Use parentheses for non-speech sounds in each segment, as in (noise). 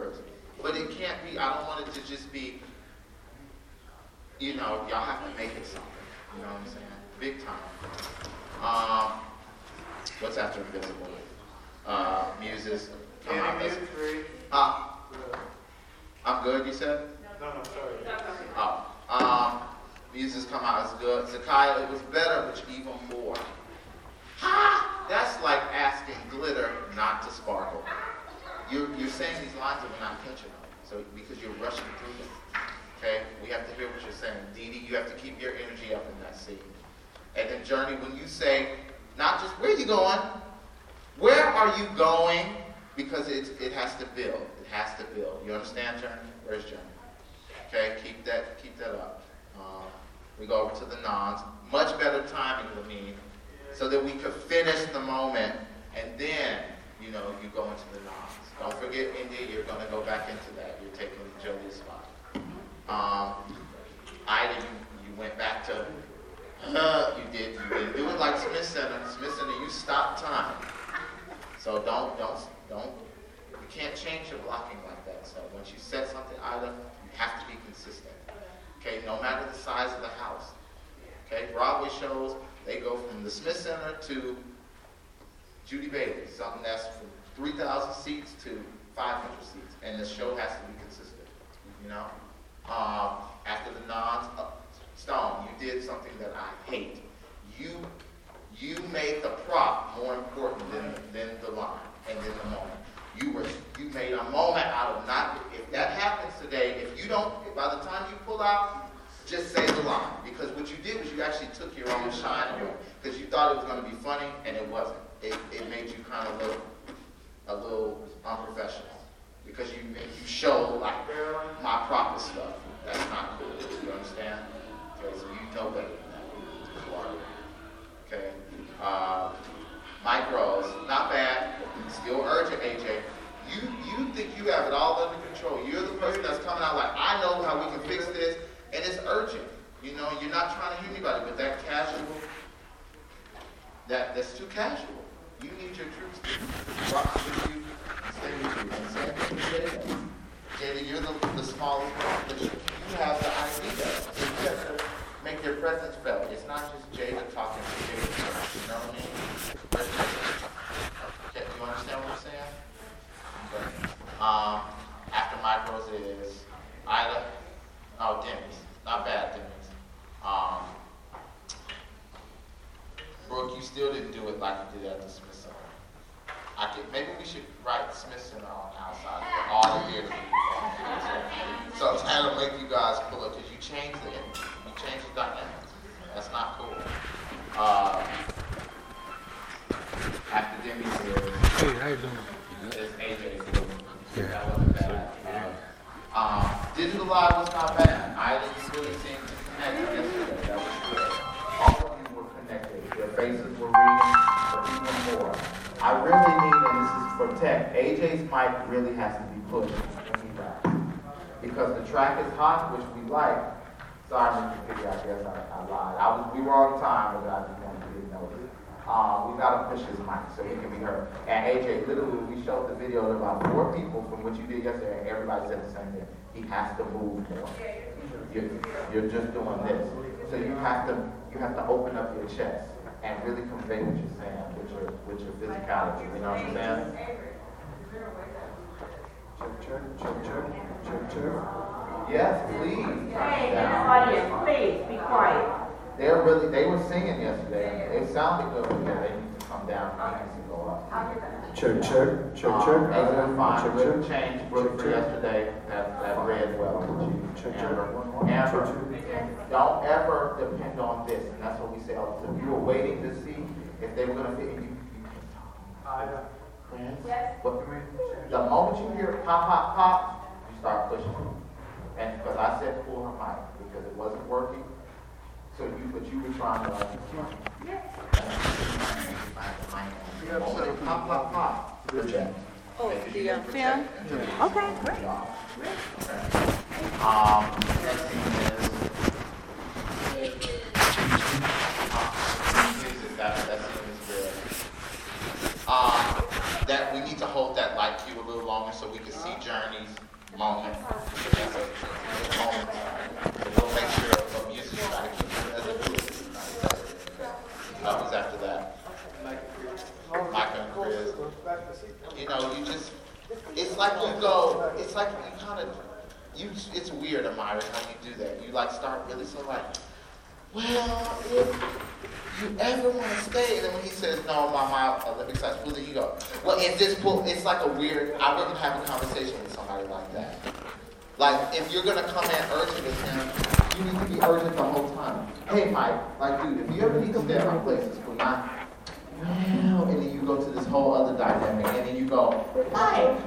cutest. But it can't be, I don't want it to just be, you know, y'all have to make it something. You know what I'm saying? Big time. Um, what's after Invisible? Uh, Muses. Come Any on, let's- music free? Uh, I'm good, you said? No, no, sorry. Oh, um, Muses come out as good. Zakiah, it was better, but even more. Ha! That's like asking glitter not to sparkle. You're, you're saying these lines and we're not catching them. So, because you're rushing through them. Okay? We have to hear what you're saying. Dee Dee, you have to keep your energy up in that scene. And then Journey, when you say, not just, where are you going? Where are you going? Because it, it has to build. It has to build. You understand, Journey? Where's Journey? Okay, keep that, keep that up. Um, we go over to the nons. Much better timing, Lamine, so that we could finish the moment, and then, you know, you go into the. Don't forget, India, you're going to go back into that. You're taking Jodie's spot. Um, Ida, you, you went back to, uh, you did, you didn't do it like Smith Center. Smith Center, you stopped time. So don't, don't, don't, you can't change your blocking like that. So once you set something, Ida, you have to be consistent. Okay, no matter the size of the house. Okay, Broadway shows, they go from the Smith Center to Judy Bayley, something that's from 3,000 seats to 500 seats. And the show has to be consistent, you know? Um, after the nons, uh, Stone, you did something that I hate. You, you made the prop more important than, than the line and than the moment. You were, you made a moment out of not, if that happens today, if you don't, if by the time you pull out, just say the line. Because what you did was you actually took your own shine away. Because you thought it was going to be funny, and it wasn't. It, it made you kind of look a little unprofessional. Because you, you show like, my proper stuff. That's not cool. You understand? Because you know better than that. You are. Okay? Uh, micros, not bad. Still urgent, AJ. You, you think you have it all under control. You're the person that's coming out like, I know how we can fix this, and it's urgent. You know, you're not trying to hear anybody, but that casual, that, that's too casual. You need your troops to rock with you stay with you. And with Jada. Jada, you're the, the smallest one, but you, have the idea. You have to make your presence felt. It's not just Jada talking to Jada. You know what I mean? Okay, you understand what I'm saying? Okay. Um, after micros is Ida. Oh, Denny's. Not bad, Denny's. Um, Brooke, you still didn't do it like you did at the. I could, maybe we should write Smith Center on the outside for all the people. So so that'll make you guys pull up, because you changed the, you changed the dynamics. That's not cool. Uh, after Demi is, Hey, how you doing? It's AJ. That wasn't bad. Um, Digital Live was not bad. I didn't really seem to connect yesterday. That was good. All of you were connected. Your faces were reading for even more. I really need, and this is for tech, AJ's mic really has to be pushed when he raps. Because the track is hot, which we like. Sorry, Mr. Figure, I guess I, I lied. I was, we were on time, but I just wanted to know this. Um, we gotta push his mic so he can be heard. And AJ, literally, we showed the video to about four people from what you did yesterday, and everybody said the same thing. He has to move more. You're, you're just doing this. So you have to, you have to open up your chest and really convey what you're saying with your, with your physicality. You know what I'm saying? Yes, please. Hey, audience, please, be quiet. They're really, they were singing yesterday. They sounded good, but they need to come down. They need to go up. Check, check, check, Um, check. They were fine. Check, Good change, Brooke, for Check, check. yesterday. That, that read well. Check, check. Amber, Check, Amber, don't ever depend on this. And that's what we say all the time. You were waiting to see if they were gonna fit you. You can talk. Friends? But the moment you hear pop, pop, pop, you start pushing. And, because I said pull her mic, because it wasn't working. So you, but you were trying to like. Yes. Pop, pop, pop. Project. Oh, the uh, film? Okay, great. Um, next thing is. uh, that, that is good. Um, that we need to hold that light cue a little longer so we can see Journey's moment. We'll make sure the music a. Uh, who's after that? Michael and Chris. You know, you just, it's like you go, it's like you kind of, you, it's weird, Amira, how you do that. You like start really so like, well, if you ever want to stay, and then when he says, no, my my Olympic size pool, then you go, well, is this pool, it's like a weird, I wouldn't have a conversation with somebody like that. Like, if you're gonna come in urgent with him, you need to be urgent the whole time. Hey, Mike, like, dude, if you ever need to stay at my place, it's cool. Not, well, and then you go to this whole other dynamic, and then you go, Mike,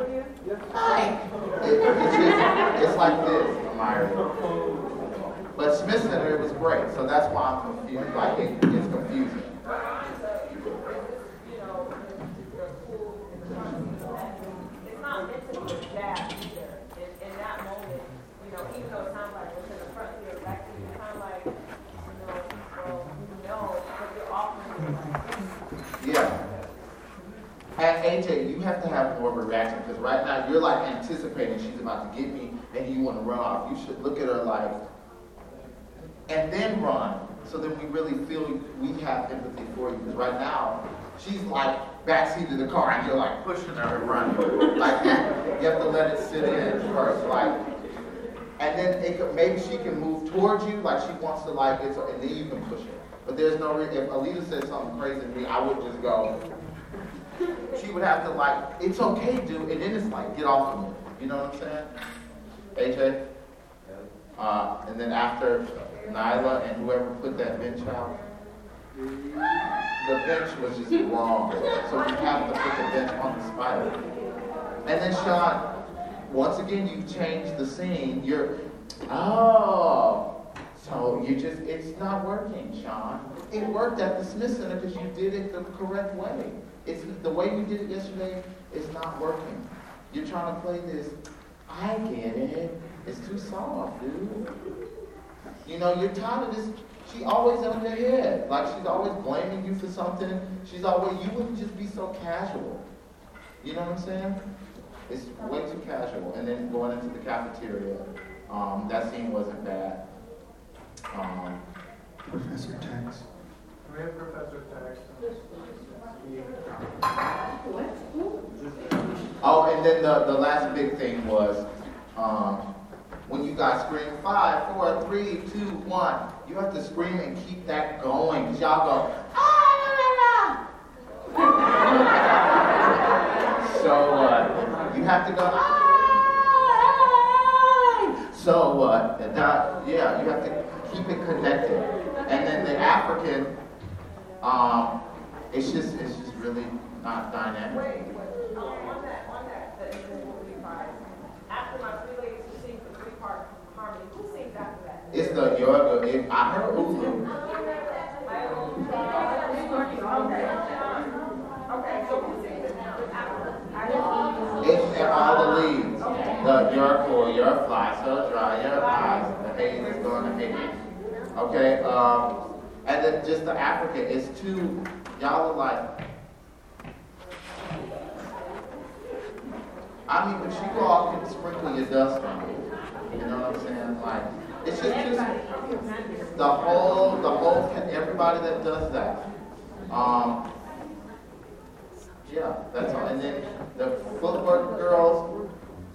Mike. It, it's just, it's like this, Amira. But Smith Center, it was great, so that's why I'm confused. Like, it, it's confusing. It's not meant to be jab either. In, in that moment, you know, even though it sounds like it's in the front here, back here, it's kind of like, you know, well, you know, but you're offering. Yeah. And AJ, you have to have more of a reaction because right now you're like anticipating she's about to get me and you want to run off. You should look at her like, and then run. So then we really feel we have empathy for you. Because right now, she's like backseat of the car and you're like pushing her and running. like, you have to let it sit in first. Like, and then it maybe she can move towards you, like she wants to like it, so, and then you can push her. But there's no if Alita said something crazy to me, I would just go, she would have to like, it's okay, dude, and then it's like, get off of me. You know what I'm saying? AJ? Uh, and then after Nyla and whoever put that bench out, the bench was just wrong. So you have to put the bench on the spider. And then Sean, once again, you changed the scene. You're, oh, so you just, it's not working, Sean. It worked at the Smith Center because you did it the correct way. It's the way you did it yesterday is not working. You're trying to play this. I get it. It's too soft, dude. You know, you're tired of this. She always on your head. Like she's always blaming you for something. She's always, you wouldn't just be so casual. You know what I'm saying? It's way too casual. And then going into the cafeteria, um, that scene wasn't bad. Um, Professor Tex. We have Professor Tax. Oh, and then the, the last big thing was um, when you guys scream five, four, three, two, one, you have to scream and keep that going. Y'all go, ah, la, la. So uh, you have to go, ah. So? Uh, that, yeah, you have to keep it connected. And then the African, um, it's just, it's just really not dynamic. Wait, wait, um, on that, on that, the invisible three parts, after my three ladies who sing the three part harmony, who sings after that? It's the yoga. If I heard Ulu. Okay, so who sings it now? It's in all the leads. The your core, your fly, so dry, your eyes, the haze is going to hate you. Okay, um, and then just the African, it's too, y'all are like, I mean, but you all can sprinkle your dust on it. You know what I'm saying? Like, it's just, just the whole, the whole, everybody that does that. Um, yeah, that's all. And then the footwork girls,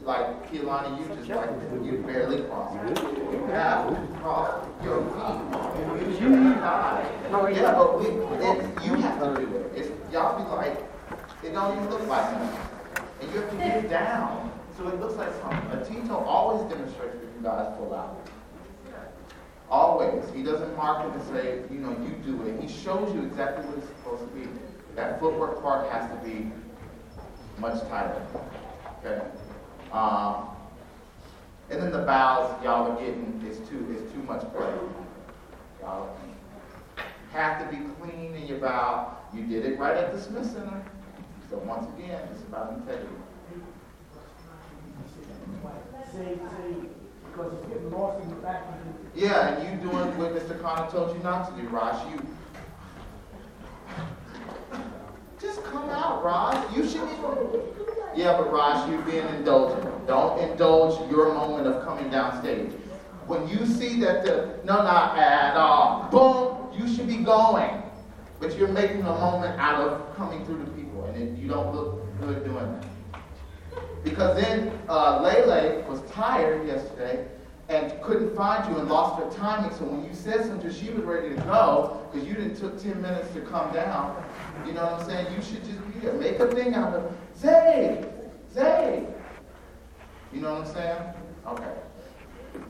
like Keelani, you just like, you barely cross. You have to cross your feet. You not. Yeah, but we, it, you have to do it. It's, y'all be like, it don't even look like that. And you have to get down so it looks like something. A Tito always demonstrates that you guys pull out. Always. He doesn't mark it and say, you know, you do it. He shows you exactly what it's supposed to be. That footwork part has to be much tighter. Okay? Um, and then the bows, y'all are getting, is too, is too much play. Y'all have to be clean in your bow. You did it right at the Smith Center. So once again, it's about integrity. Yeah, and you doing what Mr. Connor told you not to do, Raj. You just come out, Raj. You should even. Yeah, but Raj, you're being indulgent. Don't indulge your moment of coming down stage. When you see that the no, not at all, boom, you should be going. But you're making a moment out of coming through the people, and you don't look good doing that. Because then uh, Lele was tired yesterday and couldn't find you and lost her timing. So when you said something, she was ready to go because you didn't took 10 minutes to come down. You know what I'm saying? You should just be. Make a thing out of it. Zay! Zay! You know what I'm saying? Okay.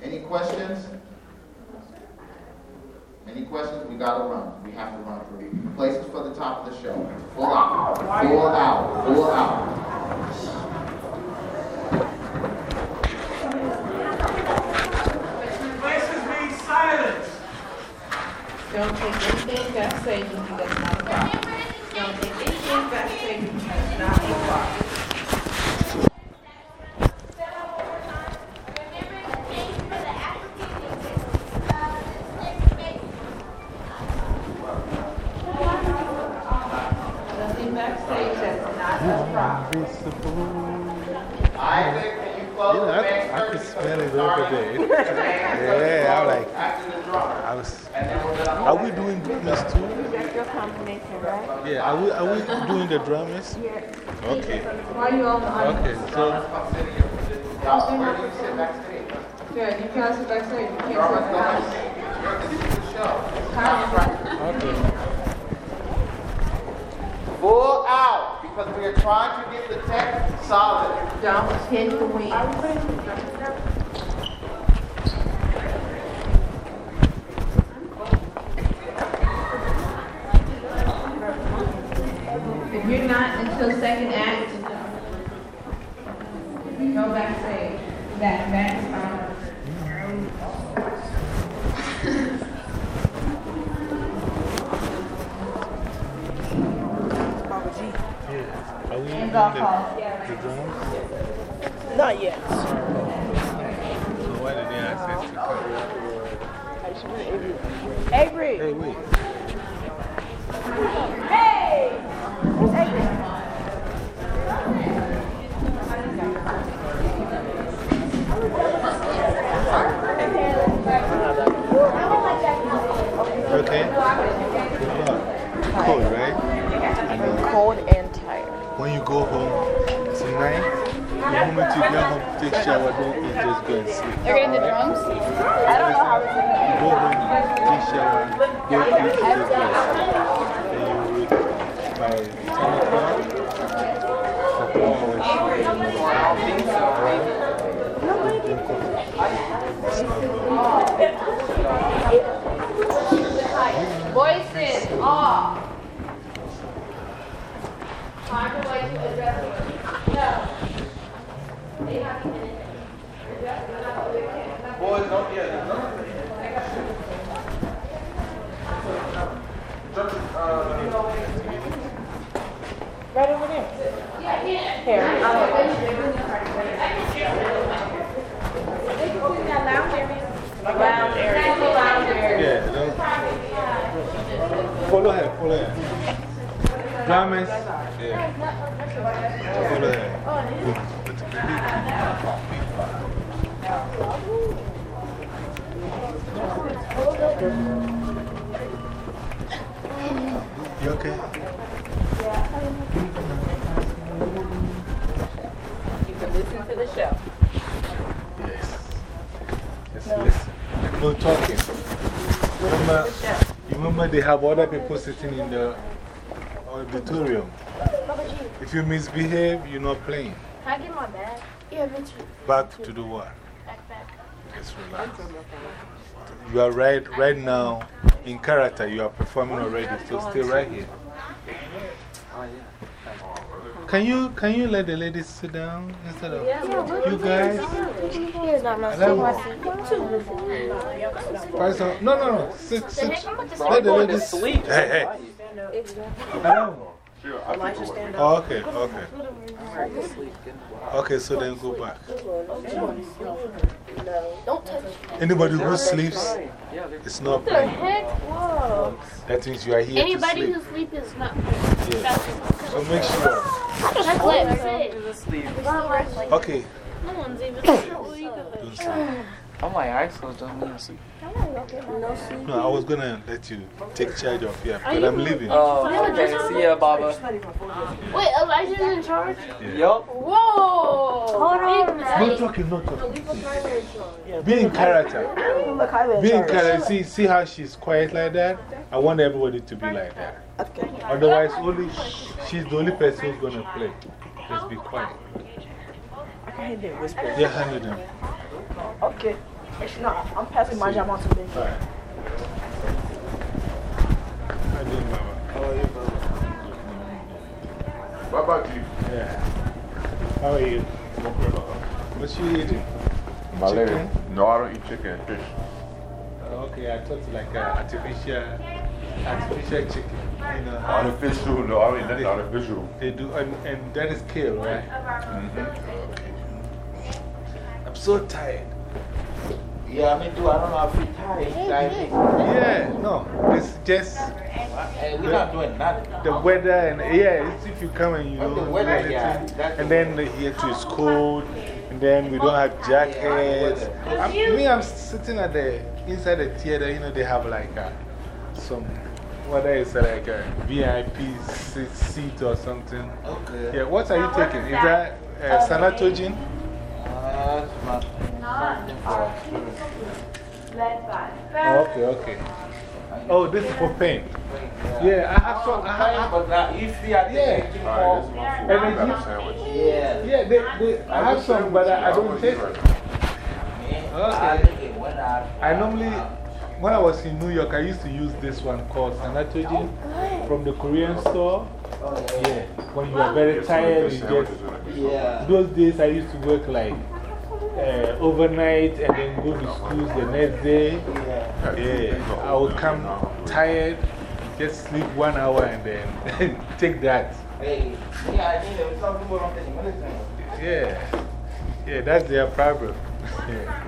Any questions? Any questions? We gotta run. We have to run through. Places for the top of the show. Full out. Full out. Full out. Places be silent. Don't take anything backstage if he does not apply. Don't take anything backstage if he does not apply. Nothing backstage that's not apply. Isaac, can you close You know, the I main could- I curtain could because smell we're it over starting there. the main curtain Yeah, I'm like- After the drummer. I was, And then we're we doing drummers too? That's your combination, right? Yeah, are we, are we doing the drummers? Okay, Why you on the okay, so, Come. Y'all, where do you sit backstage? Yeah, you can't sit backstage. You can't sit go backstage. backstage. You're- This is the show. Not okay. Full out, because we are trying to get the tech solid. Don't hit the wing. If you're not until second act, go backstage. Back, back is fine. Yeah. Are we doing And golf the, balls. Not yet. So why did they ask us to come? Avery. Hey, wait. Hey! Where's Avery? Okay. Cold, right? Cold. When you go home tonight, the moment you get home, take shower, don't eat, just go and sleep. You're getting the drums? I don't know how it's going to Go home, take shower, don't eat, just go and sleep. Then you wake by 10 o'clock. For four hours. Voices off. Time to wait to address you. No. They have to finish. Boys, don't get it. Uh, right over there. Here. Lounge area. Lounge area. Yeah, don't. Follow her, follow her. Drummers, yeah. Follow her. You okay? You can listen to the show. Yes. Just listen. No talking. Remember, you remember they have other people sitting in the auditorium. If you misbehave, you're not playing. Back to the what? Backpack. Just relax. You are right, right now in character, you are performing already, so stay right here. Can you, can you let the ladies sit down instead of you guys? No, no, no, sit, sit. Let the ladies. Hey, hey. Stand up. I don't. Sure, I Elijah, stand was. Oh, okay, okay. Okay, so then go back. No. Don't touch Anybody who sleeps, it's not What the playing. heck? Whoa. That means you are here Anybody to who sleeps is not. Yeah. So make sure. That's what it said. Okay. No one's even. Don't sleep. Oh, my eyes closed don't mean to sleep. No I was going to let you take charge of here, but I'm leaving. Oh, okay. See ya, Baba. Wait, Elijah's in charge? Yup. Whoa! Hold on. No talking, no talking. Be in character. Be in character. See, see how she's quiet like that? I want everybody to be like that. Otherwise, only she's the only person who's going to play. Just be quiet. I can hear them whisper. Yeah, handle them. Okay. It's not. I'm passing my jam on to them. Alright. How you Mama? How are you, Baba? What about you? Yeah. How are you? What you eating? Malaria. No, I don't eat chicken and fish. Oh, okay, I thought like a artificial, artificial chicken. You know, Artificial, no, I don't eat nothing artificial. they do, and, and that is kale, right? -hmm. Okay. I'm so tired. Yeah, I mean, too. I don't know if you're tired. Yeah, no, it's just uh, Hey, we're not doing nothing. the weather, and yeah, it's if you come and you Oh, the know, weather, yeah, that's and the then here too it's cold, and then we don't have jackets. I'm, me, I'm sitting at the inside the theater, you know, they have like a, some, whether it's like uh, a VIP seat, seat or something. Okay. Yeah, what are you taking? Is that uh, Sanatogen? Okay, okay. Oh, this is for pain. Yeah, I have some. I have, But now, you are Yeah. taking Alright, more. this is my food. And I then got you- a sandwich. Yeah. yeah, they, they, I have some, but I, I don't take it. Okay. I normally, when I was in New York, I used to use this one called Sanatogen oh, from the Korean store. Oh, yeah, when you are very tired, you just. Yeah. Those days I used to work like uh, overnight and then go to school the next day. Yeah. Yeah, I would come tired, just sleep one hour and then (laughs) take that. Hey, yeah, I need to some people don't. Yeah, yeah, that's their problem. yeah.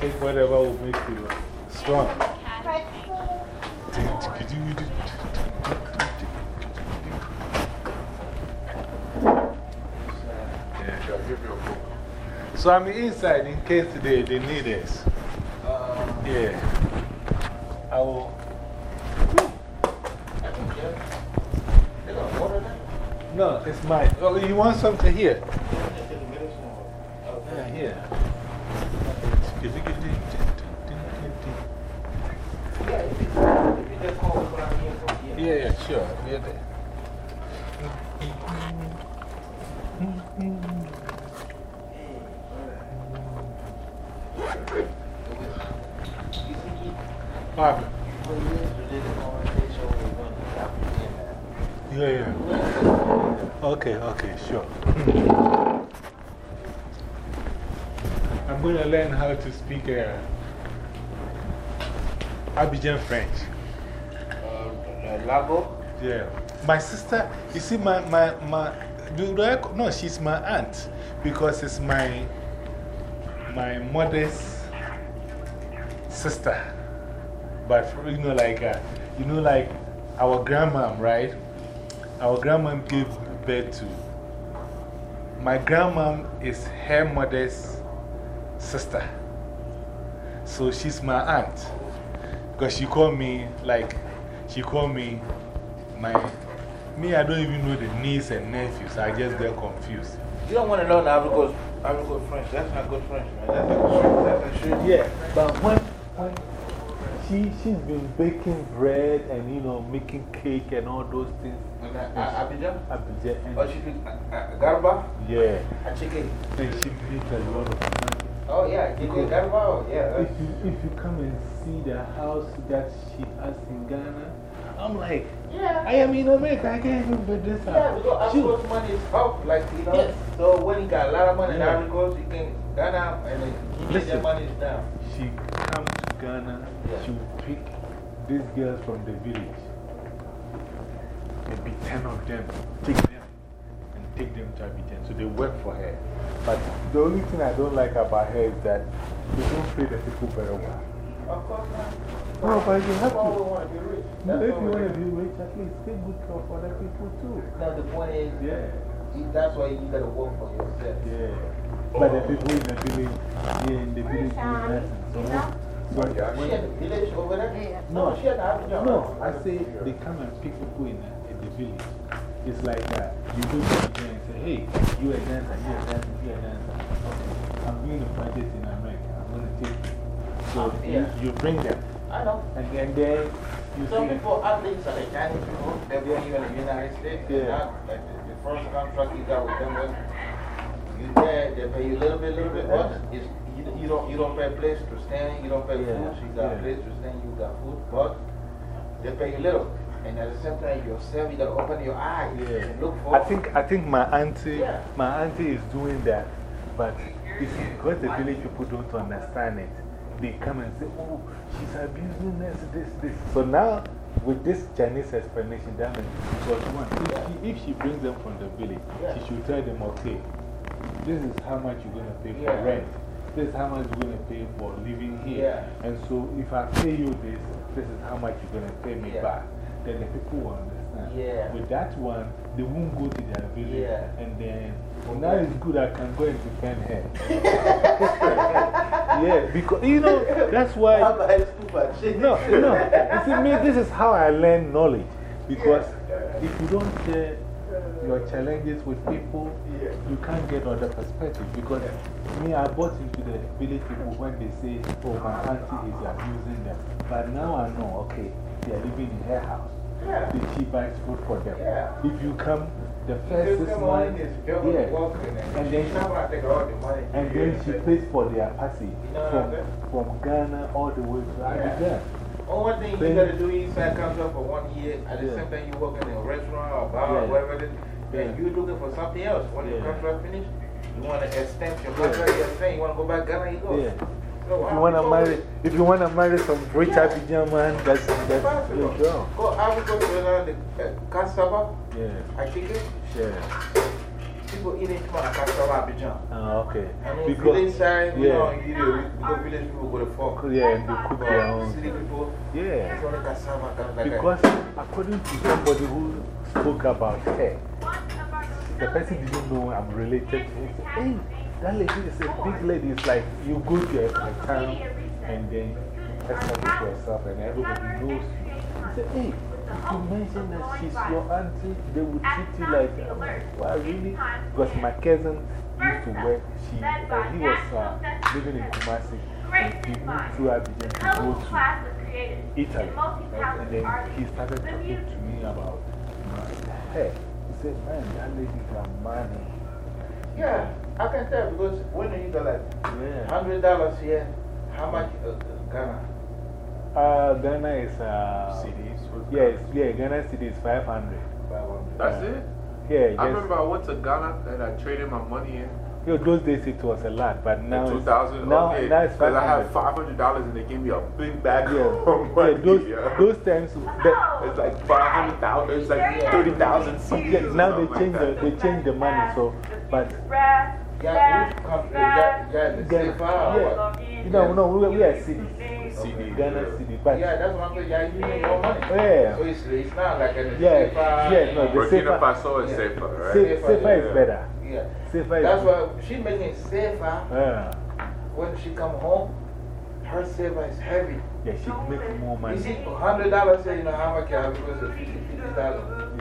Take whatever will make you strong. Yeah. So I'm inside in case they, they need us. Yeah. I will. No, it's mine. Oh, you want something here? Yeah, here. Yeah, yeah, sure. Yeah, happened? Yeah, yeah. Okay, okay, sure. I'm going to learn how to speak uh, Abidjan French. Lago? Yeah. My sister, you see, my, my, my, do, do I, no, she's my aunt because it's my, my mother's sister. But, you know, like, uh, you know, like our grandma, right? Our grandma gave birth to. My grandma is her mother's sister. So she's my aunt. Because she called me, like, she called me my. Me, I don't even know the niece and nephews. I just get confused. You don't want to learn African, African French. That's not good French, man. That's a, that's shit. Yeah, but when, when she, she's been baking bread and, you know, making cake and all those things. Abidjan? Abidjan. and- Oh, she did uh, uh, Garba? Yeah. A chicken. And she makes a lot of money. Oh, yeah. Did Garba? Oh, yeah. If you, if you come and see the house that she has in Ghana, I'm like, Yeah. I am in America, I can't even buy this Yeah, house. because. Africa's money is up, like, you know. Yes. So when he got a lot of money in Yeah. Africa, he can Ghana and then Listen. their money down. She comes to Ghana, Yeah. she will pick these girls from the village. maybe 10 of them, take them and take them to Abidjan. So they work for her. But the only thing I don't like about her is that they don't pay the people very well. Of course not. No, but you have That's to. want to be rich. No, if you want to be rich, at least take good care of other people too. No, the point is, Yeah. that's why you got to work for yourself. Yeah. But the people in the village, yeah, in the village, do nothing. So, so, She had the village over there? No. she at the Abidjan. No, I say they come and pick people in the, in the village. It's like that. You go to the and say, hey, you a dancer, you a dancer, you a dancer. Okay, I'm doing a project in America. I'm going to take you. So you, Yeah. you bring them. I know. And then, then you Some see. people, athletes are the Chinese people, they're born here in the United States. Yeah. Not, like the, the first contract you got with them was, you there, they pay you a little bit, little bit, but it's, you, you, don't, you don't pay place to stand, you don't pay Yeah. food, you got Yeah. place to stand, you got food, but they pay you little. And at the same time, yourself, you got to open your eyes and look for I think, I think my auntie, my auntie is doing that. But it's because the village people don't understand it, they come and say, oh, she's abusing us, this, this. So now, with this Chinese explanation, that means, because one, if she, if she brings them from the village, she should tell them, okay, this is how much you're going to pay for Yeah. rent. This is how much you're going to pay for living here. Yeah. And so if I pay you this, this is how much you're going to pay me back. Then the people will understand. Yeah. With that one, they won't go to their village. Yeah. And then, oh, now it's good I can go and defend her. yeah, because, you know, that's why. How about stupid shit? No, no. You see, me, this is how I learn knowledge. Because if you don't share your challenges with people, you can't get other perspective. Because me, I bought into the village people when they say, oh, my auntie is abusing them. But now I know, okay, they are living in her house. Yeah. Did she buys food for them? Yeah. If you come the first six months, on, yeah. And then she's not going take all the money. and then she pays for their passage know from, from Ghana all the way to Abidjan. Only thing you got to do is sign contract for one year. At the same time, you work in a restaurant or bar or whatever it is. Then Yeah. you looking for something else. When your contract finish, you want to extend your contract. You're saying you want to go back Ghana, you go. Yeah. So If you want to marry, if you want to marry some rich Abidjan man, that's, that's Possible. your job. Go, I will go to another uh, cassava. Yeah, I think it. yeah. People eating too much cassava Abidjan. Ah, okay. And in Because, village side, we yeah. don't eat it. Because village people go to fork. yeah, and they cook their own. City people, Yeah. it's only cassava. kind of like Because that. according to somebody who spoke about her, the person didn't know I'm related to her. He said, hey, that lady is a big lady. It's like you go to a, a town and then establish yourself and everybody knows you. He said, hey, if you mention that she's your auntie, they would treat you like, I'm like, wow, really? Because my cousin used to work, she, uh, he was uh, living in Kumasi. And he moved to Abidjan to go to Italy. Right? And then he started talking to me about her. He said, man, that lady got money. Yeah, I can tell because when you got like Yeah. hundred dollars here, how much uh, uh, Ghana? Uh, Ghana is. Uh, cedis? Yes, yeah, Ghana cedi is 500. That's it? Yeah, I just, remember I went to Ghana and I traded my money in. you know, those days it was a lot, but now. in it's- 2000. Now, okay, now it's Because I had 500. $500 and they gave me a big bag Yeah, of yeah money. those, yeah. those times. The, It's like 500,000, it's like 30,000 cedis. yeah, now they something change, like the, they change the money, so. But. Yeah, which country? Yeah, yeah, the Ghana, safe house. yeah. You know, no, we, we are cedis. cedi. Ghana cedi. But. Yeah, that's what I'm saying. Yeah, you need more money. Yeah. So it's, it's not like a Yeah, safe house. yeah, no, the Burkina safer- Faso is Yeah. safer, right? Safe, safer is yeah. better. Yeah. Safer is That's why she making it safer Yeah. when she come home. Her saver is heavy. Yeah, she make more You money. see, hundred dollars say you know how much you have because of fifty fifty thousand.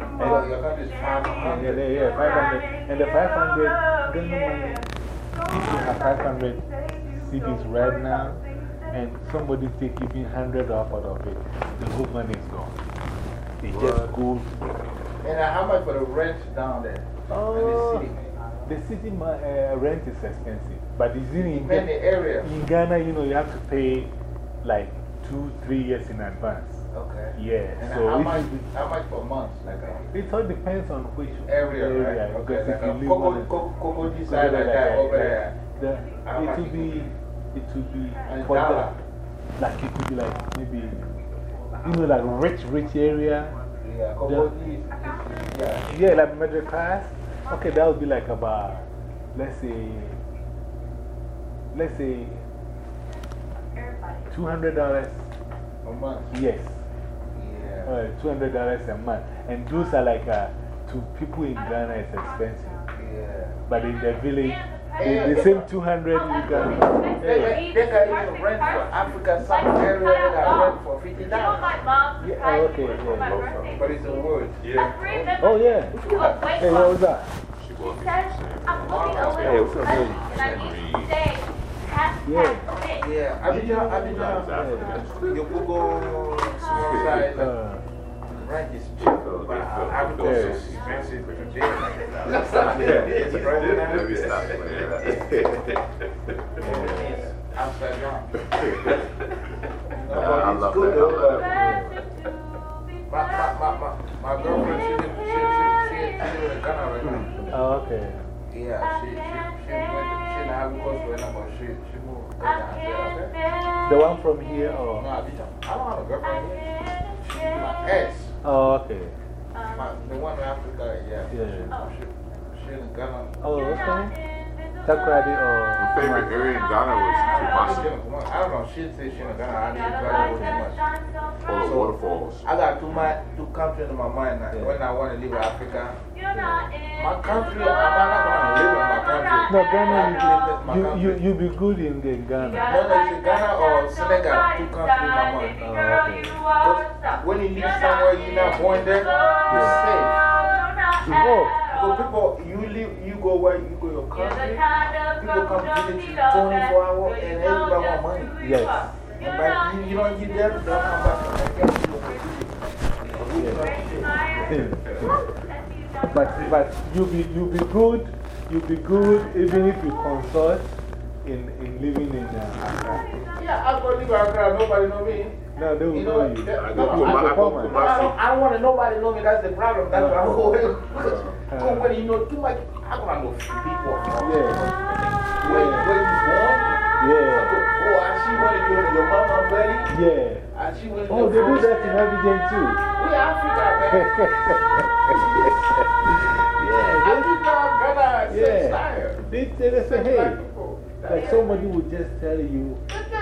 Yeah. Your your country is five Yeah, yeah, yeah, 500. And the 500, Ghana money, if you have 500 cedis right now, and somebody take even 100 off out of it, the whole money is gone. It just goes. And uh, how much for the rent down there? Oh, the city? the city uh, rent is expensive. But it's in, in, the area. in Ghana, you know, you have to pay like two, three years in advance. Okay. Yeah, And so how much, how much per month? Like a It all depends on which area, right? Okay, Because like uh, if a you live on Coco, Coco side like that over yeah. there. The, it will be, it will be, for the, like it could be like maybe, you know, like rich, rich area, Yeah, Kobodi is, yeah. Yeah, like middle class. Okay, that would be like about, let's say, let's say $200 a month. Yes. Yeah. Uh, $200 a month. And those are like, uh, to people in Ghana, it's expensive. Yeah. But in the village, the, the same 200 you can. They, they, they can even rent for Africa, some area they can rent for $50. Yeah, oh, okay, yeah. But it's a word. Yeah. Oh, yeah. Hey, what was that? Hey, what's up, baby? Yeah. Yeah, Abidjan, Abidjan, you could go small size. Uh, Rent is cheap, but Africa is so expensive today. Let me stop playing Upside down. I love it's good that, I love but my, my, my, my, my girlfriend, she live, she, she, she, she live in Ghana right now. oh, okay. Yeah, she, she, she went, she in Ivory Coast right now, but she, she moved. Ghana, yeah, The one from here? No, Or? Abidjan. I don't have a girlfriend here. She's my ex. Oh, okay. My, the one in Africa, yeah. Yeah. She, she in Ghana. Oh, okay. Takoradi or. My favorite area in Ghana was Kumasi. I don't know, she say she in Ghana, I didn't try to much. All the waterfalls. I got two, my, two countries in my mind now. when I want to leave Africa. My country, I'm not going to live in my country. No, I Ghana, live in my you, you, you, you be good in, in Ghana. No, no, it's Ghana or Senegal, two countries in my mind. Oh, okay. But when you live somewhere you're not born there, you're safe. Oh. Because people, you live, you go where you go your country, eh? people come visit you 24 hours and everybody want money. Yes. And but you, you don't give them, they'll come back and you but, but you be, you be good, you be good even if you consult in, in living in uh, Yeah, I go live Accra, nobody know me. No, they will You know know, you. that- You no, be I a go- I don't, I don't want nobody know me, that's the problem. That's why I go away. Because when you know too much, I don't know people. Yeah. When, when you born, Yeah. oh, I see when you're your mama belly. Yeah. I see when Oh, they do that in Abidjan too. We Africa, man. (laughs) yeah. Africa, Ghana, yeah. style. They, they, they say, hey, like somebody would just tell you,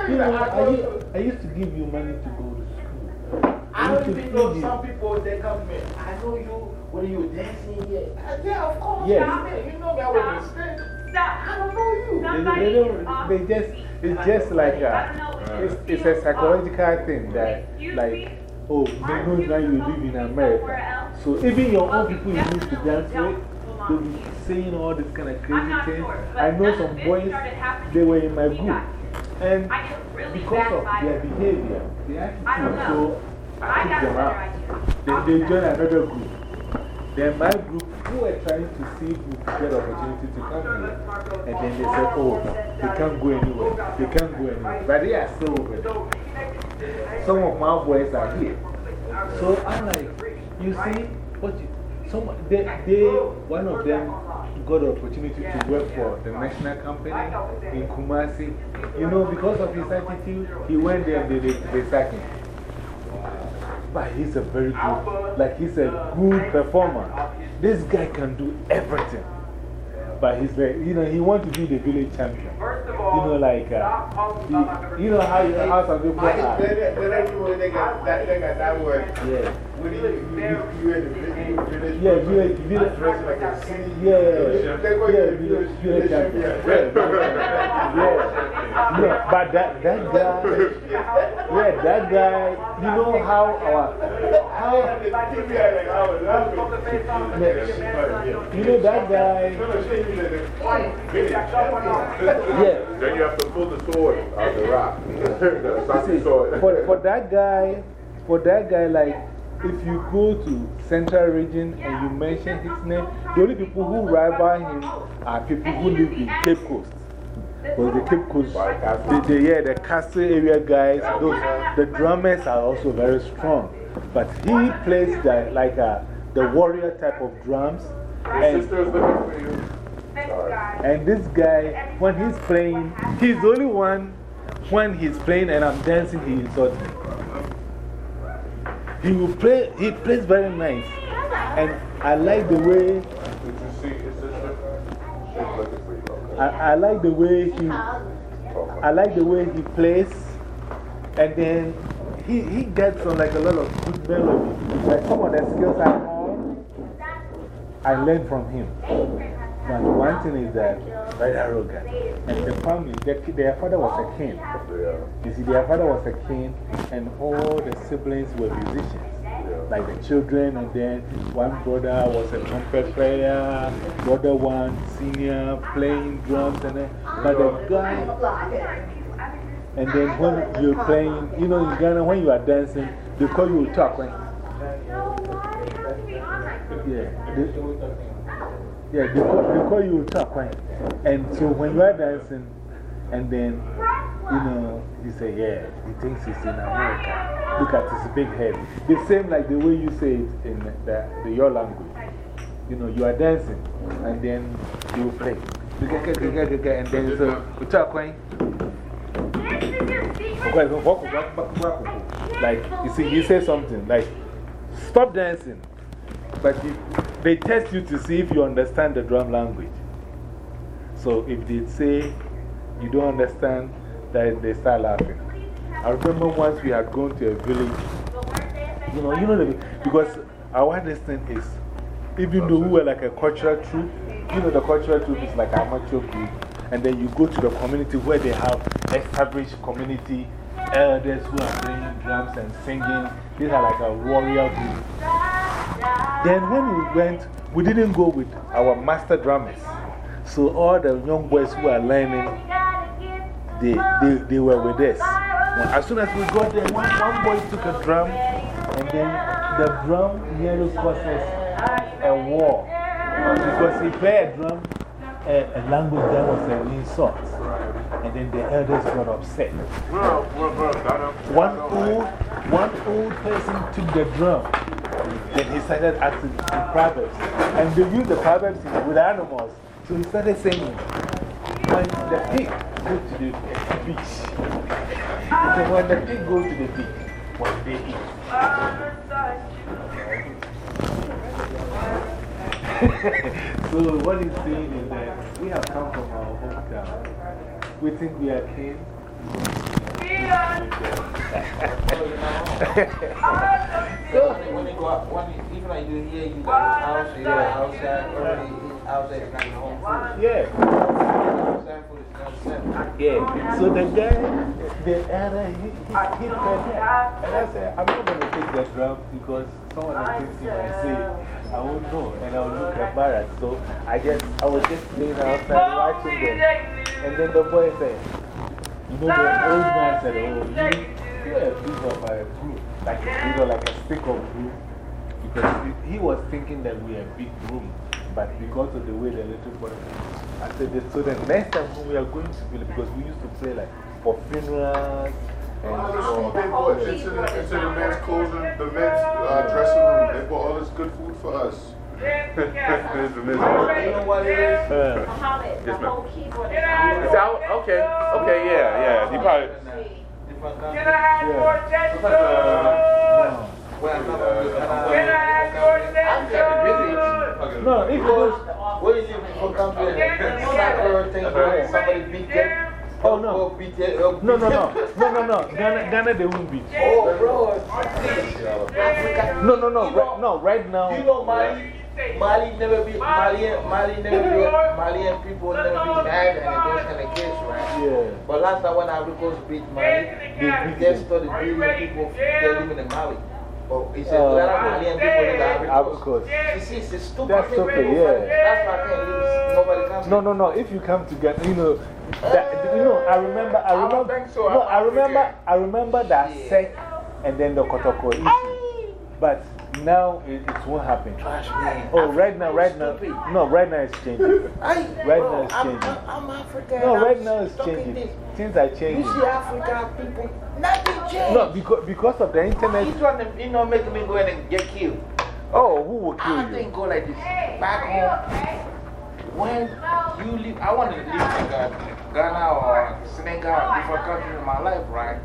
you know, I, I used to give you money to go to school. I don't even know some people, they come to. I know you when you dancing here. Uh, I yeah, of course. Yes. I mean, you know me, I was mistake. I don't know you. They, they, don't, they just, it's just like a, it's, it's a psychological thing that, like, oh, they know now you live in America. So even your own people you used to dance with, they'll be saying all this kind of crazy things. I know some boys, they were in my group. And because of their behavior, their attitude, so I kicked them out. Then they joined another group. Then my group, who were trying to see who could get opportunity to come here. And then they said, oh, they can't go anywhere. They can't go anywhere. But they are still over there. Some of my boys are here. So I'm like, you see, what you, some, they, they, one of them got the opportunity to work for the national company in Kumasi. You know, because of his attitude, he went there and they, they, they sacked him. But he's a very good, like he's a good performer. This guy can do everything. But he's like, you know, he wants to be the village champion. You know, like, uh, he, you know how, you, how some people are. That word. Yeah. When you, you, you in the village. Yeah, village, village. Dressed like a city. Yeah, yeah, They go yeah. Yeah, yeah, yeah. But that, that guy, yeah, that guy, you know how our, how, you know that guy, yeah. Then you have to pull the sword out of the rock. (laughs) the See, for, for that guy, for that guy, like, if you go to Central Region and you mention his name, the only people who rival him are people who live in Cape Coast. Because the Cape Coast, the, the, yeah, the castle area guys, those, the drummers are also very strong. But he plays the, like a, the warrior type of drums. And, sister is looking for you. Sorry. and this guy, when he's playing, he's the only one, when he's playing and I'm dancing, he insults me. He will play, he plays very nice. And I like the way, Did you. I, I like the way he, I like the way he plays. And then he, he gets on like a lot of good melody. Like some of the skills I have, I learned from him. But one thing is that very arrogant. And the family, their, their father was a king. You see, their father was a king, and all the siblings were musicians. Like the children, and then one brother was a trumpet player, the other one senior playing drums, and then, but the guy, and then when you're playing, you know, in Ghana, when you are dancing, they call you talk, right? Yeah. They, yeah, they call, you talk? And so when you are dancing, and then, you know, you say, yeah, he thinks he's in America. Look at his big head. The same like the way you say it in the, the, your language. You know, you are dancing, and then you play. And then so, you? Like, you see, you say something, like, stop dancing. But you, they test you to see if you understand the drum language. So if they say you don't understand, then they start laughing. I remember once we had gone to a village, you know, you know the, because our thing is, even though we were like a cultural troop, you know, the cultural troop is like a amateur group, and then you go to the community where they have established community elders who are playing drums and singing. These are like a warrior group. Then when we went, we didn't go with our master drummers. So all the young boys who are learning, they, they, they were with us. As soon as we got there, one, one boy took a drum, and then the drum nearly caused us a war. Because he played a drum, a, a language that was an insult. And then the elders got upset. One old, one old person took the drum. Then he started acting in Proverbs. And they used the Proverbs with animals. So he started singing. When the pig go to the beach. So when the pig goes to the beach, what they eat. (laughs) so what he's saying is that we have come from our hometown. We think we are king. So when they go out, when you, even like you here, you got your house, you got outside, already outside is not your home food. Yeah. Outside food is not separate. Yeah. So the guy, the elder, he, he, he said that. And I said, I'm not going to take that drum because someone else is thinking I say, I won't know. And I will look embarrassed. So I just, I was just playing outside watching them. And then the boy said, you know, the old man said, oh, you, you're a piece of a group. Like, you know, like a stick of group. Because he, was thinking that we are a big room. But because of the way the little boy, I said, so the next time we are going to Philly, because we used to play like for funerals and Oh, they for. brought into the, into the men's clothing, the men's uh, dressing room. They bought all this good food for us. It's (laughs) the men's You know what it is? Uh, Mohammed, the Yes, ma'am. whole keyboard is It's out? Okay. Okay, yeah, yeah. He probably. Different countries. yeah. Uh, Where I'm not going to I'm getting busy. No, it goes. Where you live in for country and soccer thing somebody beat them? Oh, oh, no. Oh, or beat them? or oh, No, beat no, them? no. No, no, no. Ghana, Ghana they won't beat. Oh, bro. Africa. No, no, no. Right, no, right now. You know Mali? Mali never be, Malian, Mali never be, Malian people never be mad and those kind of kids, right? Yeah. But last time when Ivory Coast beat Mali, they, they started beating people that living in Mali. But it's a lot of Malian people in the Ivory Ivory Coast. Coast. You see, it's a stupid That's thing. okay, yeah. That's why I can't leave. Nobody comes. No, no, no. If you come together, you know, that, you know, I remember, I don't remember, think so. no, I'm remember, I remember that sect and then the Kotoko issue. But now it, it won't happen. Trash man. Oh, right now, right now, no, right now it's changing. I, Right bro, now it's changing. I'm, I'm African. No, I'm right now it's stuck changing. this. Things are changing. You see African people, nothing changed. No, because, because of the internet. He's internet. trying to, you know, make me go in and get killed. Oh, who will I kill you? didn't go like this. Back home, when you leave, I want to leave like uh, Ghana or Senegal, different country in my life, right?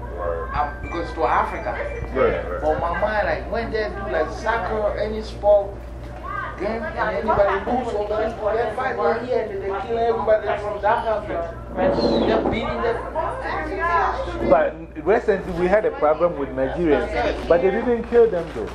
I'm, because to Africa. Yeah. But my mind, like when they do like soccer, any sport, game, and anybody lose or win, they fight over here and they kill everybody from that country. They're beating them. But recently we had a problem with Nigerians, but they didn't kill them though.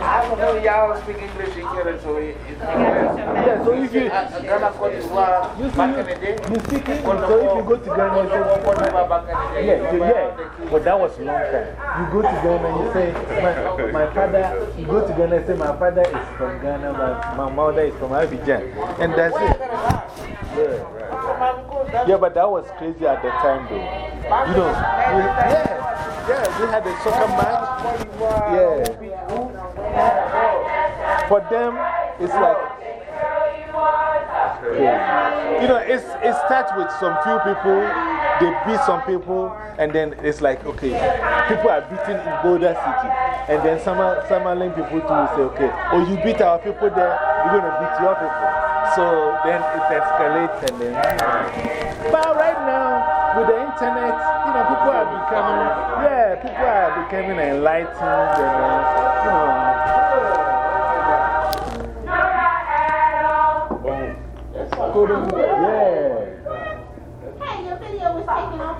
I don't know, y'all speak English in Canada, so it, it's Yeah, so if you. Ghana, Cote d'Ivoire, You back in the day. you speak English, so if you go to Ghana, you say, Cote d'Ivoire back in the day. yeah, yeah. But that was a long time. You go to Ghana and you say, my, my father, you go to Ghana and say, my father is from Ghana, but my mother is from Abidjan. And that's it. Yeah. Yeah, but that was crazy at the time, though. You know, we, yeah, yeah, we had a soccer match. Yeah. For them, it's like. Yeah. You know, it's, it starts with some few people, they beat some people, and then it's like, okay, people are beaten in Boulder City. And then some some Summerlin people too say, okay, oh, you beat our people there, we're going to beat your people. So then it escalates and then. But right now, with the internet, you know, people are becoming, yeah, people are becoming enlightened and, uh, you know. Yeah. Hey, your video was taken off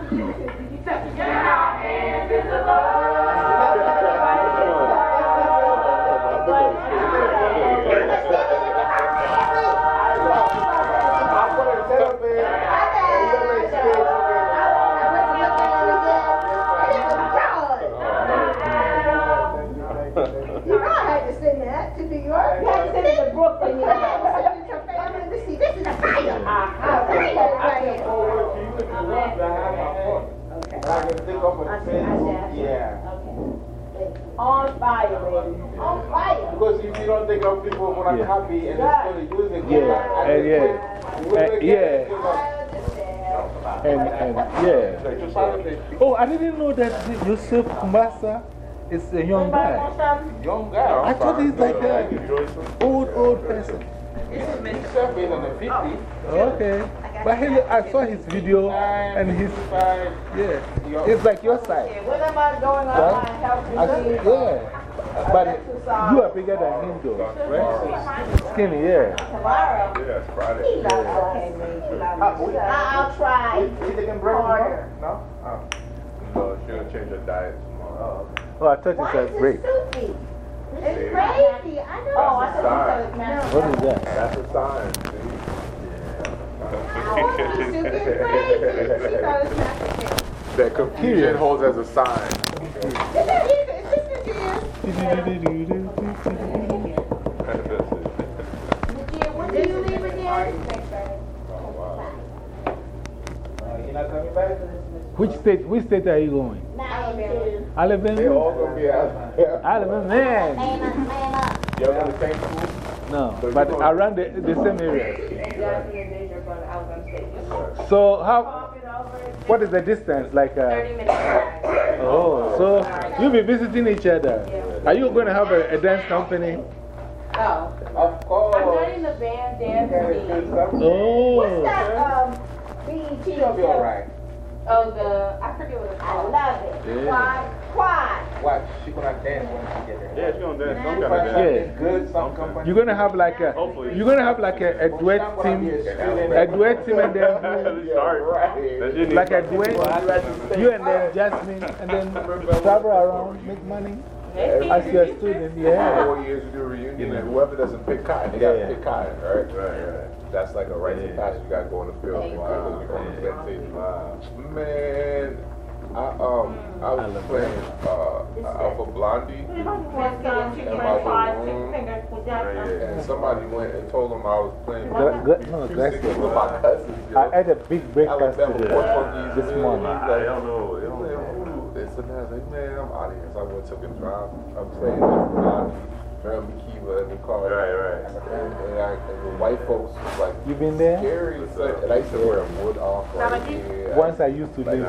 I can think of a Facebook, yeah. On fire, baby. On fire. Because if you don't think of people want to Yeah. copy and it's going to use it, Yeah, I and yeah. can put- Uh, yeah. And, and yeah. Oh, I didn't know that Yusuf Kumasa is a young guy. Young guy. I thought he's like an old, old person. He's been in the 50s. Okay. But he, I saw his video and he's, yeah, it's like your size. When am I going on my health yeah. But you are bigger than him though, right? Skinny, yeah. Tomorrow? Yeah, it's Friday. He loves okay, man. He loves it. I'll try. Is it can break harder. No? Oh. No, she'll change her diet tomorrow. Oh, I thought you said break. It's crazy. I know. Oh, I thought you said What is that? That's a sign. See? That confusion holds as a sign. When do you leave again? You're not coming back? Which state, which state are you going? Alabama? They all gonna be out. Alabama, man. Y'all go to the same school? No, but around the, the same area. So, how, what is the distance? Like, uh, 30 minutes oh, so you'll be visiting each other. Are you going to have a, a dance company? Oh. Of course. I'm not in the band dance team. Oh. What's that, um, BET? She'll be alright. Oh, the, I forget what it's I love it. Yeah. Quad, quad. Watch, she gonna dance when she get there. Yeah, she's gonna dance. Some kind of something dance. good, some company. You're going to have like a, you're going to have like a, a duet team, a duet team and then (laughs) do, like a duet, you and then Jasmine, and then travel around, make money as you're a student, yeah. Four years to do a reunion, and whoever doesn't pick cotton, they gotta pick cotton, right? Right, right. That's like a rite of passage. You gotta go in the field and wow. you on the plantation. Wow. Man, I, um, I was playing uh, Alpha Blondy in my room, and somebody went and told them I was playing Gra- gra- no, two gracias. with my cousins. yo. I had a big breakfast Alabama today, Portuguese this morning. Like, I don't know. They playing voodoo. They said, I was like, man, I'm out of here. So I went took a drive. I'm playing Alpha Blondy, Drum Kiva in the car. Right, right. And, and, I, and the white folks was like, You've been there? scary. It's like- And I used to wear a wood off right here. Once I used to live in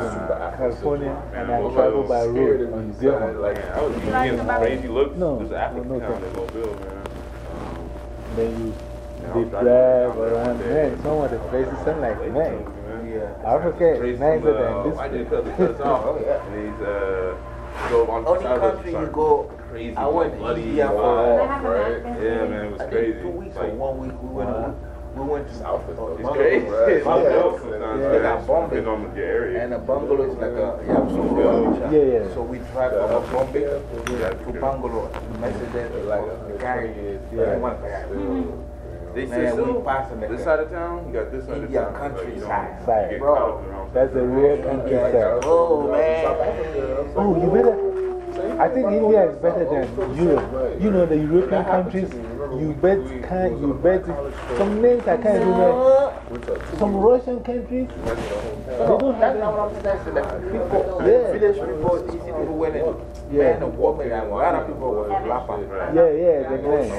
California and I traveled by road on Devon. Like, I was getting crazy looks. No, This no, African no, town no. they gonna man. Then you, They drive around, man, some of the places sound like, man, yeah. Africa is nicer than this I did place. cut the cuts off. (laughs) And he's, uh, go on the Only side of the country you go, Crazy, I went bloody, India for wild, right? Yeah, man, it was I crazy. two weeks or one week, we went, we went to South. It's crazy. It's Bungalow. sometimes, Yeah, right? like Bombay. Depending on your area. And a bungalow is like a, yeah, so, Yeah, yeah. so we drive from Bombay to Bangalore. Mercedes, like a carriage. Yeah. One carriage. Mm-hmm. They Man, say we so. passing the This side of town, you got this side of India town. like, you don't- countryside. you Side. get Bro. caught up in the wrong That's a real countryside. Oh, man. Oh, you better. I think India is better than Europe. You know, the European countries, you bet, can't, you bet, some names I can't remember. Some Russian countries, they don't have That's not what I'm saying. Like people, Yeah. village people, these people went in. Yeah. Men and women, and a lot of people were laughing. Yeah, yeah, the name.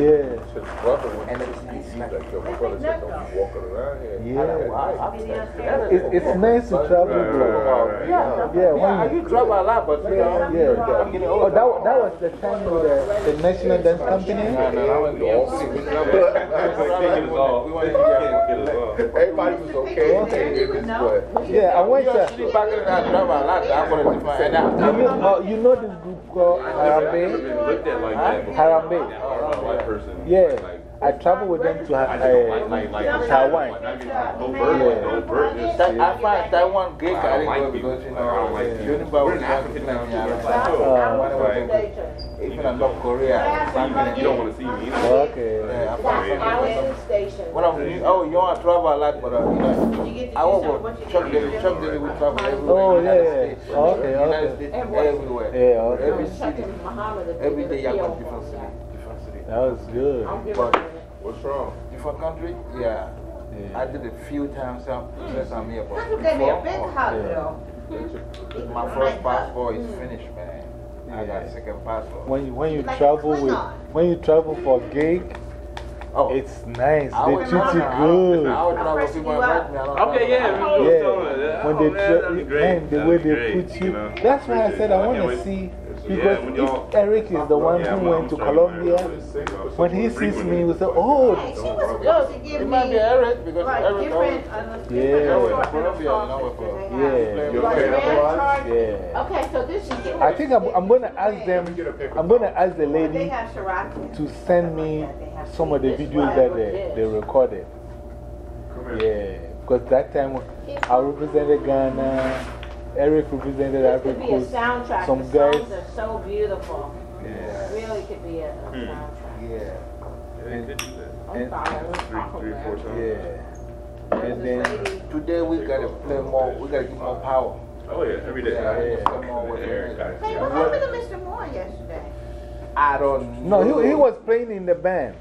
Yeah. And it's, it's like, Yeah. It's, it's nice to travel Right, to. right, right, right. yeah, Yeah, yeah, when you travel a lot, but you know, Yeah. I'm getting Oh, older. that, that was the time with the, the National Dance Company? No, no, I went to MC. We traveled. We went to India. Everybody was okay. in this way. Yeah, I went You to. actually back in that travel a lot. I went to different. And I, You know, uh, you know this group called Harambe? looked like that. Harambe. A white person. Yeah. Like, I traveled with them to I just don't like, uh, like, like, Taiwan. Like, not even no bird, no bird. Just, That- I find Taiwan gay I don't like people. because, you Like, I don't like know, people. Uniba We're was in not now, Vietnam, too. yeah, It's like, like, oh, Uh, one of them, even in North Korea, You don't want to see me. either. Okay. Yeah, I find something. station. When I'm, oh, you want to travel a lot, but uh, you know, I work with Chuck Daly. Chuck Daly, we travel everywhere. Oh, yeah, United. States. Okay, United okay. States, everywhere. Yeah, okay. Every city. Every day, I go to different city. Different city. That was good. But What's wrong? You different country, yeah. yeah. I did it a few times since I'm here, but Look at me, a before, big oh, hug, yeah. though. my first passport is finished, man. I got Yeah. second passport. When you, when you Like a travel with, Klingon. when you travel for gig, Oh, it's nice. I They would treat you travel- good. I would travel with people invite me. I don't Okay, travel yeah. alone. we Yeah, was talking about that. when Oh, they man, tra- that'd be great. and the That'd way be they great, put you. know. That's why I said I can't want to wait. see. Yeah, Because when if Eric is the one Yeah, who went to Colombia, when he sees me, he will say, Oh, Hey, she was supposed to give It me, might be Eric because like, Eric different, always. Yeah. different Colombia, assortment you know, of with, sauces that they Yeah. Like okay, red otherwise? charge- yeah. Okay, so this is. I think I'm, I'm going to ask them, I'm going to ask the lady to send me some of the videos that they, they recorded. Yeah, because that time I represented Ghana, Eric represented This could Ivory be a Coast. soundtrack. Some the songs are so beautiful. Yeah. Really could be a, a Hmm. soundtrack. Yeah. Yeah, they did do that. I'm And- sorry, I was Three, talking three, about four it. times. Yeah. And then, lady- Today we gotta play more, we gotta give more power. Oh, yeah, every day. Yeah, yeah. Come on with Eric, Eric. Hey, what happened to Mr. Moore yesterday? I don't know. no, he, he was playing in the band.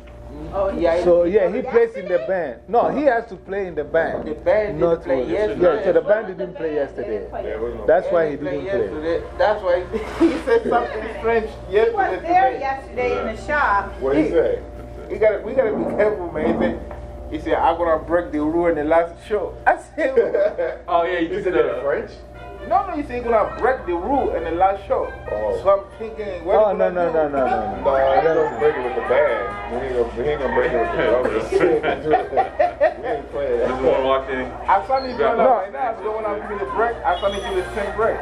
Oh, yeah. So, yeah, he plays in the band. No, he has to play in the band. The band Not didn't play with- yesterday. Yeah, so the band didn't play yesterday. There was no. That's why he didn't played play. yesterday. That's why (laughs) he said something (laughs) strange He yesterday. was there yesterday in the shop. What did he say? We gotta, we gotta be careful, man. He said, he said, I'm gonna break the rule in the last show. I said, (laughs) Oh, yeah, you Is said it that in French? No, no, he you're gonna break the rule in the last show. Oh. So I'm thinking, what Oh, no, no, no, no, no, no. No, I don't break it with the band. We ain't gonna, we ain't gonna break it with the drummers. (laughs) we ain't (laughs) playing that. Just walk in. I saw him doing that right now. So when I'm giving the break, I saw him give the same break.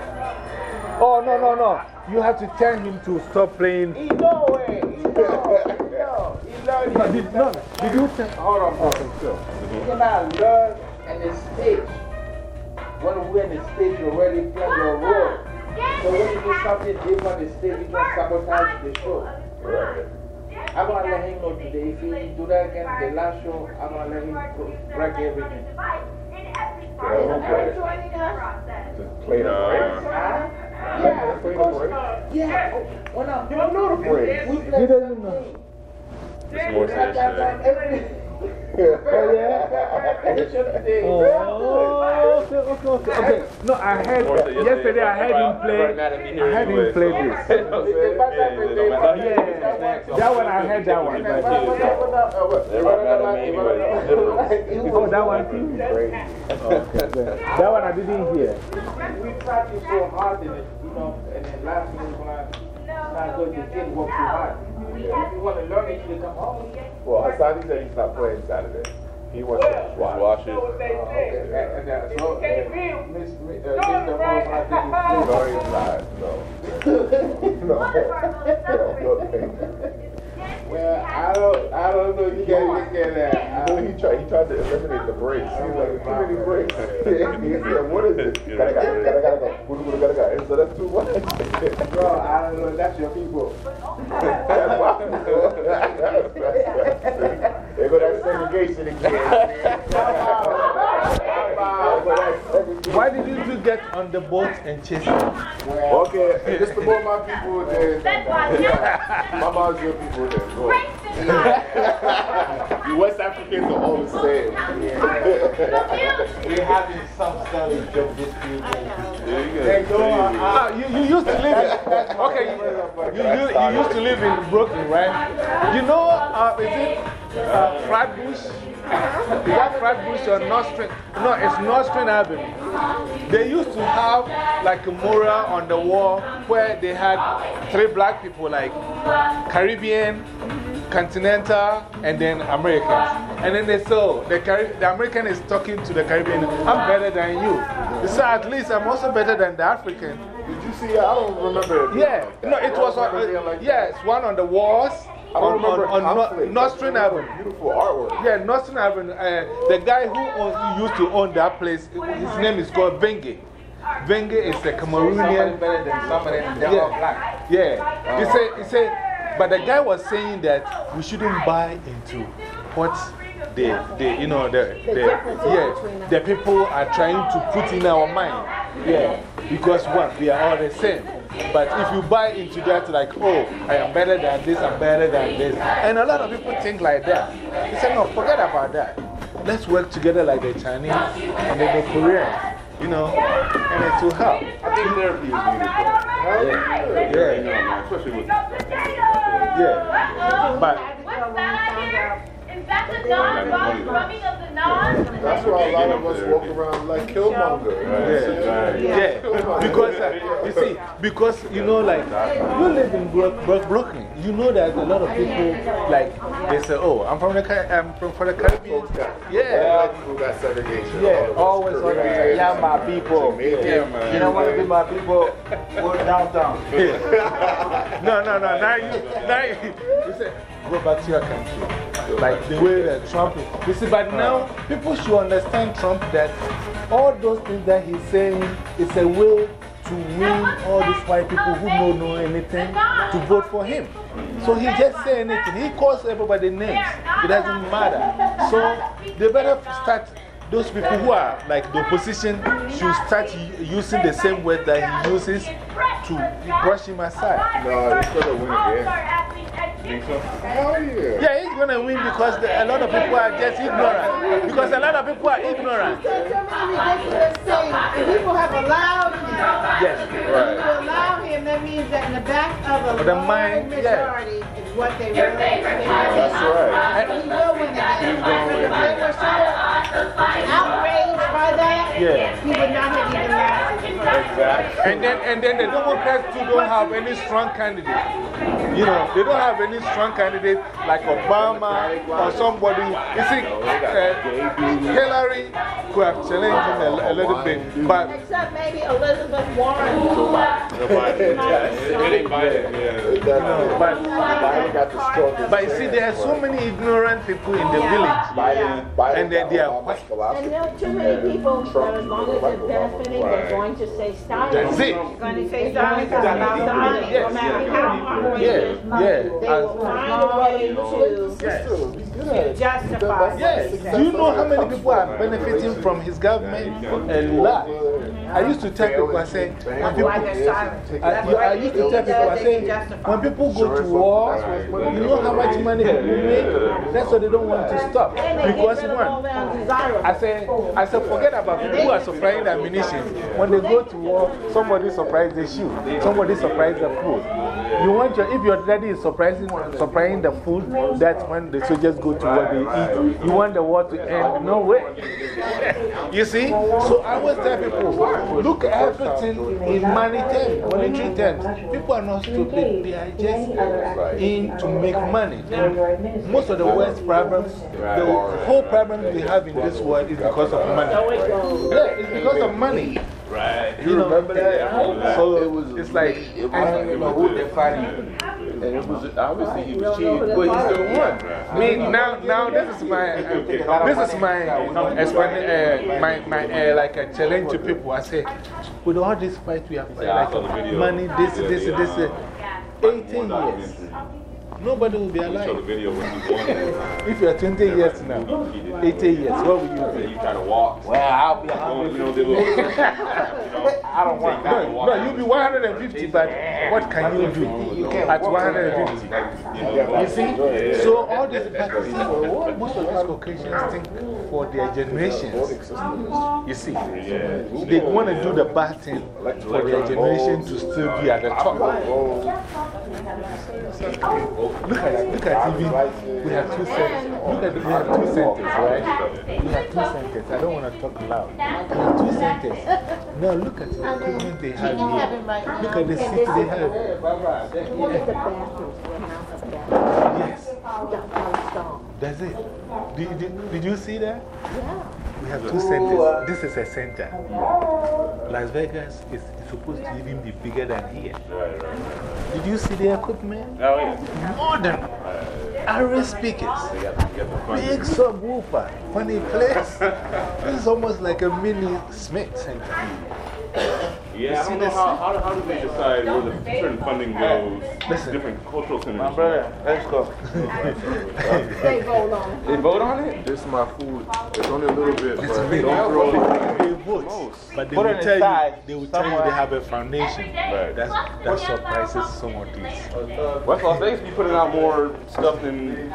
Oh, no, no, no. You have to tell him to stop playing. He know it. He know. He know. He know. No, did, no, did you tell Hold on, bro. Okay, sure. Think about love and the stage. When we're in the stage, you're already playing your role. So when you do something different on the stage, you just sabotage the show. Right. I'm gonna let him know today. If he do that again, the last show, I'm gonna let him go- break everything. Yeah, okay. Joining us? Just play the break. Huh? Yeah, play the break. Yeah. When I'm doing know the break, we play He doesn't know. Just more that time session. Oh. Oh, okay, okay, okay. No, I heard, yesterday I heard him play, I heard him play this. Yeah, that one, I heard that one. Oh, that one too? That one I didn't hear. We practice so hard you know, and then last minute when I, when I go, you can't work too hard. If you want to learn it, you come home. Well, Hassan said he's not playing Saturday. He wants to watch. Watch it. So they Oh, say. okay. And, and, uh, (laughs) so, uh, Miss, (laughs) uh, Miss, uh, No, Miss Demore. I think he's (laughs) no, he's not. No. no. no. Well, I don't, I don't know. You gotta look at that. You know, he tried, he tried to eliminate the breaks. He was like, too many breaks. he said, what is it? Gotta, gotta, gotta, gotta go. Gotta, gotta, gotta, gotta. So that's too much. Bro, I don't know. That's your people. (laughs) That's my people. There go that segregation again. (laughs) Why did you two get on the boat and chase him? Okay, if this the more my people, then my mom's your people, then go. You West Africans are all the same. We're having some sort of job dispute. Hey, go on. Ah, you, you used to live in, okay, you, you, you used to live in Brooklyn, right? You know, uh, is it uh, Flatbush? That Flatbush or Nostrand? No, it's Nostrand Avenue. They used to have like a mural on the wall where they had three black people, like Caribbean, Continental, and then Americans. And then they saw the, the American is talking to the Caribbean, I'm better than you. So at least I'm also better than the African. Did you see? I don't remember it. Yeah, no, it was on, it like uh, yes, one on the walls. I don't on, remember on, on conflict. Nostrand I remember Avenue. Beautiful artwork. Yeah, Nostrand Avenue. Uh, the guy who owns, used to own that place, his name is called Venge. Venge is a Cameroonian. better than somebody. They're all black. Yeah. He said, he said, but the guy was saying that we shouldn't buy into what the, the, you know, the, the, yeah, the people are trying to put in our mind. Yeah. Because what? We are all the same. But if you buy into that, like, oh, I am better than this, I'm better than this. And a lot of people think like that. They say, no, forget about that. Let's work together like the Chinese and the Koreans, you know, and it will help. I think therapy is needed. Yeah. You know, man, especially with. Yeah. But Is that the non rubbing of the non? That's why a lot of us walk around like Killmonger. Yeah, yeah. Because, uh, you see, because, you know, like, you live in Brook, Brook, Brooklyn. You know that a lot of people, like, they say, oh, I'm from the, Car- I'm from for the Caribbean. Yeah. People got segregation. Yeah, always on the yeah, my people. Yeah, You don't want to be my people, go downtown. (laughs) No, no, no. Now you, now you, you say, go back to your country. Like the way that Trump is. You see, but now people should understand Trump that all those things that he's saying is a way to win all these white people who don't know anything to vote for him. So he just say anything. He calls everybody names. It doesn't matter. So they better start. Those people who are like the opposition should start using the same word that he uses to brush him aside. No, he's going to win again. Think so? Hell yeah. Yeah, he's going to win because the, a lot of people are just ignorant. Because a lot of people are ignorant. There's so many ridiculous things. If people have allowed him, Yes. if you allow him, that means that in the back of a The large mind, yeah. is what they really think. That's right. And He will win again. If they were so outraged by that, Yeah. he would not have even lasted. Exactly. And then, and then the Democrats too don't have any strong candidate. You know, they don't have any strong candidate like Obama or somebody. You see, uh, Hillary could have challenged him a, a little bit, but Except maybe Elizabeth Warren. It ain't Biden. But, Biden got the strongest. but you see, there are so many ignorant people in the village. Biden, Biden And they- got they are Obama's And philosophy. there are too many people that as long as they're benefiting, they're going to say stop. That's it. Going to say stop. No matter how outrageous. Yeah, yeah. They will find a way to, to justify. Yes. Do you know how many people are benefiting from his government? A lot. I used to tell people, I say, when people, Why they're silent. I, you- I used to tell people, I say, when people go to war, you know how much money (laughs) people make? That's why they don't want to stop. And they get Because rid of all one. I say, I say, forget about people who are supplying the ammunition. When they go to war, somebody supplies the shoe, somebody supplies the food. You want your, if your daddy is surprising, supplying the food, that's when the soldiers go to what they eat. You want the war to end? No way. (laughs) you see? So I always tell people look at everything in money terms, monetary terms. People are not stupid, they are just in to make money. Most of the world's problems, the whole problem we have in this world is because of money. Yeah, it's because of money. Right. You remember that? So it was, it's like, I don't even know who they're fighting. And it was, obviously he was cheating, but he still won. Me, now, now this is my, (laughs) this is my, uh, my, my uh, like a challenge to people. I say, with all this fight we have, like money, this, this, this, uh, 18 years. Nobody will be alive. The video when (laughs) you won. If you're 20 years now, 80 years, what will you do? You try to walk. Well, I'll be Going, you know, the little, (laughs) you know, I don't want that. No, no, you'll be 150, but what can you do at 150? You see? So, all this, but most of these Caucasians think for their generations. You see? They want to do the bad thing for their generation to still be at the top. Look at, look at even, we have two centers. Look at, we have two centers, right? We have two centers. I don't want to talk loud. We have two centers. Now look at the equipment they have here. Look at the city they have. Yes. That's it. Did, did, did you see that? Yeah. We have two centers. This is a center. Las Vegas is supposed to even be bigger than here. Did you see the equipment? Oh, yeah. Modern. RS speakers. Big subwoofer. Funny place. this is almost like a mini Smith center. Yeah, I don't know how, how, how do they decide where the certain funding goes? Listen. Different cultural centers. My brother, let's go. They vote on it. They vote on it? This is my food. It's only a little bit, It's but big. don't throw it. They vote. But they Put will it tell you, they will tell you they have a foundation. Right. That's, that surprises some of these. West Las Vegas be putting out more stuff than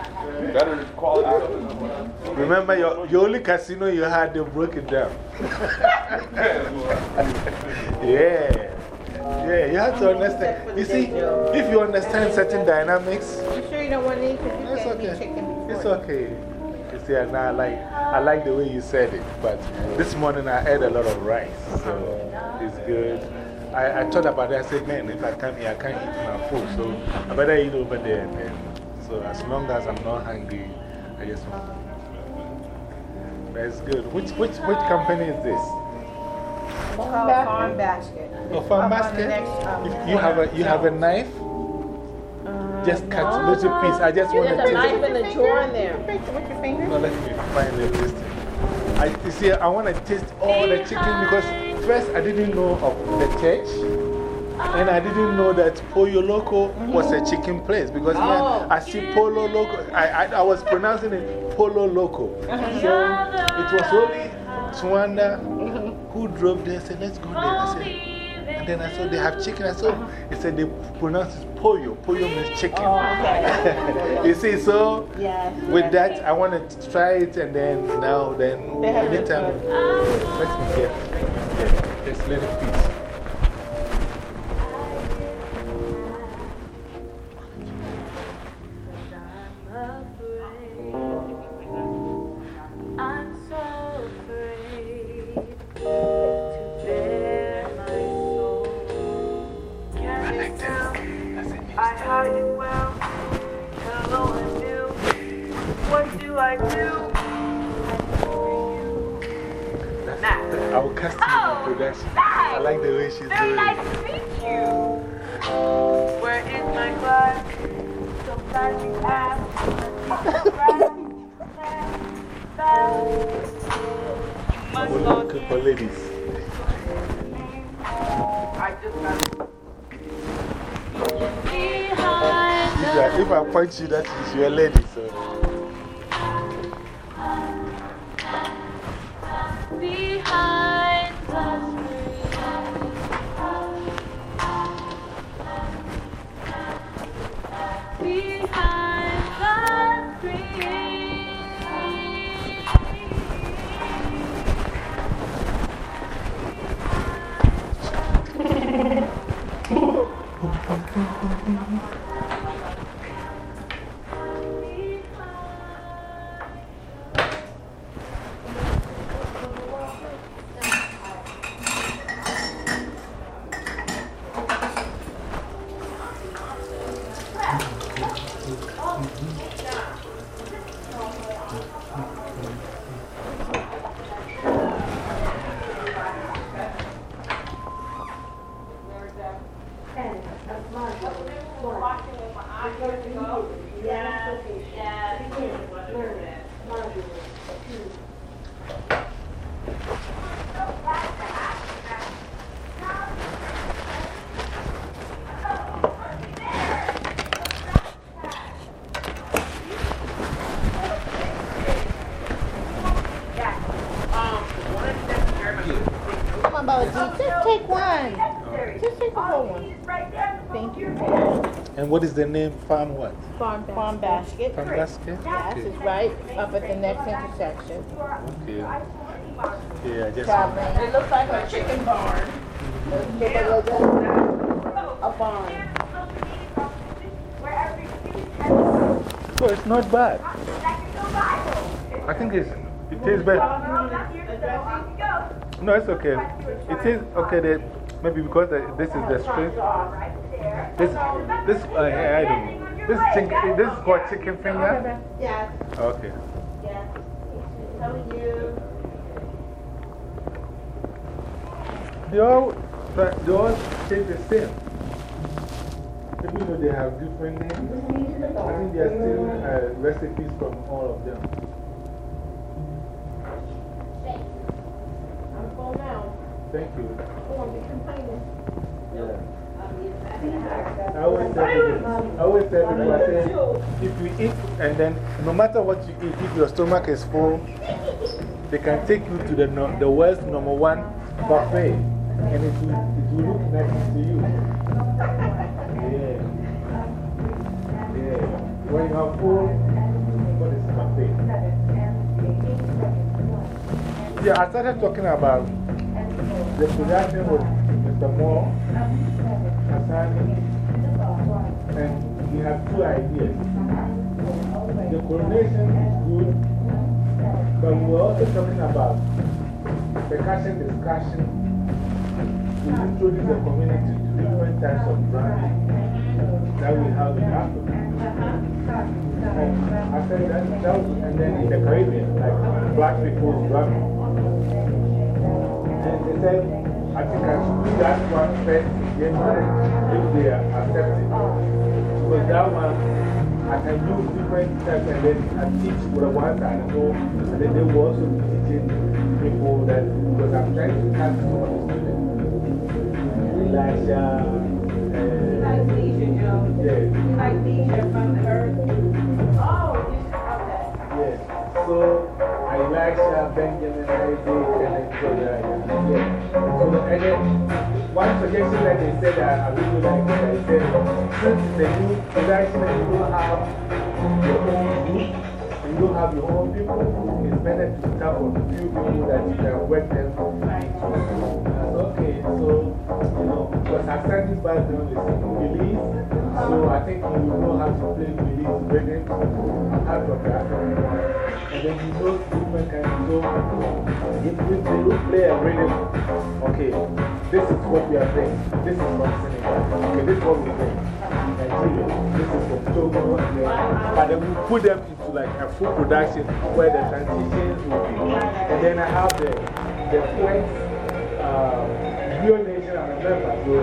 better quality stuff. Remember, your, your only casino you had, they broke it down. (laughs) yeah. Yeah, you have to understand. You see, if you understand certain dynamics, You sure you don't want to eat? Because it's okay. chicken. It's okay. You see, and I like, I like the way you said it. But this morning I ate a lot of rice, so uh-huh. it's good. I, I thought about it. I said, man, if I come here, I can't eat my food. So I better eat over there. Then. So as long as I'm not hungry, I just want. That's good. Which, which, which company is this? It's called Farm Basket. Oh, farm Up on the basket? next, um, If you have a, you have a knife? Just cut little piece. I just want to got the taste knife in the drawer in there. With your finger? No, let me find the this thing. I, you see, I want to taste all the chicken because first I didn't know of the church. And I didn't know that Pollo Loco was a chicken place because Oh. I see Polo Loco, I, I, I was pronouncing it Polo Loco. So it was only Twanda who drove there and said, Let's go there. I said, and then I saw they have chicken. I saw, he said they pronounce it Pollo. Pollo means chicken. (laughs) you see, so with that, I want to try it and then now, then, anytime, let me get just little piece. I'm I will cast you in the oh, production. I like the way she's Very doing nice it. to meet you. Where is my glass? So glad you asked. I'm looking for ladies. I just got If, I, if I punch you, that is your lady. So. What is the name? Farm what? Farm, farm basket. Farm basket? Yes, Okay. it's right up at the next intersection. Okay. Yeah, I just. Traveling. It looks like a chicken barn. A barn. So it's not bad. I think it's, it tastes better. No, it's okay. It is okay that maybe because the, this is the strip. This, this, uh, I don't know. This, chicken, this is called chicken finger? Yes. Okay. Yes. How are you? They all, try- they all taste the same. Even though they have different names, I think they are still uh, recipes from all of them. I'm full now. Thank you. I won't be complaining. Yeah. I always tell people, I always tell people, I say, if you eat and then no matter what you eat, if your stomach is full, they can take you to the, no, the world's number one buffet and it will, it will look nice to you. Yeah. Yeah. When you are full, what is buffet? Yeah, I started talking about the production with Mr. more Asani, and we have two ideas. The coronation is good, but we're also talking about percussion discussion to introduce the community to different types of drumming that we have in Africa. And I said that, that was, and then in the Caribbean, like black people's drumming. And they said, I think I should do that one first in January if they are accepted. Because that one, I can do different types and then I teach with the ones I know, and then they will also be teaching people that, because I'm trying to catch some of the students. Elisha. Uh, Like Deja Jones. Deja from the earth. Oh, okay. Yes. So, Elisha, Benjamin, Korea. Yeah. So, and then one suggestion that they said that I really like it, I said, since the new production you don't have your own group, you don't have your own people, it's better to tap on a few people that you can work them. That's okay. So, you know, because this background is Belize, so I think you know how to play Belize rhythm, apart from that. And then you know kinds of. So, if you you play a rhythm, okay, this is what we are playing. This is from Senegal. Okay, this is what we play. Nigeria. This is from Togo. and But then we put them into like a full production where the transitions will be. And then I have the, the flights. Uh, Rio Nation, I'm a member, so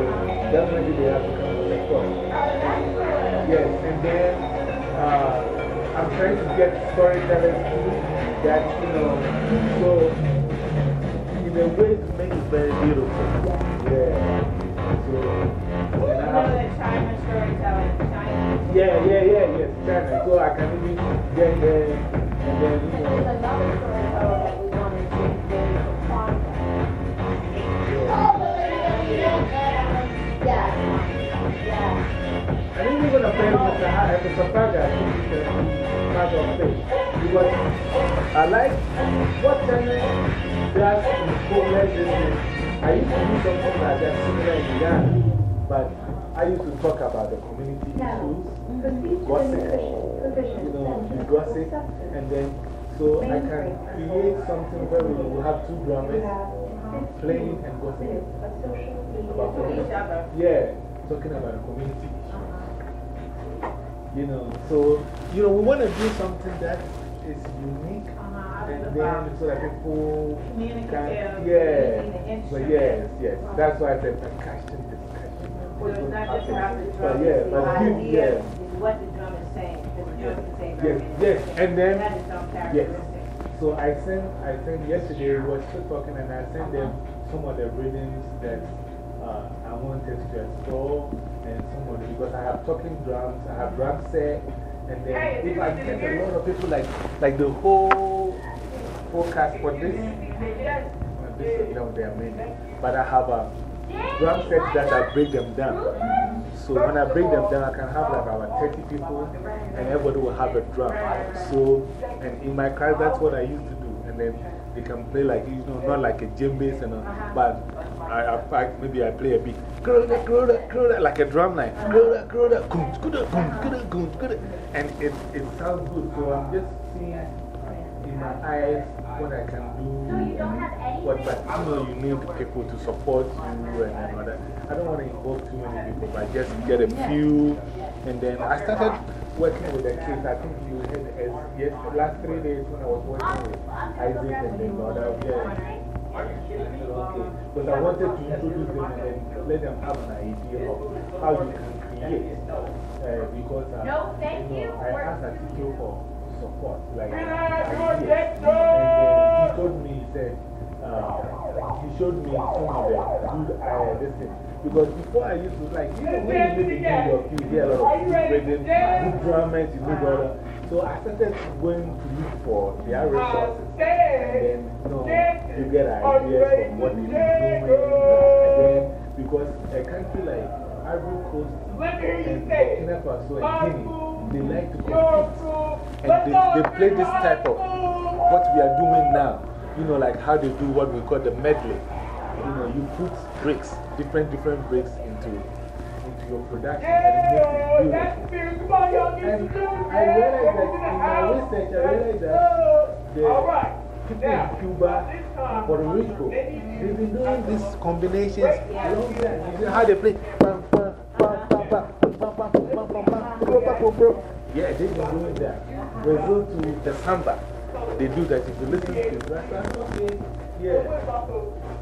definitely they have to come to support. Yes, and then uh, I'm trying to get storytellers that, you know, so in a way to make it very beautiful. Yeah. So, and I have, China storytelling. China. yeah, yeah, yeah, yes, China. So I can even get there and then, you know. another storyteller that we want to get for Kwanzaa. Yeah. Yeah. I think we're going to play with the uh, high episode Saga. I it's a part of it. Because I like what China does in schoolers business. I used to do something like that similar in Ghana. But I used to talk about the community issues, gossip, you know, gossip, and then so I can create something where we will have two drummers playing and gossiping about community. Yeah, talking about the community issues. You know, so, you know, we want to do something that is unique. Uh-huh, and then so that people can, yeah. So, yes, yes. Uh-huh. That's why I said percussion discussion. Well, it's not just about the But drum. yeah, but you, yeah. is what the drum is saying. Because the drum is saying Yes, very yes, and then, That is some yes. So I sent, I sent yesterday, we were still talking, and I sent them some of the rhythms that uh, I wanted to explore, and some of because I have talking drums, I have drum set, and then if I get a lot of people, like, like the whole forecast for this, this, no, they are many. But I have a drum set that I break them down. So when I break them down, I can have like about 30 people and everybody will have a drum. So, and in my class, that's what I used to do. And then they can play like, you know, not like a djembe, and all, but I, I, maybe I play a beat, like a drum line. And it, it sounds good. So I'm just seeing in my eyes what I can do. What, but you know, you need people to support you and all that. I don't want to involve too many people, but just get a few. And then I started working with the kids. I think you had yes, the last three days when I was working with Isaac and then Lord, yeah. Okay. Because I wanted to introduce them and let them have an idea of how you can create. Uh, because uh, no, thank you know, I asked a teacher for support. Like, ideas. And he told me, he said, uh, he showed me some of the good uh, this thing. Because before I used to, like, you know, when you live in New York, you hear a lot of good rhythm, good drummers, you need all that. So I started going to look for their resources. And then, you know, you get ideas from what they're doing. And then, because a country like Ivory Coast and Burkina Faso and Guinea, they like to compete. And they, they play this type of what we are doing now. You know, like how they do what we call the medley. You know, you put bricks, different, different bricks into, into your production and it makes it beautiful. And I realized that in my research, I realized that the people in Cuba, Puerto Rico, they've been doing these combinations long time. You see how they play? Yeah, they've been doing that. Brazil to the samba, they do that. If you listen to it, that's. Yeah.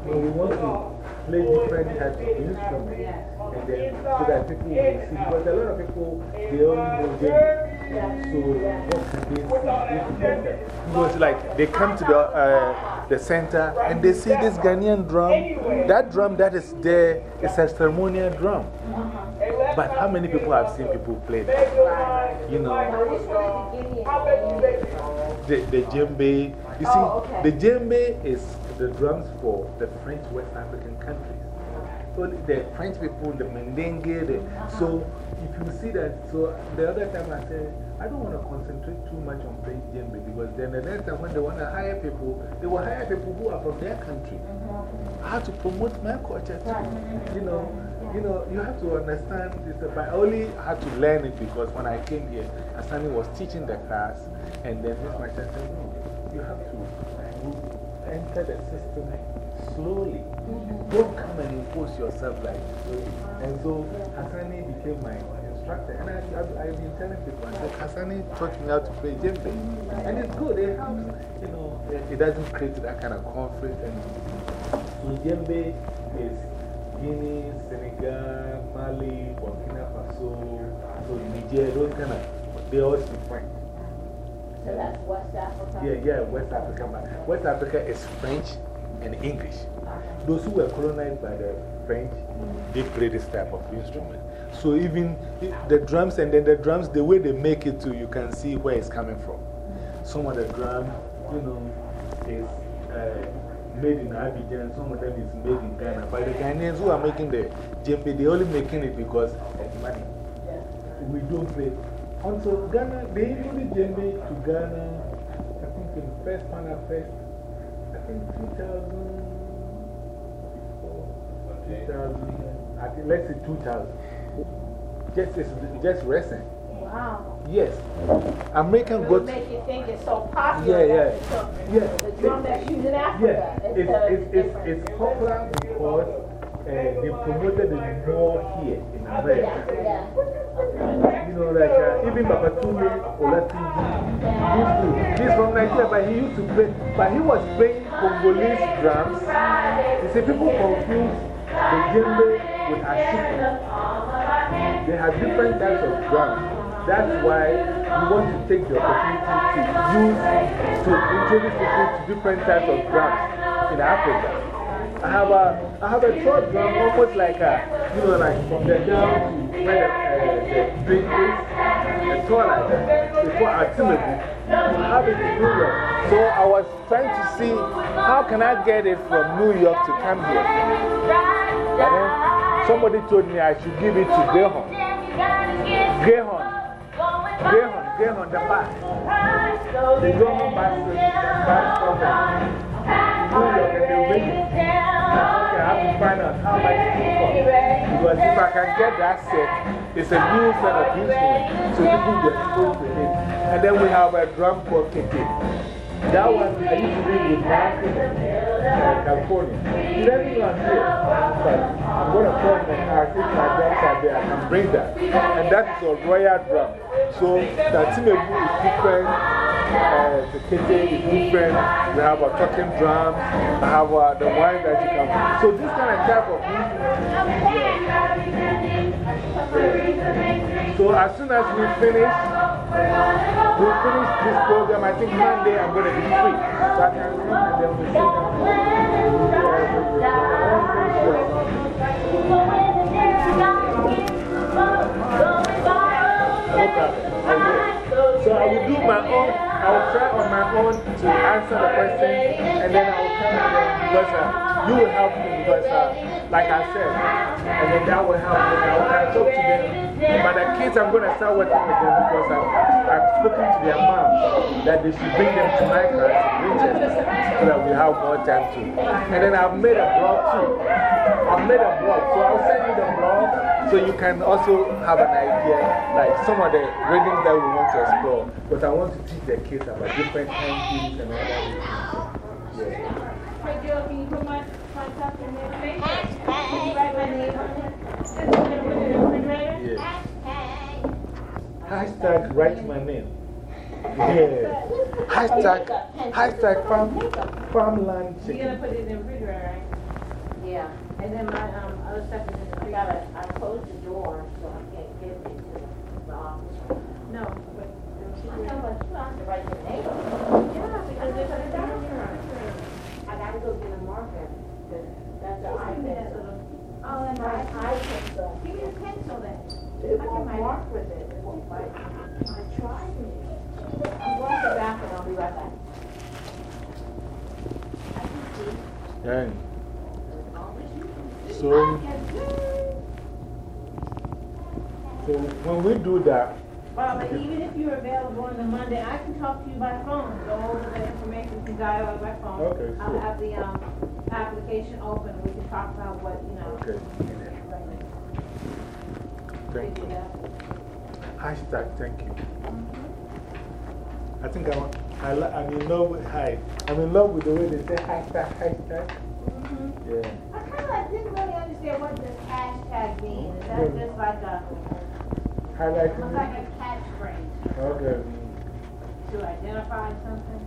When we want to play different types of instruments, and then so that people will see. Because a lot of people, they only know them. So, what can they see? Because, like, they come to the, uh, the center and they see this Ghanaian drum. That drum that is there is a ceremonial drum. But how many people have seen people play that? You know, the, the djembe. You see, oh, the djembe is the drums for the French West African countries. So the French people, the Mandingue, the, so if you see that, so the other time I said, I don't want to concentrate too much on playing djembe because then the next time when they want to hire people, they will hire people who are from their country. I have to promote my culture too. You know, you know, you have to understand this. But I only had to learn it because when I came here, Asani was teaching the class, and then Miss Martin said, No, you have to enter the system slowly. Don't come and impose yourself like this. And so Hassani became my instructor. And I, I, I've been telling people, I said, Hassani taught me how to play djembe. And it's good. It helps, you know, it, it doesn't create that kind of conflict. And so djembe is Guinea, Senegal, Mali, Burkina Faso, so Niger, those kind of, they all speak French. So that's West Africa? Yeah, yeah, West Africa. West Africa is French and English. Those who were colonized by the French, they play this type of instrument. So even the drums and then the drums, the way they make it too, you can see where it's coming from. Some of the drum, you know, is uh, made in Abidjan, some of them is made in Ghana. But the Ghanaians who are making the djembe, they're only making it because of money. We don't play. Until Ghana, they introduced djembe to Ghana, I think in first Pana Fest, I think 2000, 2000, I think, let's say 2000. Just, just recent. Wow. Yes. American got. make you think it's so popular. Yeah, yeah. yeah. The drum that's used in Africa. Yeah. It's, it's, it's, it's, popular because uh, they promoted it more here in America. Yeah. yeah. You know, like uh, even Babatunde Olatunji to. He's from Nigeria, but he used to play. But he was playing Congolese drums. You see, people confuse the djembe with ashiko. They have different types of drums. That's why we want to take the opportunity to use, to introduce people to different types of drums in Africa. I have a, I have a short drum, almost like a, you know, like from the down to where the, uh, the string is, a tour like that. It's called Atimebu. have it in New York. So I was trying to see how can I get it from New York to come here. But then somebody told me I should give it to Greyhound. Greyhound. Greyhound, Greyhound, the bus. The Greyhound bus, bus I have to find out how much it will. Because if I can get that set, it's a new set of instruments. So people get to it. And then we have a drum called Kete. That one I used to live in uh, California. He doesn't know I'm here, but I'm going to call ask if my are there. I can bring that. And that is a royal drum. So the Timebu is different. Uh, the Kete is different. We have a talking drums. I have uh, the wine that you can. So this kind of type of music. So as soon as we finish, we finish this program. I think Monday I'm going to be free. So I can come and then we sit down. So I will do my own, I will try on my own to answer the question and then I will come and then because uh, you will help me because, uh, like I said, and then that will help me. I will can talk to them. But the kids, I'm going to start working with them because I've, spoken to their mom that they should bring them to my class in Winchester so that we have more time to. And then I've made a blog too. I've made a blog, so I'll send you the blog so you can also have an idea, like some of the readings that we want to explore. But I want to teach the kids about different time keys and all that. Yeah. Hey, Jill, can you put my contact in there? Can you write my name on it? Is it gonna put it in the refrigerator? Yeah. Hashtag write my name. Yeah. Hashtag, hashtag farm, farmland You're gonna put it in the refrigerator, right? Yeah, and then my, um, other stuff is in the refrigerator. I closed the door, so I can't get into the office. No, but. I know, but you have to write your name. Yeah, because there's a document. I gotta go get a marker, 'cause that's the iPad. Oh, and my iPad. Give me a pencil then. It I can won't mark with it. It won't bite. I tried it. I'm going to the bathroom, I'll be right back. I. Yeah. So, so when we do that, Well, but even if you're available on the Monday, I can talk to you by phone, go over the information to dialogue by phone. Okay, I'll have the, um, application open, we can talk about what, you know. Okay. thank you. Hashtag thank you. I think I'm, I, I'm in love with, hi, I'm in love with the way they say hashtag, hashtag. Yeah. I kinda like, didn't really understand what this hashtag means, is that just like a, Highlight looks like a catchphrase Okay. to identify something?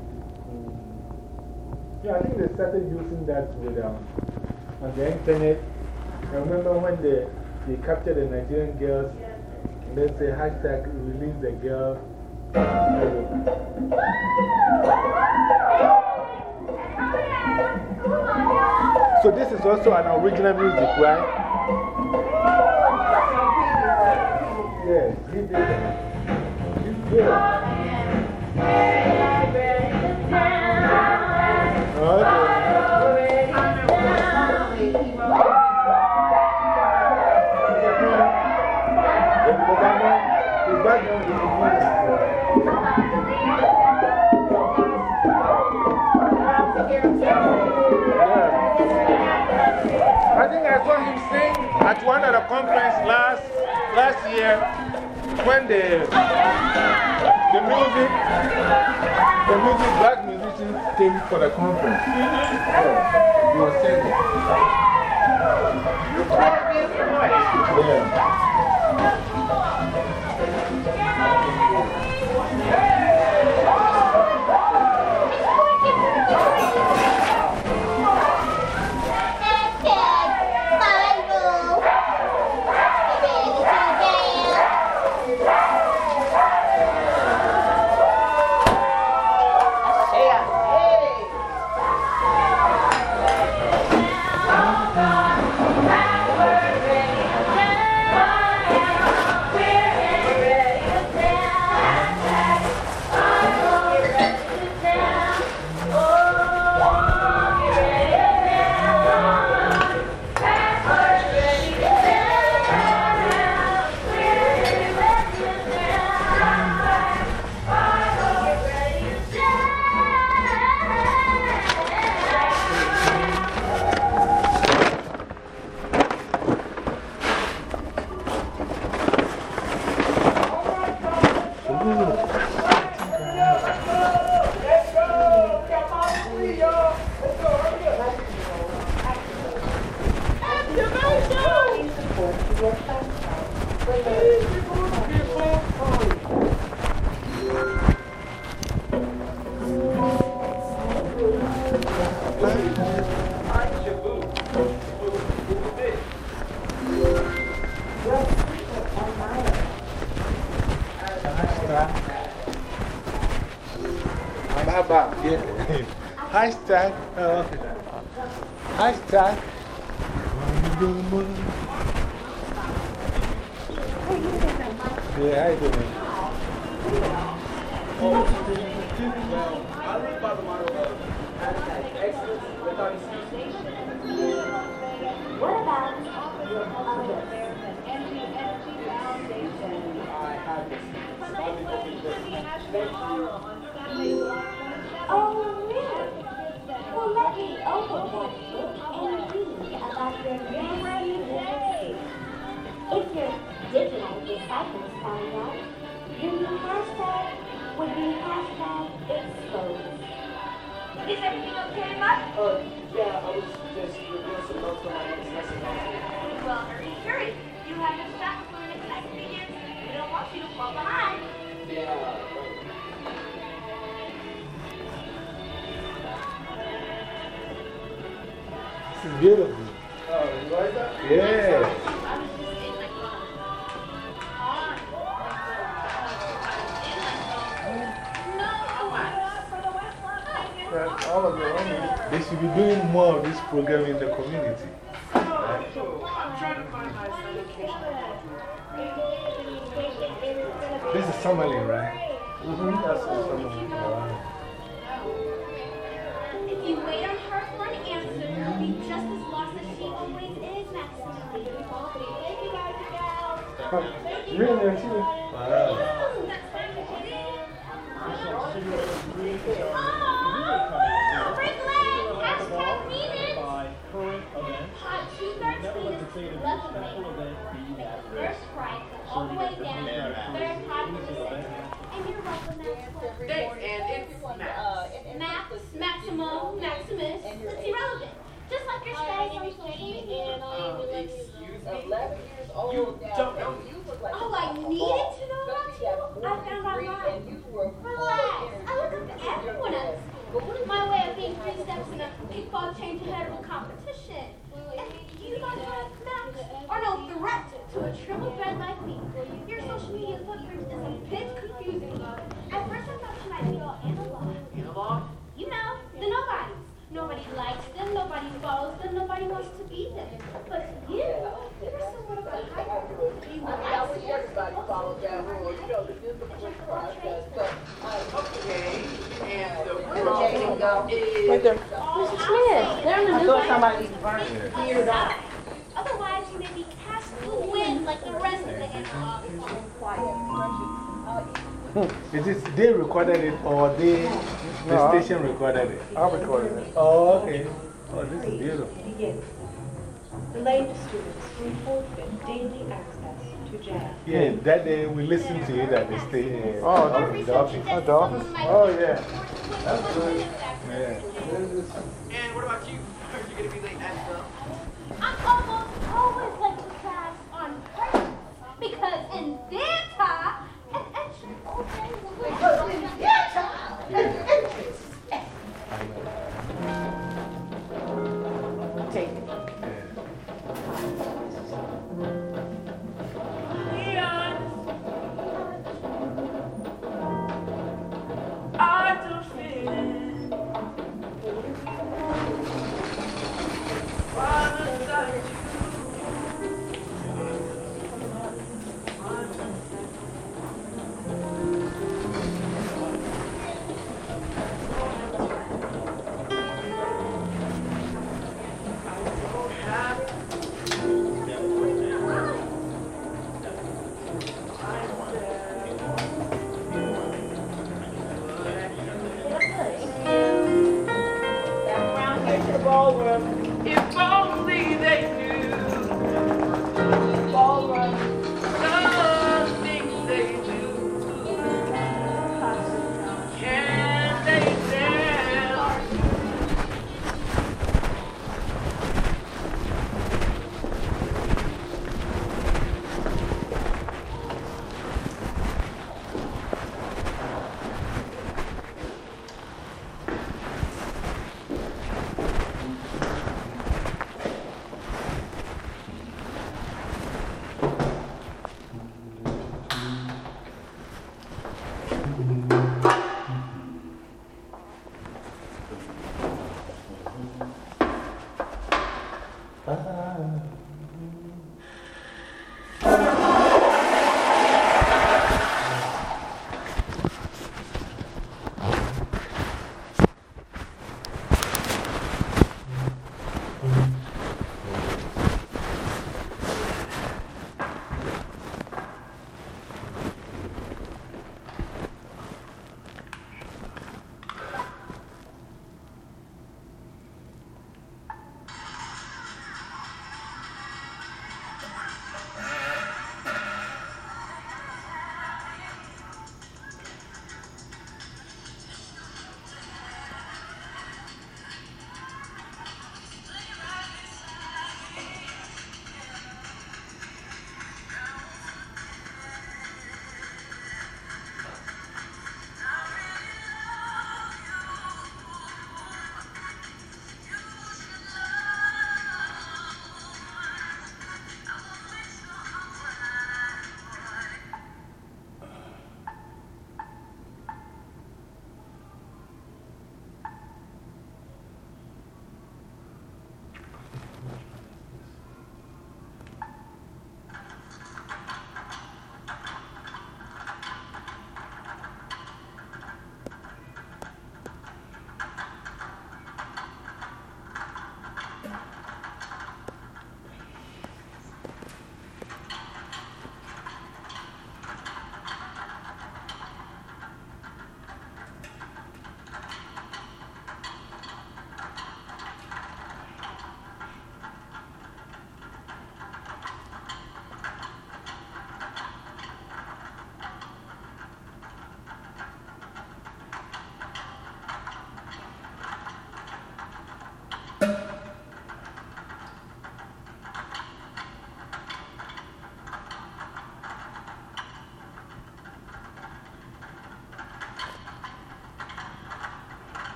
Yeah, I think they started using that with, um, on the internet. I remember when they, they captured the Nigerian girls and then say hashtag release the girl. So this is also an original music, right? Yes, he did that. He's good. Okay. Conference last, last year when the, the music, the music, black musicians came for the conference. Yeah, he was singing. Yeah. listen to it and they stay oh, the office. Oh, the office? Oh, yeah. That's good. Yeah.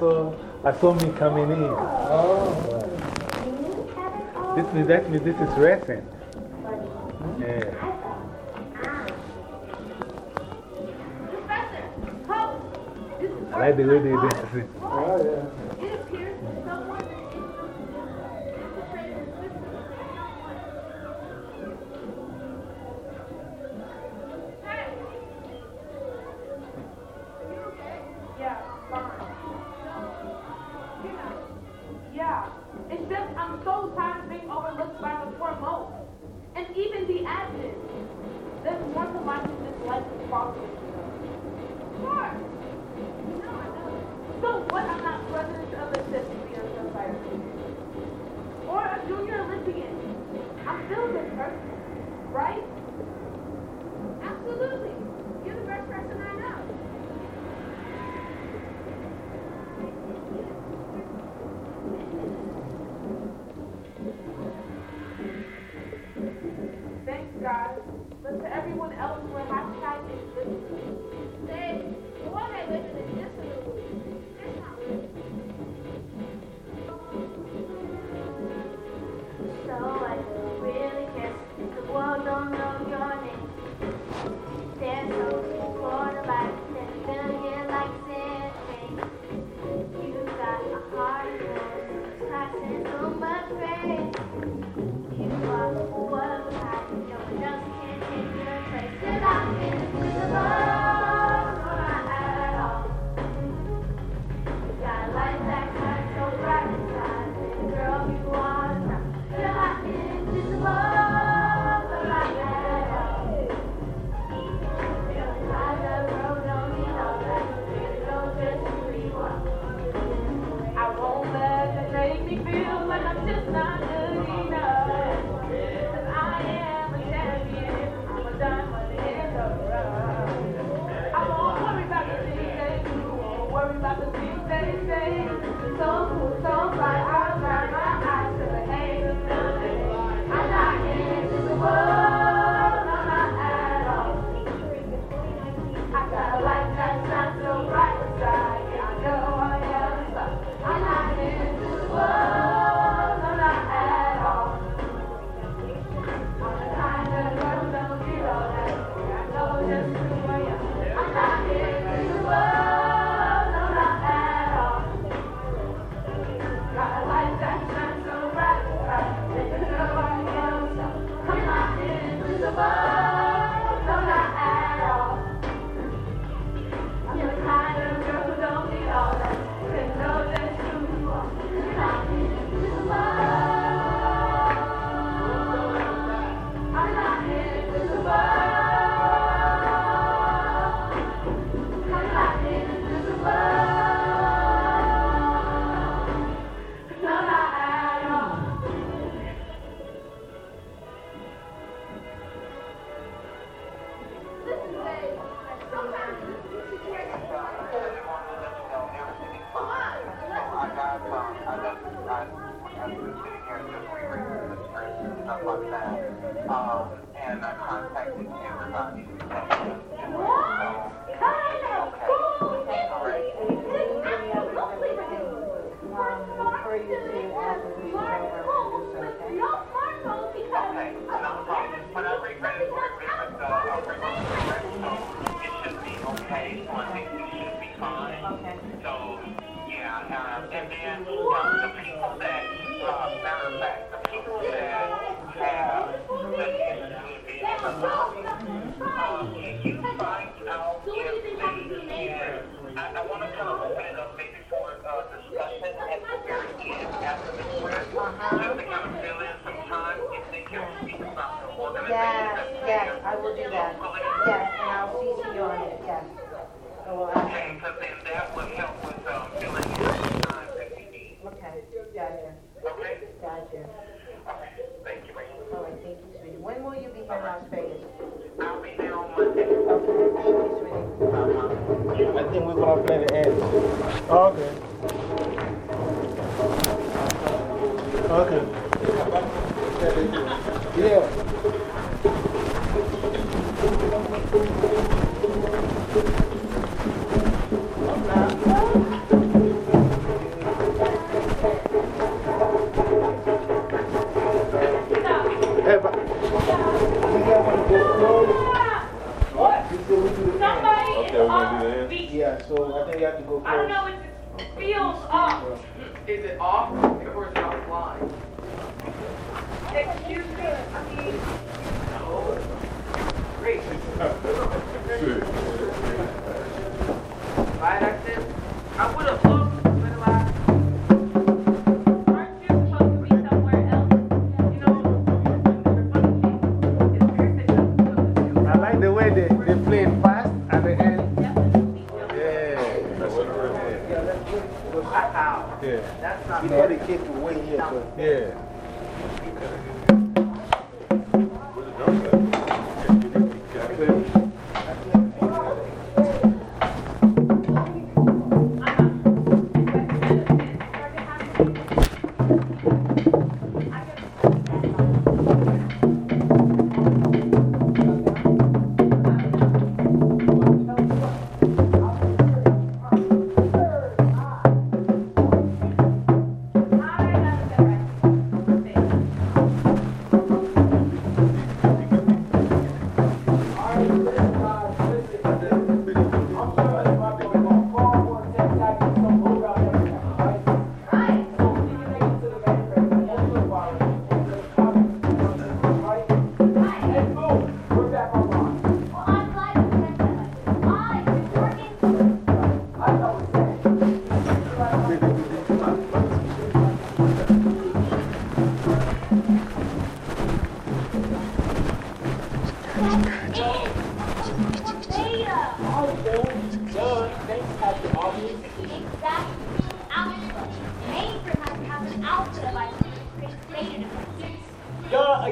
saw, I saw me coming in. Oh. This means, that means this is recent. Yeah. I like the way they dance. Sure. No,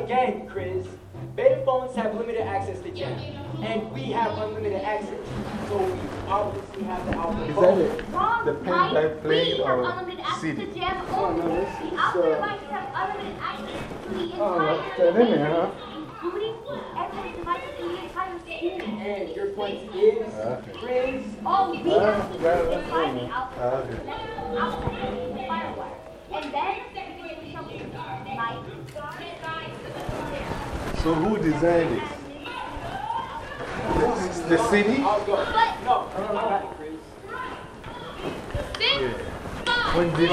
again, Chris. Beta phones have limited access to jam, and we have unlimited access. So we obviously have the output Is phone. that it? The pen drive playing or CD? Oh, no, this is. uh, devices have unlimited access to the Oh, that's that in there, huh? including every device in the entire school. And your point is, Okay. Chris? Oh, we Ah, have to do that's it cool, by the man. output. Okay. Output firewire. And then we can do something like So who designed this? The, the city? Yeah. When this,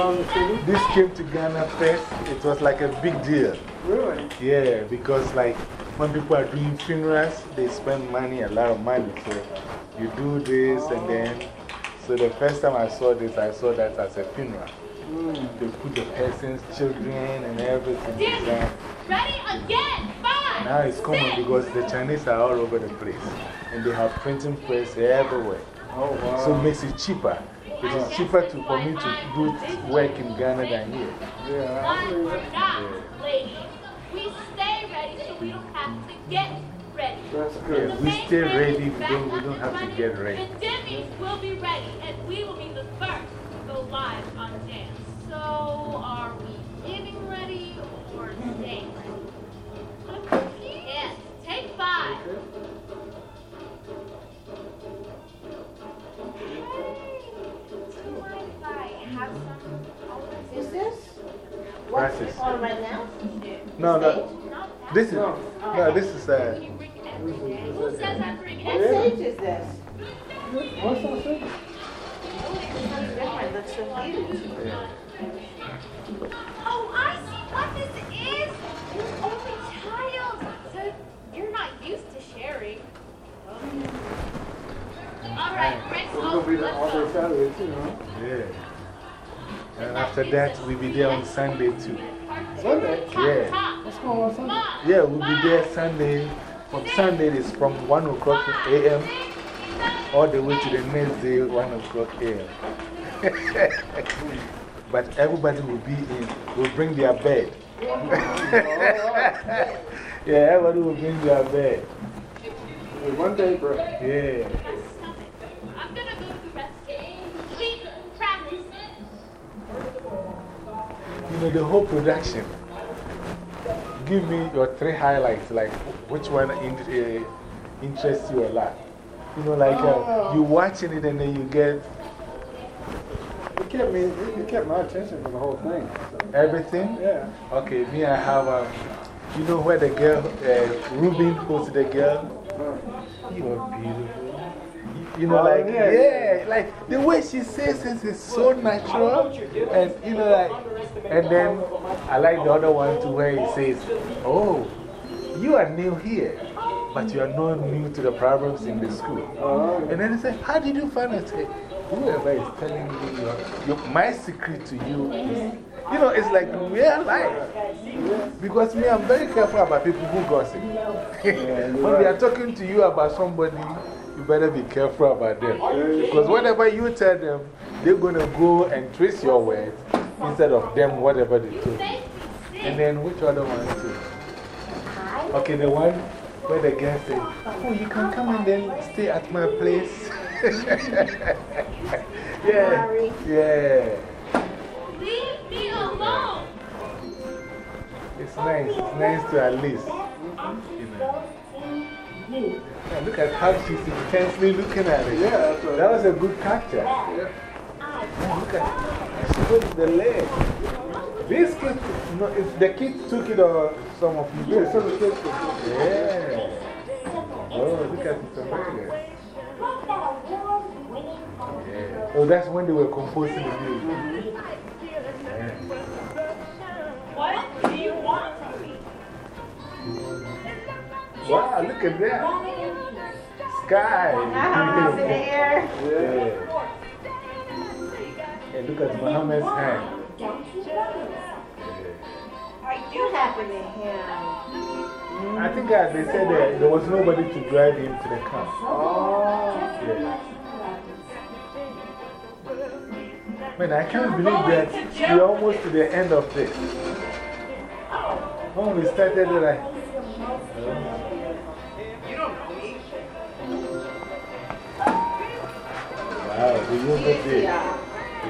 this came to Ghana first, it was like a big deal. Really? Yeah, because like when people are doing funerals, they spend money, a lot of money. So you do this and then. So the first time I saw this, I saw that as a funeral. Mm. They put the person's children and everything. design. ready again. Five. Now it's common because the Chinese are all over the place. And they have printing press everywhere. Oh, wow. So it makes it cheaper. It is cheaper to, for me to do work in Ghana than here. But we're not, ladies. We stay ready so we don't have to get ready. That's good. We stay ready, we don't, we don't have to get ready. The Demis will be ready, and we will be the first to go live on dance. So are we getting ready or staying ready? Yes, take five. Hey, is this? What's Practice. on right now? No, no. This is, no, no this is uh, Who says I bring it? What stage is this? What's on stage? Different, looks so huge. Oh, I see what this is. You're an only child, so you're not used to sharing. All right, Rex, It's going to be the let's all go. day Saturday, too, huh? yeah. And after that, we'll be there on Sunday too. Sunday? Yeah. What's going on Sunday? Yeah, we'll be there Sunday. From Sunday, it's from 1 o'clock a.m. all the way to the next day, 1 o'clock a.m. (laughs) but everybody will be in, will bring their bed. (laughs) yeah, everybody will bring their bed. One day, bro. Yeah. I'm gonna go to the rest. You know, the whole production. Give me your three highlights, like which one in, uh, interests you a lot. You know, like uh, you watching it and then you get It kept me, it, kept my attention for the whole thing. everything. Yeah. Okay, me, I have, um, you know where the girl, uh, Ruben posted the girl? You are beautiful. You- know, Oh, like, yeah, yeah, yeah. like the way she says it is so natural. And, you know, like, and then I like the other one too, where he says, Oh, you are new here, but you are not new to the problems in the school. Oh, And then he said, How did you find it? Whoever is telling me your, your, my secret to you is, you know, it's like real life. Because me, I'm very careful about people who gossip. (laughs) when they are talking to you about somebody, you better be careful about them. Because whatever you tell them, they're going to go and trace your words instead of them, whatever they told you. And then which other one too? Okay, the one where the girl said, Oh, you can come and then stay at my place. (laughs) yeah. Yeah. Leave me alone. It's nice. It's nice to at least. You know. Yeah, look at how she's intensely looking at it. Yeah. That was a good capture. Yeah. Yeah, look at She put the leg. This kid, no, if the kids took it or some of you Yeah, some of the kids took it. Yeah. Oh, look at Mr. Burger. Yeah. Oh, that's when they were composing the music. Yeah. What do you want from me? Wow, look at that. Sky. Up in the air. Yeah. And look at Muhammad's hand. Are you happened to him? I think uh, they said that there was nobody to drive him to the car. Oh. Yeah. Man, I can't believe that we're almost to the end of this. When we started, like. You don't know me. Wow, the yoga day.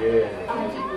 Yeah.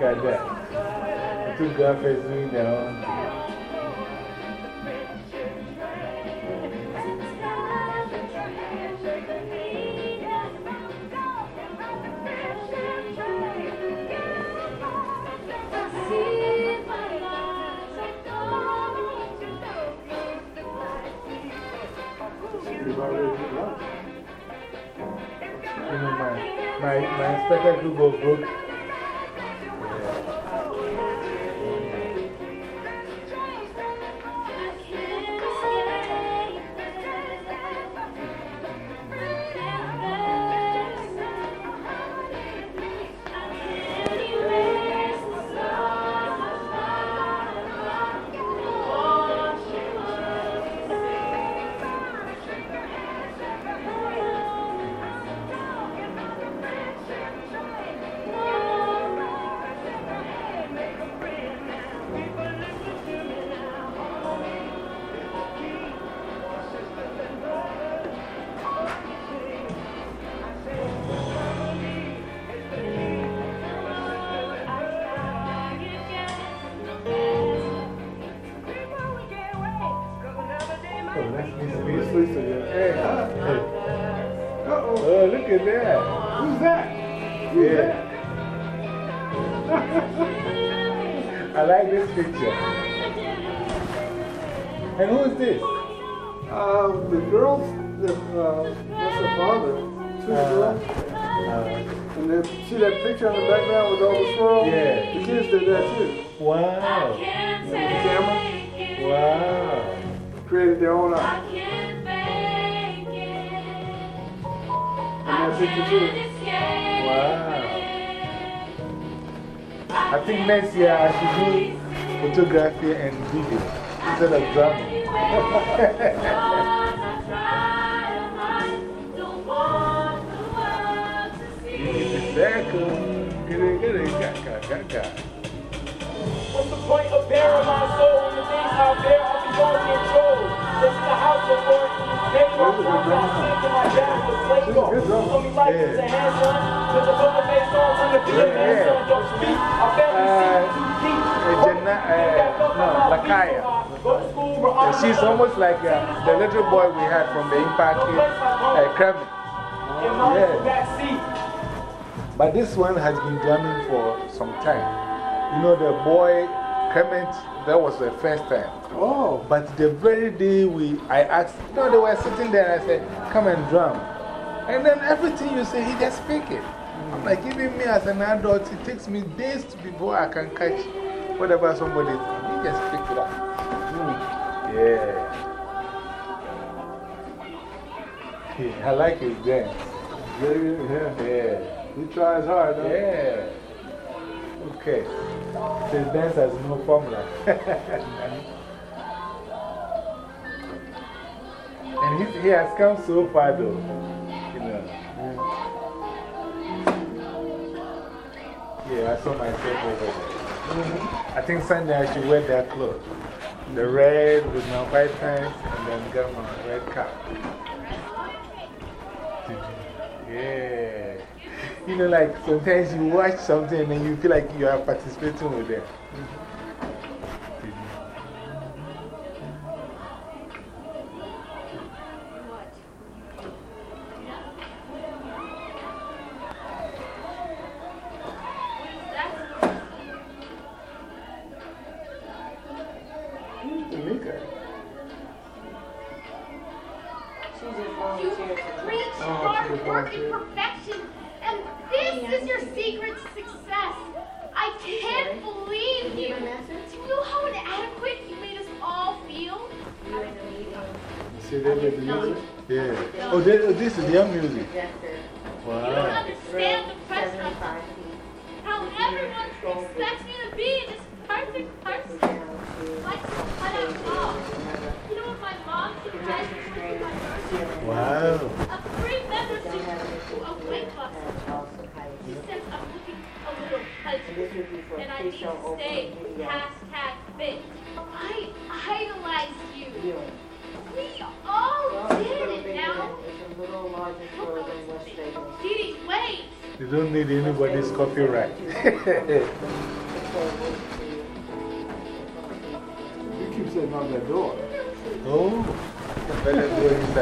At that. The two girlfriends doing their own photography and video instead of drama. It, get it, gaga, gaga. What's the point of bearing my soul when the days out there I'll be going control? This is the house of. Maybe my songs I sing to my dad was slave off. Told me life is a hands on. Cause the book of on the beat of man don't speak. Uh, no, Lakaya. Uh, She's almost like uh, the little boy we had from the Impact Kid, uh. Yeah. But this one has been drumming for some time. You know, the boy, Clement, that was the first time. Oh. But the very day we, I asked, you know, they were sitting there and I said, come and drum. And then everything you say, he just speak it. I'm like, even me as an adult, it takes me days before I can catch whatever somebody, he just pick it up. Yeah. Yeah, I like his dance. Yeah, yeah. Yeah. He tries hard, huh? Yeah. Okay. His dance has no formula. (laughs) and he, he has come so far, though. You know. Yeah, I saw myself over there. I think Sunday I should wear that clothes. The red with my white pants and then get my red cap. Yeah. You know, like sometimes you watch something and you feel like you are participating with them. Tamika.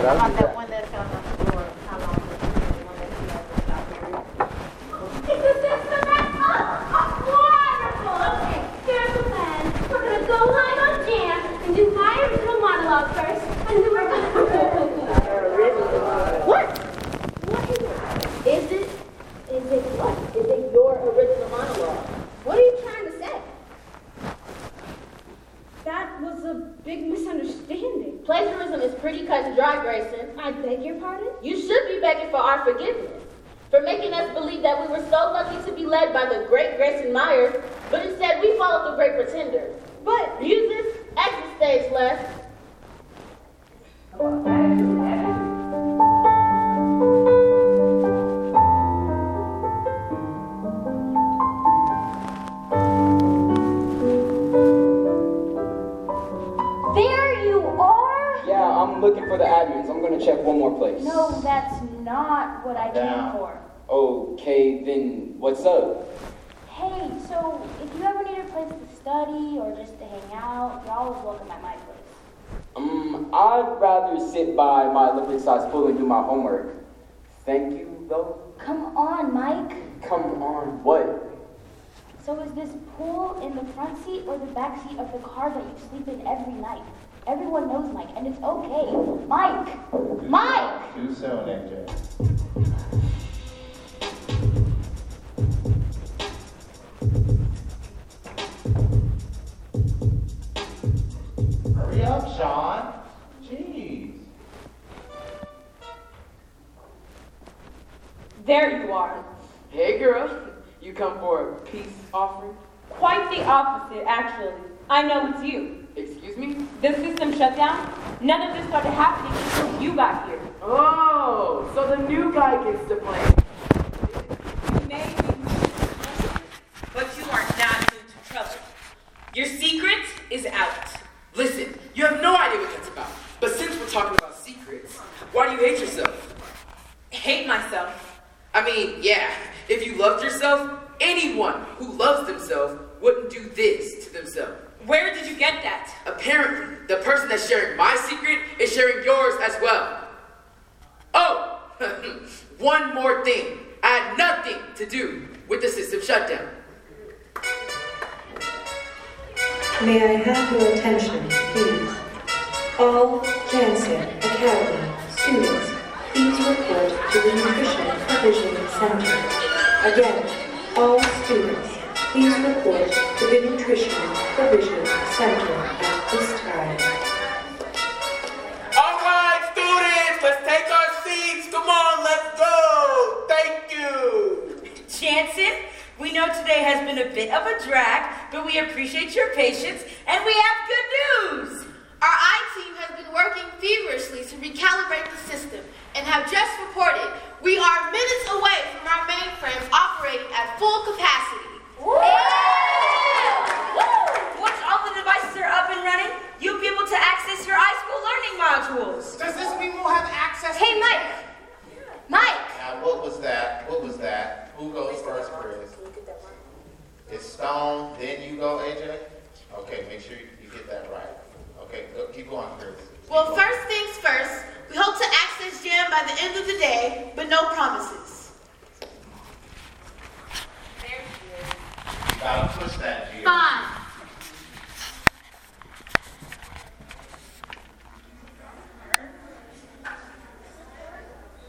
Better this pool in the front seat or the back seat of the car that you sleep in every night? Everyone knows Mike, and it's okay. Mike! Mike! Too soon, AJ. Hurry up, Sean. Jeez. There you are. Hey, girl. You come for a peace offering? Quite the opposite, actually. I know it's you. Excuse me? The system shut down. None of this started happening until you got here. Oh, so the new guy gets to blame. But you are not due to trouble. Your secret is out. Listen, you have no idea what that's about. But since we're talking about secrets, why do you hate yourself? Hate myself. I mean, yeah, if you loved yourself, anyone who loves themselves wouldn't do this to themselves. Where did you get that? Apparently, the person that's sharing my secret is sharing yours as well. Oh, (laughs) one more thing. I had nothing to do with the system shutdown. May I have your attention, please? All Janssen Academy students, please report to the Nutrition Provision Center. Again, all students, please report to the Nutrition Provision Center at this time. All right, students, let's take our seats. Come on, let's go. Thank you. Jansen, we know today has been a bit of a drag, but we appreciate your patience and we have good news. Our I team has been working feverishly to recalibrate the system and have just reported we are minutes away from our mainframes operating at full capacity. Once all the devices are up and running, you'll be able to access your iSchool learning modules. Does this mean we'll have access Hey, Mike. Mike. Now, what was that? What was that? Who goes first, Chris? It's Stone, then you go, AJ? Okay, make sure you you get that right. Okay, keep going, Chris. Well, first things first, we hope to access Jam by the end of the day, but no promises. There she You gotta push that, G. Fine.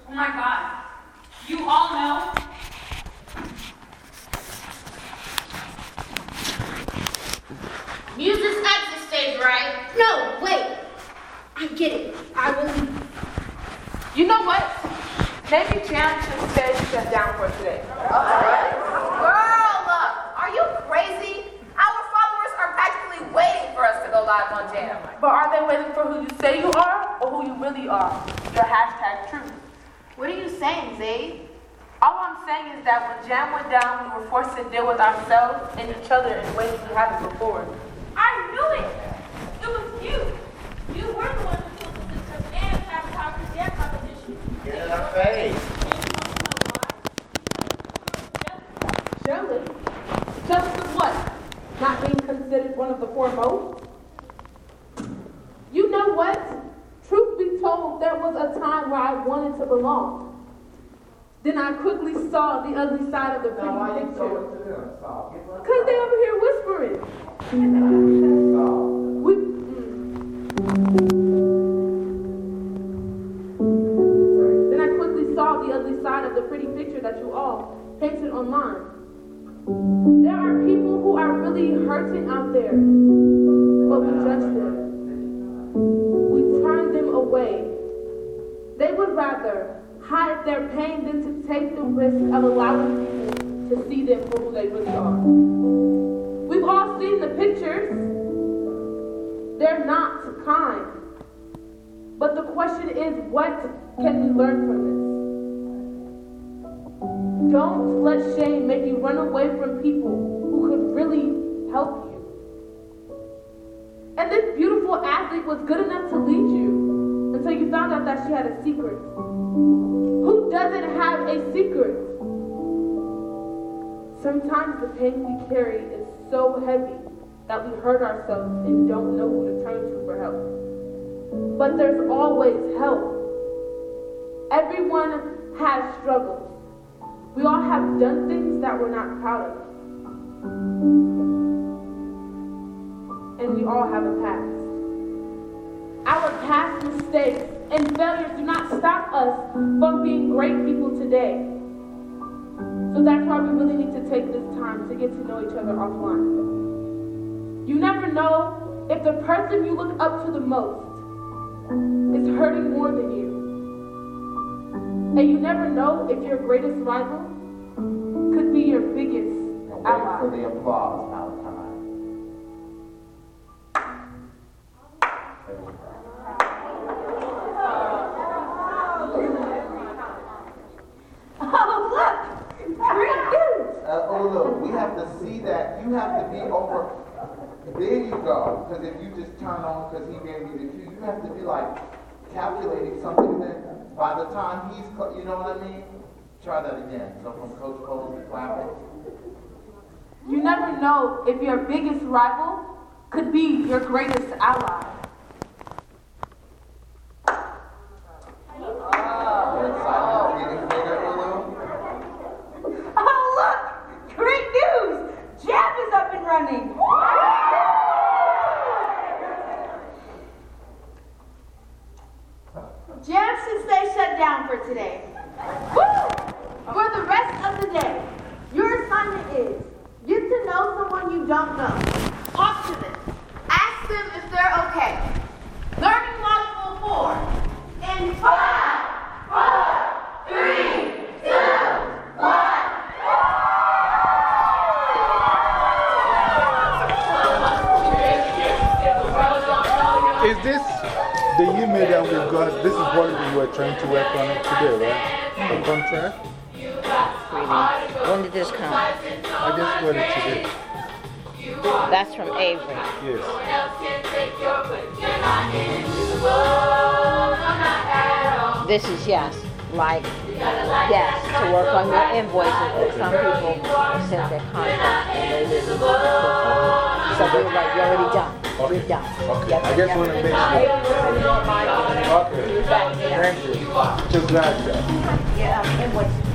Oh my god. You all know Music's exit stage, right? No, wait. I get it. I really. You know what? Maybe Jam should stay shut down for today. Girl, look, are you crazy? Our followers are practically waiting for us to go live on Jam. But are they waiting for who you say you are or who you really are? Your hashtag truth. What are you saying, Zayd? All I'm saying is that when Jam went down, we were forced to deal with ourselves and each other in ways we hadn't before. I knew it. It was you. You were the one who took the system and sabotaged the jam competition. Get in her face. Jealous? Jealous of what? Not being considered one of the foremost? You know what? Truth be told, there was a time where I wanted to belong. Then I quickly saw the ugly side of the pretty picture. Because they over here whispering. We, mm. Then I quickly saw the ugly side of the pretty picture that you all painted online. There are people who are really hurting out there, their pain than to take the risk of allowing people to see them for who they really are. We've all seen the pictures. They're not kind. But the question is, what can we learn from this? Don't let shame make you run away from people who could really help you. And this beautiful athlete was good enough to lead you until you found out that she had a secret. Who doesn't have a secret? Sometimes the pain we carry is so heavy that we hurt ourselves and don't know who to turn to for help. but there's always help. Everyone has struggles. We all have done things that we're not proud of. And we all have a past. Our past mistakes and failures do not stop us from being great people today. So that's why we really need to take this time to get to know each other offline. You never know if the person you look up to the most is hurting more than you. And you never know if your greatest rival could be your biggest ally. For the applause, You have to be over. There you go. Because if you just turn on because he gave me the cue, you have to be like calculating something that by the time he's, you know what I mean? Try that again. So from Coach Pose to clapping. You never know if your biggest rival could be your greatest ally. Ah, (laughs) oh, look! Great news! Jam is up and running! Jam should stay shut down for today. For the rest of the day, your assignment is get to know someone you don't know. Talk to them. Ask them if they're okay. Learning module four. In five, four, three, two, one. Is this the that got? This is what we were trying to work on today, right? The contract? Really? When did this come? I just got it today. That's from Avery. Yes. This is yes, like yes, to work on your invoices. Some people sent their contract and they didn't approve. So we were like, you're already done. We're done. Okay. Yep, I yep, just yep. want to make sure. Okay. Thank you. Too glad that. Yeah, invoices.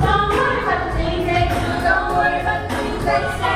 Don't worry about the things they do. Don't worry about the things they say.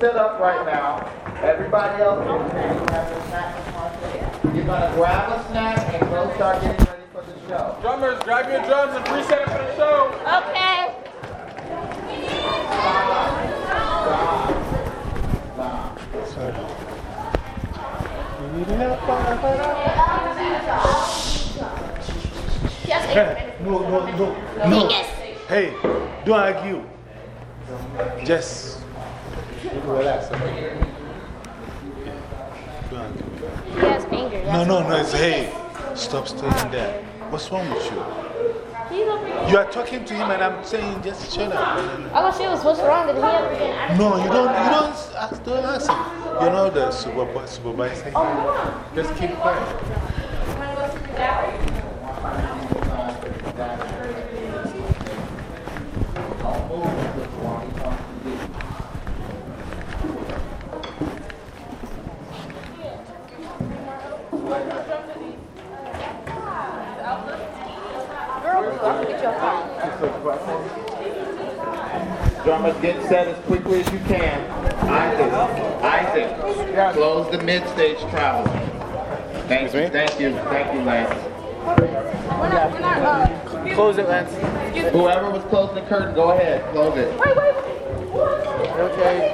Drummers sit up right now. Everybody else can have their snack and. You're gonna grab a snack and go start getting ready for the show. Drummers, grab your drums and preset it for the show. Okay. no, no, no. no. Hey, don't argue. Just Hey, stop staying there. What's wrong with you? He's over here. You are talking to him, and I'm saying just shut up. I thought she was what's wrong. Did he ever get an No, you don't, you don't ask, don't ask him. You know the super, supervisor. Oh, just keep quiet. Drummers, get set as quickly as you can. Isaac, Isaac, close the mid-stage travel. Thank you, thank you, thank you, Lance. Close it, Lance. Whoever was closing the curtain, go ahead, close it. Wait, wait, wait. Okay.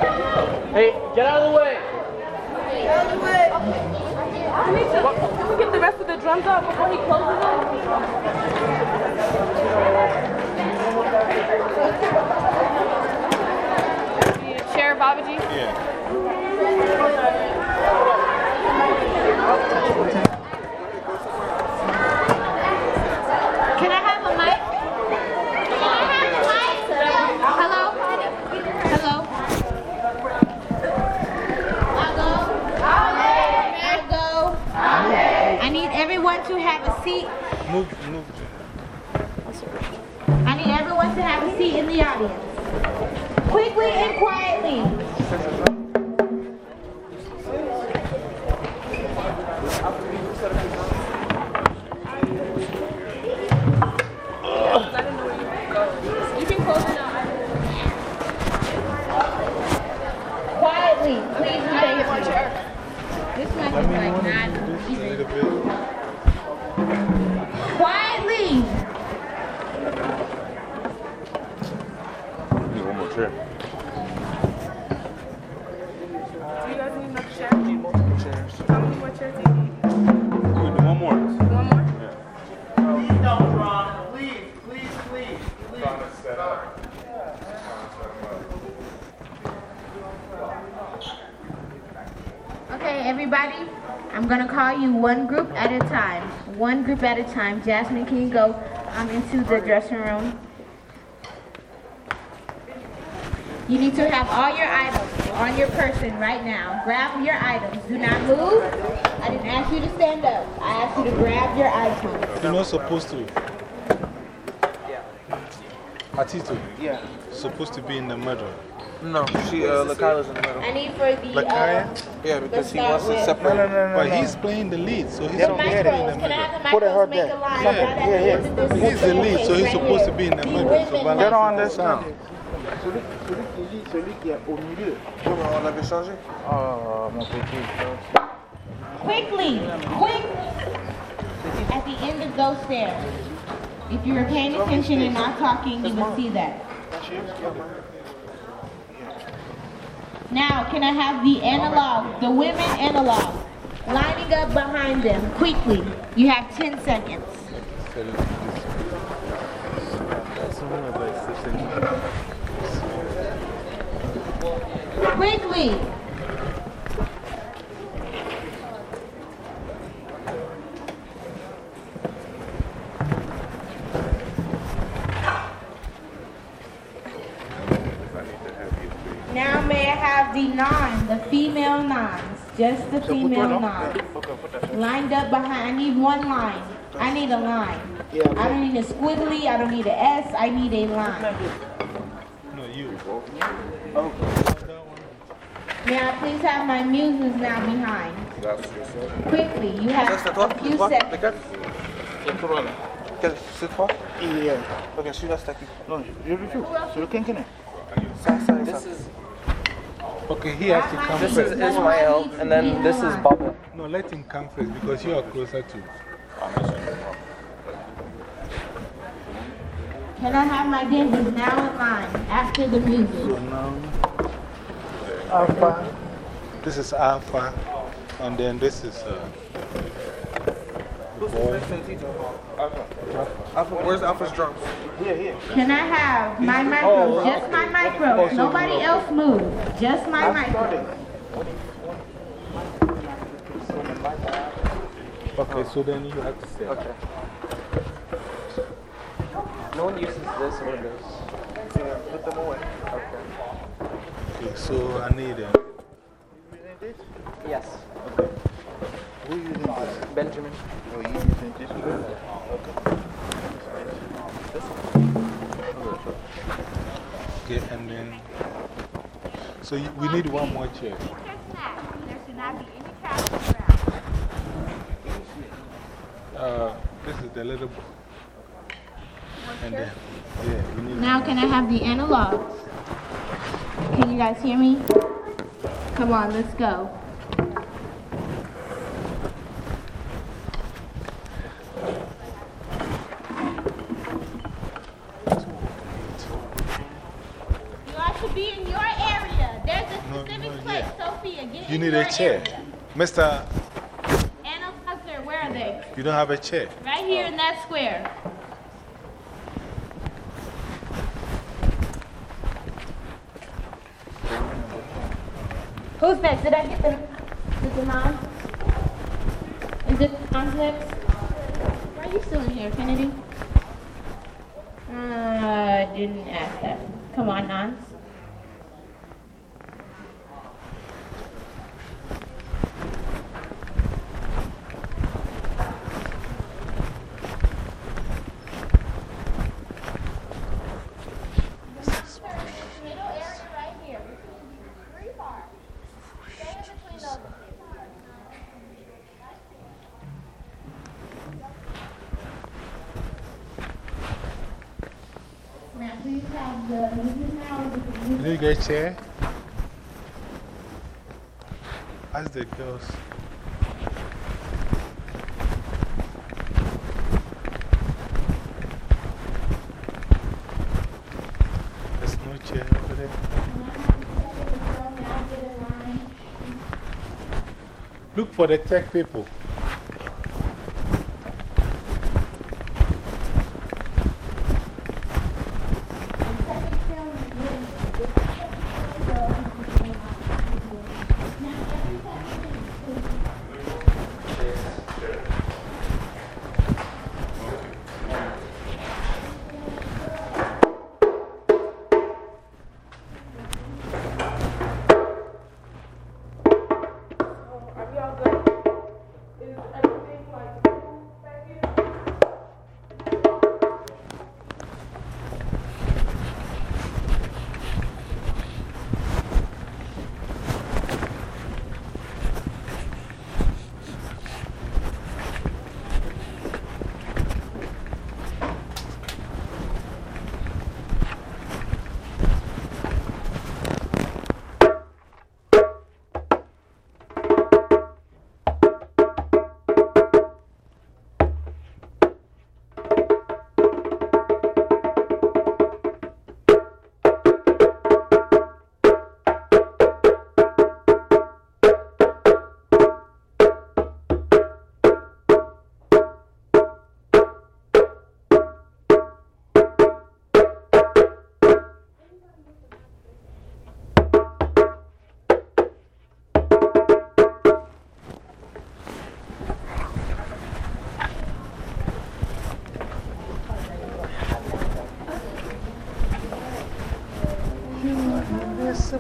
Hey, get out of the way. Out of the way. Can we, can we get the rest of the drums out before he closes them? Need everyone to have a seat. Move, move. I need everyone to have a seat in the audience. Quickly and quietly. I'm gonna call you one group at a time. One group at a time. Jasmine, can you go um, into the dressing room? You need to have all your items on your person right now. Grab your items. Do not move. I didn't ask you to stand up. I asked you to grab your items. You're not supposed to. Yeah. Atito. Yeah. Supposed to be in the middle. No, she, uh, Lakaila's in the middle. I need for the. Lakaya? Uh, Yeah, because he wants to separate. No, no, no, no. But he's playing the lead, so he's supposed to be in the middle. Put it microphones her make there. a line Yeah, right at the yeah, end of this? He's the lead, so he's supposed to be in the The middle. So women They don't understand. sound. Celui, celui qui lit, celui qui est au milieu. on l'avait changé. Oh, mon petit. Quickly, quick. At the end of those stairs. If you were paying attention and not talking, you would see that. Now, can I have the analog, the women analog, lining up behind them quickly? You have 10 seconds. Quickly. Now may the nine, the female nines, just the female nines. Lined up behind, I need one line. I need a line. I don't need a squiggly, I don't need an S, I need a line. No, you. May I please have my muses now behind? Quickly, you have c'est toi? a few seconds. Lequel? C'est toi, là. Quel- C'est toi? Yeah. Ok, celui-là, c'est à qui? Non, je le fais. C'est le quinquennat. Ça, ça, et ça. Okay, he has to come This first. is Ismael, and then this is Baba. No, let him come first because you are closer to. Can I have my dancers now in line after the music? Alpha. This is Alpha, and then this is. Uh, boy. Alpha, where's Alpha's drums? Here, here. Can I have my micro? Oh, just my micro. Oh, so Nobody you- else move. Just my micro. Okay, so then you have to say. Okay. No one uses this or this. Yeah, put them away. Okay. Okay, so I need Yes. Okay. Who using this? Benjamin. Oh, you using this one? Okay. This Okay, and then. So you, we need one more chair. There should not be any trash around. Uh, this is the little. And then, yeah, we need. Now, can I have the analogs? Can you guys hear me? Come on, let's go. You all should be in your area. There's a specific place. Sophia, get You need a chair. Mr. Analogs are, where are they? You don't have a chair. Right here in that square. Who's next? Did I get the, the mom? Is it mom's next? Why are you still in here, Kennedy? Uh, I didn't ask that. Come on, Nance. Middle area right here. Three far. Stay in between those two. Now, please have the music now. or the You a chair? Ask the girls. There's no chair over there. Look for the tech people.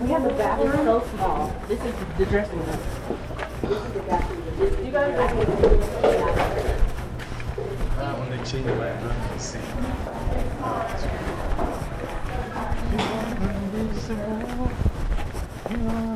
We have a bathroom. It's so small. This is the dressing room. This is the bathroom. You guys I want to change my room to see. Over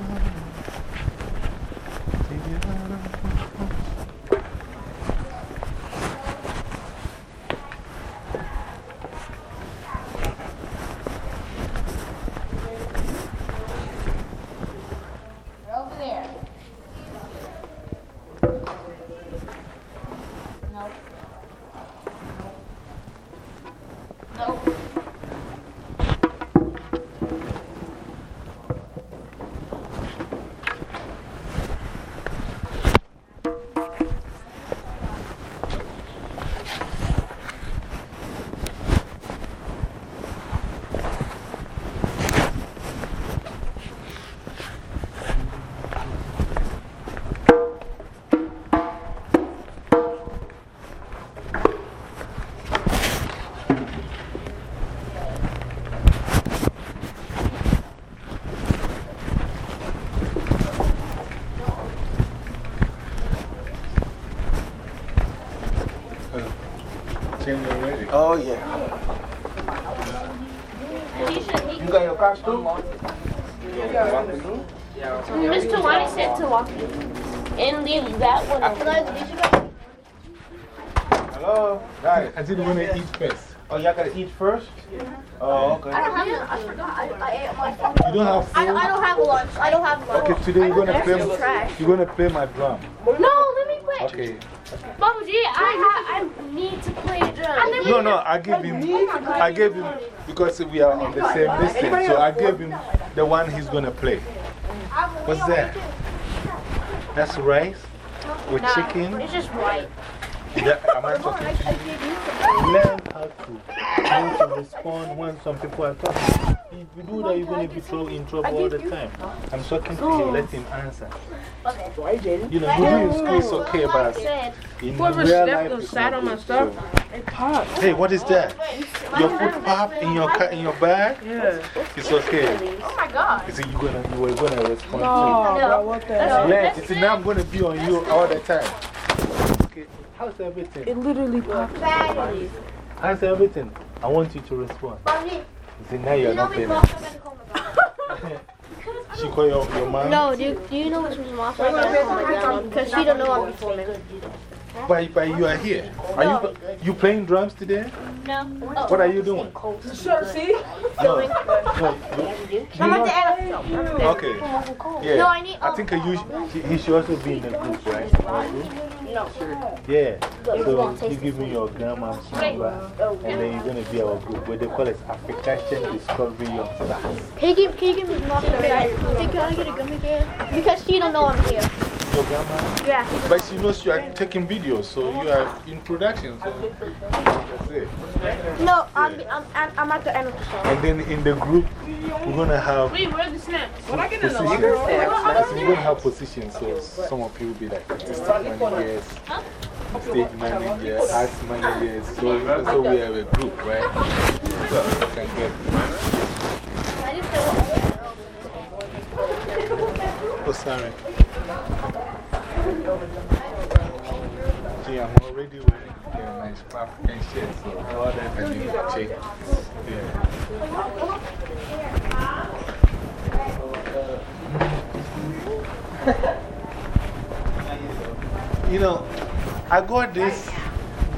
Oh, yeah. You got your costume? Mr. Lonnie said to walk and leave that one. Hello? Guys. I didn't want to eat first. Oh, y'all gotta eat first? Oh, okay. I don't have. I forgot. I, I ate my phone. You don't have I, food? I don't have lunch. I don't have lunch. Okay, today you're going to That's play, just trash. you're gonna play my drum. No, let me play. Okay. Mama G, I ha I need to play drum. No, no, I gave him, I gave him, because we are on the same distance, so I gave him the one he's going to play. What's that? That's rice with chicken? It's just white. That, am I talking to you? Learn how to, how to respond when some people are talking. If you do that, you're going to be throw in trouble all the time. I'm talking to him, let him answer. Okay. You know, you do in school is okay, but in Whoever real life it's sat not on my stuff, it popped. Hey, what is that? Your foot pop in your, ca- in your bag? Yeah. It's okay. Oh my god. You see, you, gonna, you were going to respond No, to bro, what the hell? Yes, you see, now I'm going to be on you all the time. Okay, how's everything? It literally popped. Badly. How's everything? I want you to respond. Mommy, You see, now you're you not me paying. (laughs) She call your, your mom? No, do, do you know which was my fault? I gotta call my grandma because she don't know I'm before me. But, but you are here. Are you, you playing drums today? No. What are you doing? Sure, see? No. no, you- I'm at. Okay. Yeah. No, I need- I think you, sh- he should also be in the group, right? No. Yeah. So you taste give me your grandma's number, and then you're going to be our group. What they call it African Discovery Young Stars. Can you give, can you give me more? Can I, can I get a gummy bear? Because she don't know I'm here. Your grandma? Yeah. But she knows you are taking videos, so you are in production. So that's it. No, I'm, I'm, I'm, I'm at the end of the show. And then in the group, we're going to have. Wait, where are the snacks? When I get in the Positions. We're going to have positions, so some of you will be like assistant managers, stage managers, arts managers. So, so we have a group, right? So you can get. Oh, sorry. See, I'm already wearing a nice African shirt, so all that I need to check. (laughs) You know, I got this,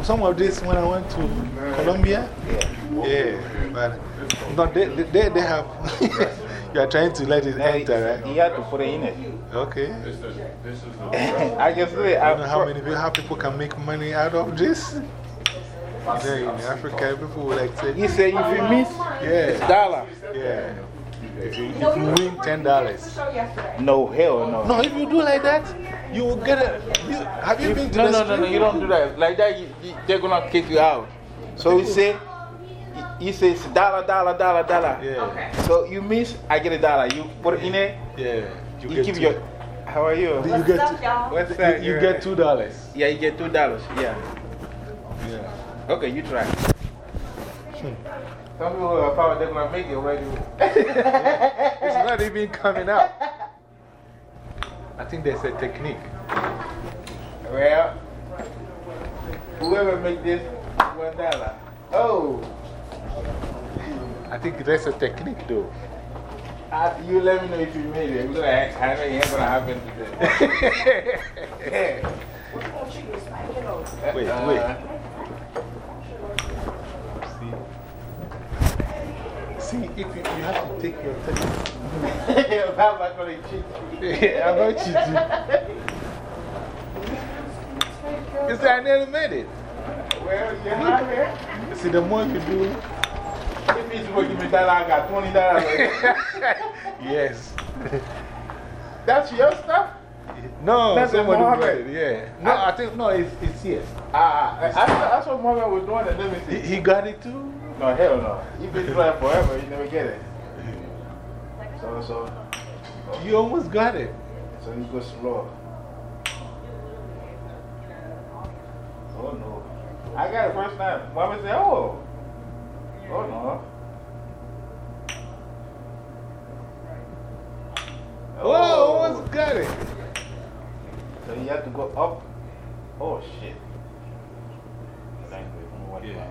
some of this when I went to Colombia. Yeah, but no, they, they, they have, (laughs) you are trying to let it enter, eh? right? You have to put it in it. Okay. (laughs) I can say, I don't know how many people, how people can make money out of this. You in Africa, people will like say, You say if you miss, yeah. it's dollar. Yeah. If you, if you win $10. No, hell no. No, if you do like that, you will get a. You, have you If- been to no, no, no, no, you don't do that. Like that, you, you, they're gonna kick you out. So you say, you say it's dollar, dollar, dollar, dollar. Yeah. Okay. So you miss, I get a dollar. You put it in it. Yeah. You, get keep two. your. How are you? You get, two, What's that? you get two dollars. Yeah, you get two dollars. Yeah. Yeah. Okay, you try. Some people are probably they're gonna make it already. It's not even coming out. I think there's a technique. Well, whoever make this one dollar. Oh, I think that's a technique though. uh, you let me know if you made it. Because I, I know it ain't gonna happen today. (laughs) Wait, Uh, wait. See, if you, you have to take your time. I'm not gonna cheat you. Yeah, I'm not cheating. You see, I nearly made it. Well, you're not here. See, the more you do, If to give me that, I got $20. (laughs) yes. That's your stuff? No, That's somebody did it, yeah. No, I think, no, it's, it's here. Ah, I, I, that's what Mohammed was doing. Let me see. He, he got it too? No, hell no. You've been trying forever, you never get it. So, so. You almost got it. So you go slow. Oh no. I got it first time. Mama said, oh. Oh no. Oh, almost got it. So you have to go up. Oh shit. You. Let me watch Yeah.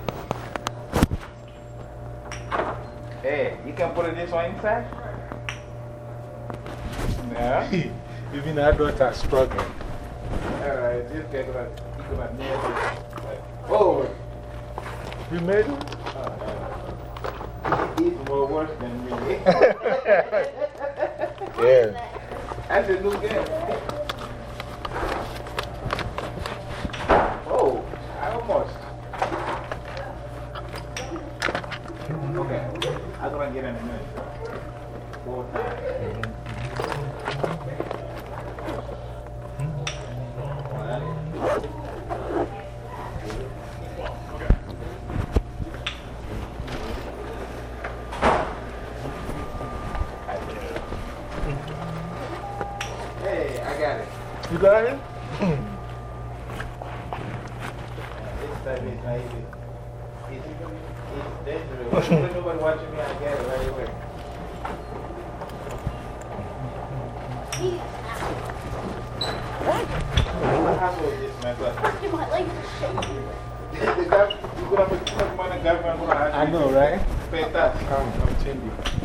(laughs) Hey, you can put this one inside? Yeah. (laughs) Even adults are struggling. Alright, this guy gonna, he gonna nail it. Oh, You made it? Uh, he's more worse than me. (laughs) Yeah. That's a new game. Oh, I almost. Okay, I'm gonna get in a minute. Four times. Hey, I got it. You got it? This time is not easy. It's, it's dangerous. When nobody watching me, I get it right away. What happened with this, man? But My legs are shaking. the gov- you're gonna make too much money, gonna have I know, right? Pay tax. Come, I'm changing.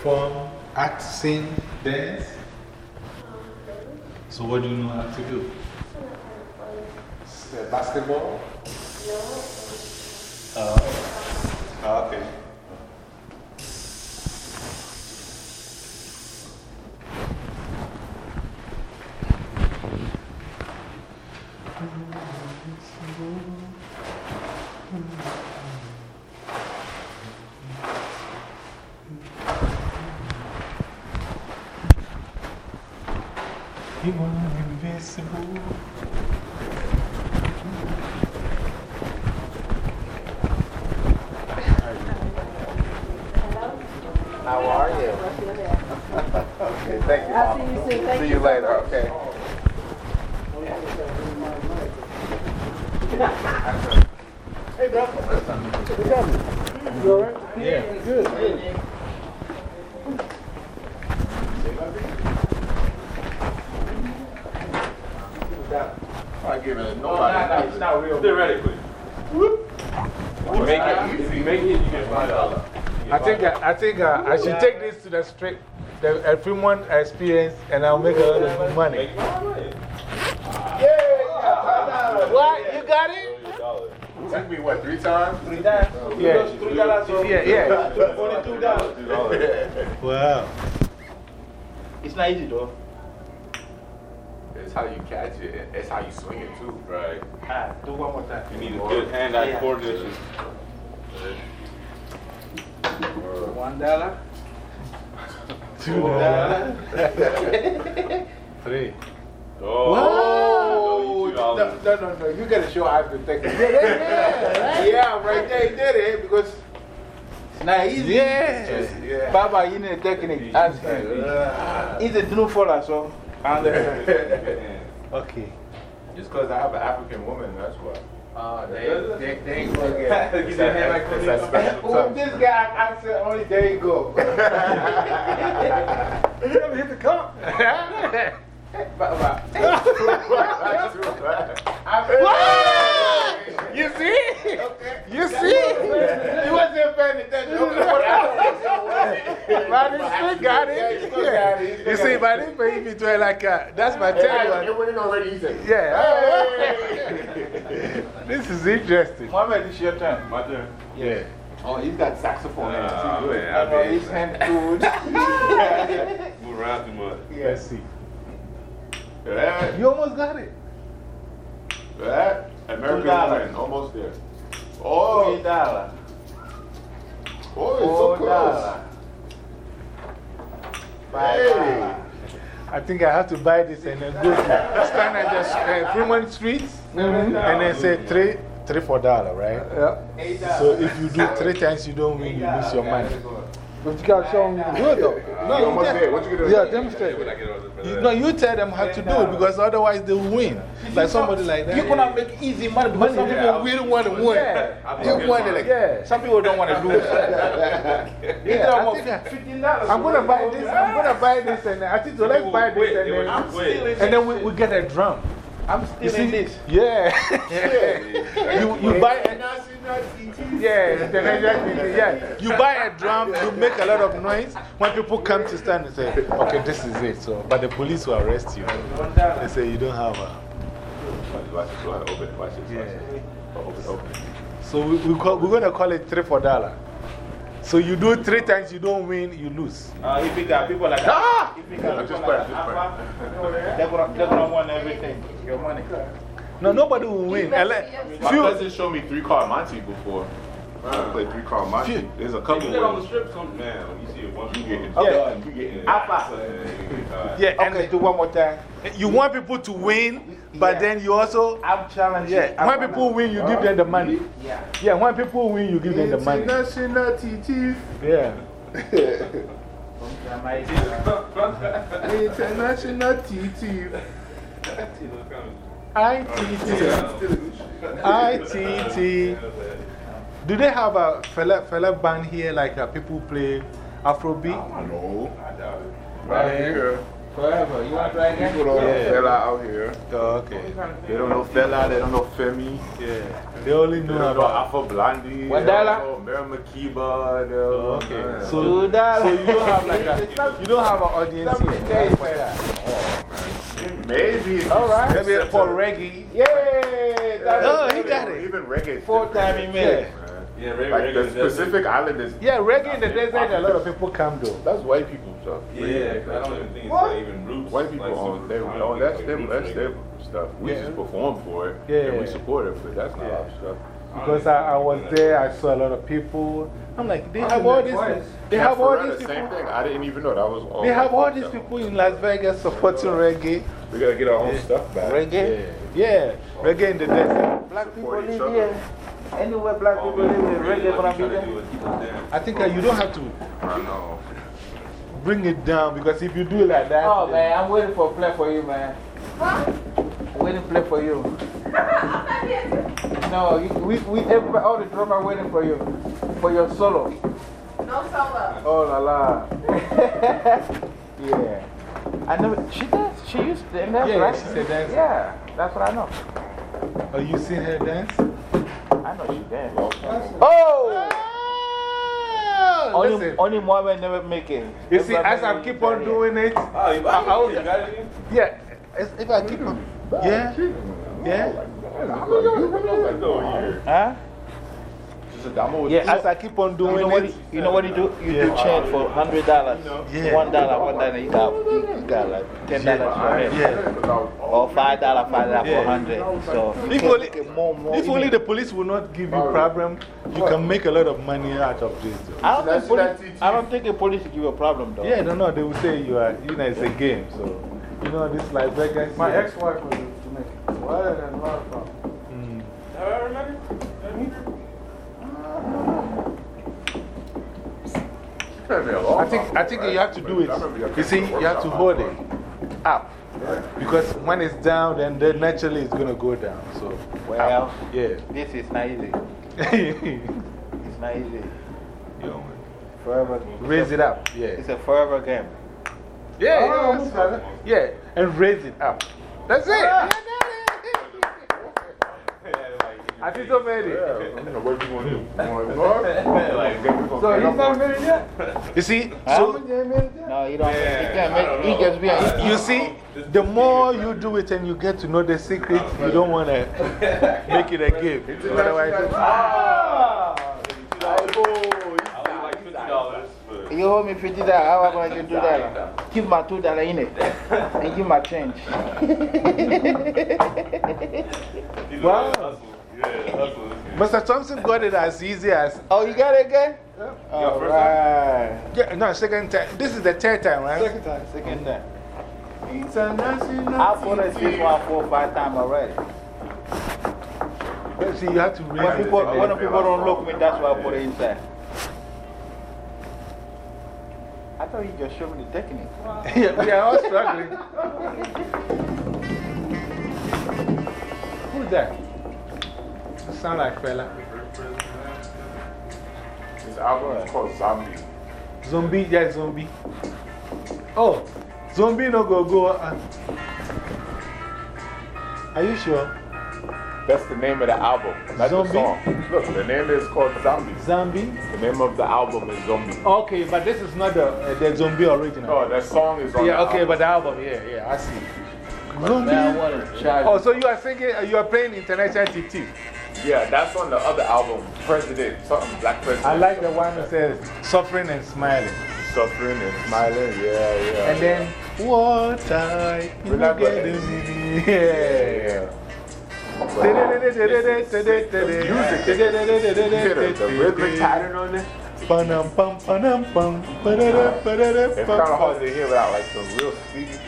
Perform, act, sing, dance? So, what do you know how to do? Basketball? Oh, oh, okay. You are invisible. How are you? okay, thank you. I'll Mom. see you soon. Thank see you. you later, okay? Hey, bro. What's happening? You all right? Yeah. Good, good. I give it a No, no, no, it's not real. Theoretically. You make it, if you make it, you get five dollars. I think, I, I, uh, I should take this to the street, the uh, Fremont experience, and I'll make a lot of money. Yeah, What? You got it? Took me what, three times? Three times? Yeah. Three dollars. Yeah, yeah. Forty-two dollars. (laughs) Wow. It's not easy though. It's how you catch it, it's how you swing it too. Right. Ah, do one more time. You need a good hand-eye Yeah. coordination. One dollar. Two oh. dollars. (laughs) Three. Oh, Whoa! Oh, no, No, no, no, no, you gotta show us the technique. Yeah, right there, (laughs) he did it because It's not easy. Yeah. Just, yeah. Baba, you need a technique. Ask him. He's a true follower, so. And, (laughs) Okay. Just because I have an African woman, that's why. Uh, they, they, they ain't gonna get It's that- it's that special Oh, this guy, I said, only there you go. (laughs) You never hit the cup. (laughs) (laughs) you see? You see? He wasn't paying attention. but he still got it. Yeah. You see, but he paid me to like, uh, that's my tell you. It wasn't already easy. Yeah. (laughs) this is interesting. Mohammed, it's your turn. My turn. Yeah. Oh, he's got saxophone. Oh, man, I mean, his hand tools. (laughs) Move around too much. Let's see. Yeah. You almost got it. Yeah. American Two dollars. Woman, almost there. Oh, Three dollars. oh, it's so close. dollars. Five Hey. dollars. I think I have to buy this and then go to stand at the uh, Fremont Street and then say three, three for dollar, right? Yeah. So if you do three times, you don't win, you lose your money. But you gotta show them you can do it though. No, You almost there. What you gonna do? Yeah, demonstrate. You, no, you tell them how to do it because otherwise they will win. Like somebody like that. You cannot make easy money because some people really want to win. Yeah. They want it like Yeah. Some people don't want to lose. (laughs) Yeah, I think 15,000. I'm gonna buy this. I'm gonna buy this, and I think so. Let's buy this, and then, and then we, we get a drum. I'm You stealing see? this. Yeah. you, you buy a, yeah, the yeah. You buy a drum, you make a lot of noise. When people come to stand and say, okay, this is it. So, but the police will arrest you. They say you don't have a. Watch it, watch it, open it, watch it, watch it. Open, open. So we, we call, we're going to call it three for dollar. So you do three times, you don't win, you lose. Uh, if you got people like Ah! if you got Yeah, people just like play, just Alpha, they're gonna, they're gonna want everything. Your money. No, nobody will win. Unless, My few, cousin showed me three card Monte before. I played three card Monte. There's a couple You get on the strip, some man, when you see it once, You you get it. get Yeah. You get it. Alpha. yeah, and Okay, do one more time. you want people to win, but Yeah. then you also. I'm challenging. Yeah, when gonna- people win, you give them the money. Yeah. Yeah, when people win, you give them the money. International TT. Yeah. International TT. ITT. ITT. Do they have a Fela, Fela band here like uh, people play Afrobeat? No. Right here. Forever. You want to try again? People don't know Yeah. Fela out here. Oh, okay. They don't know Fela, they don't know Femi. Yeah. They only know don't know about. Alpha Blondy. One dollar? know Miriam Makeba. they don't oh, know Okay. So, Two dollars. so you don't have like a, you don't have an audience here. there for. Maybe. if All you right. step Maybe to- for reggae. Yay! That's Oh, he got it. Even reggae. Four time he made it. Yeah, regular. Like the Pacific Island is. Yeah, reggae in the desert, a lot of people come though. That's white people stuff. Yeah, I don't even think it's What? like even roots. White people like own super- they, I oh, that's like them, that's their stuff. We Yeah. just perform for it. Yeah. And we support it, but that's not Yeah. our stuff. Because I, I was there, I saw a lot of people. I'm like, they have all these, they Camp have all Ferretta, these same people. thing. I didn't even know that was all. They have all these people in Las Vegas supporting reggae. We gotta get our own stuff back. Reggae? Yeah, reggae in the desert. Black people Support each live other. here. Anywhere black people live, reggae gonna be there. I think uh, you don't have to I know. Bring it down because if you do it like that. Oh then- man, I'm waiting for a play for you, man. Huh? Waiting to play for you. No, you, we, we, everybody, all the drummer waiting for you. For your solo. No solo. Oh la la. (laughs) yeah. I never, she does, she used to dance, Yeah, right? she said dance. Yeah, that's what I know. Are you seen her dance? I know she dance. Oh! oh! Only, listen. only Mohammed never make it. You see, as I make keep on doing it, Oh, you I- I got will- it? You got it again? yeah, as- if I keep on, yeah, yeah. Huh? Yeah, as I keep on doing you know it. you, you know what you do? You Yeah. do change for hundred dollars. Yeah. One dollar, one dollar. You got, you got like ten dollars for it. Yeah. Or five dollar, five dollar Yeah. for hundred. So If only, more, more. if only the police will not give you problem, you can make a lot of money out of this. Though. I don't, think police, I don't think the police give you a problem though. Yeah, no, no, they will say you are, you know, it's a game. So, you know, this like Vegas. My ex-wife was to make it. Well, I had a lot of problems. I think, I think you have to do it. You see, you have to hold it up. Because when it's down, then, then naturally it's going to go down. So, Well, up. yeah. this is not easy. (laughs) It's not easy. Yo, Forever. Raise it up. Yeah. It's a forever game. Yeah, Oh, yeah, yeah, and raise it up. That's it. Ah. I Atito made it. Yeah, what you want to do? You want to ignore it? So he's not married yet? You see? Huh? So, No, you don't. He can't make. He gets behind. you see, the more you do it and you get to know the secret, you don't want to make it a game. Otherwise, ah! You owe me fifty dollars. How am I going to do that? Keep my two dollars in it and give my change. (laughs) wow. Mr. Thompson got it as easy as. Oh, you got it again? All right. Yeah, no, second time. This is the third time, right? Second time. Second time. I've put it this one four or five times already. See, you have to raise When it people, when people don't look me, that's why I put it inside. I thought you just showed me the technique. (laughs) yeah, we are all struggling. (laughs) Who's that? That sound like Fela. This album is called Zombie. Zombie, yeah, zombie. Oh, zombie no go go. Uh, are you sure? That's the name of the album. That's Zombie? the song. Look, the name is called Zombie. Zombie? The name of the album is Zombie. Okay, but this is not the, uh, the zombie original. No, that song is on Yeah, the okay, album. but the album, yeah, yeah, I see. Zombie. Now I want Oh, so you are singing, uh, you are playing International TT. Yeah, that's on the other album, President, something Black President. I like the one that says suffering and smiling. Suffering and smiling, yeah, yeah. And then, what I you Remember- me. Yeah. The rhythmic pattern on it. Panam, pam, panam, pam, padada, padada, It's kind of hard to hear without like some real speed.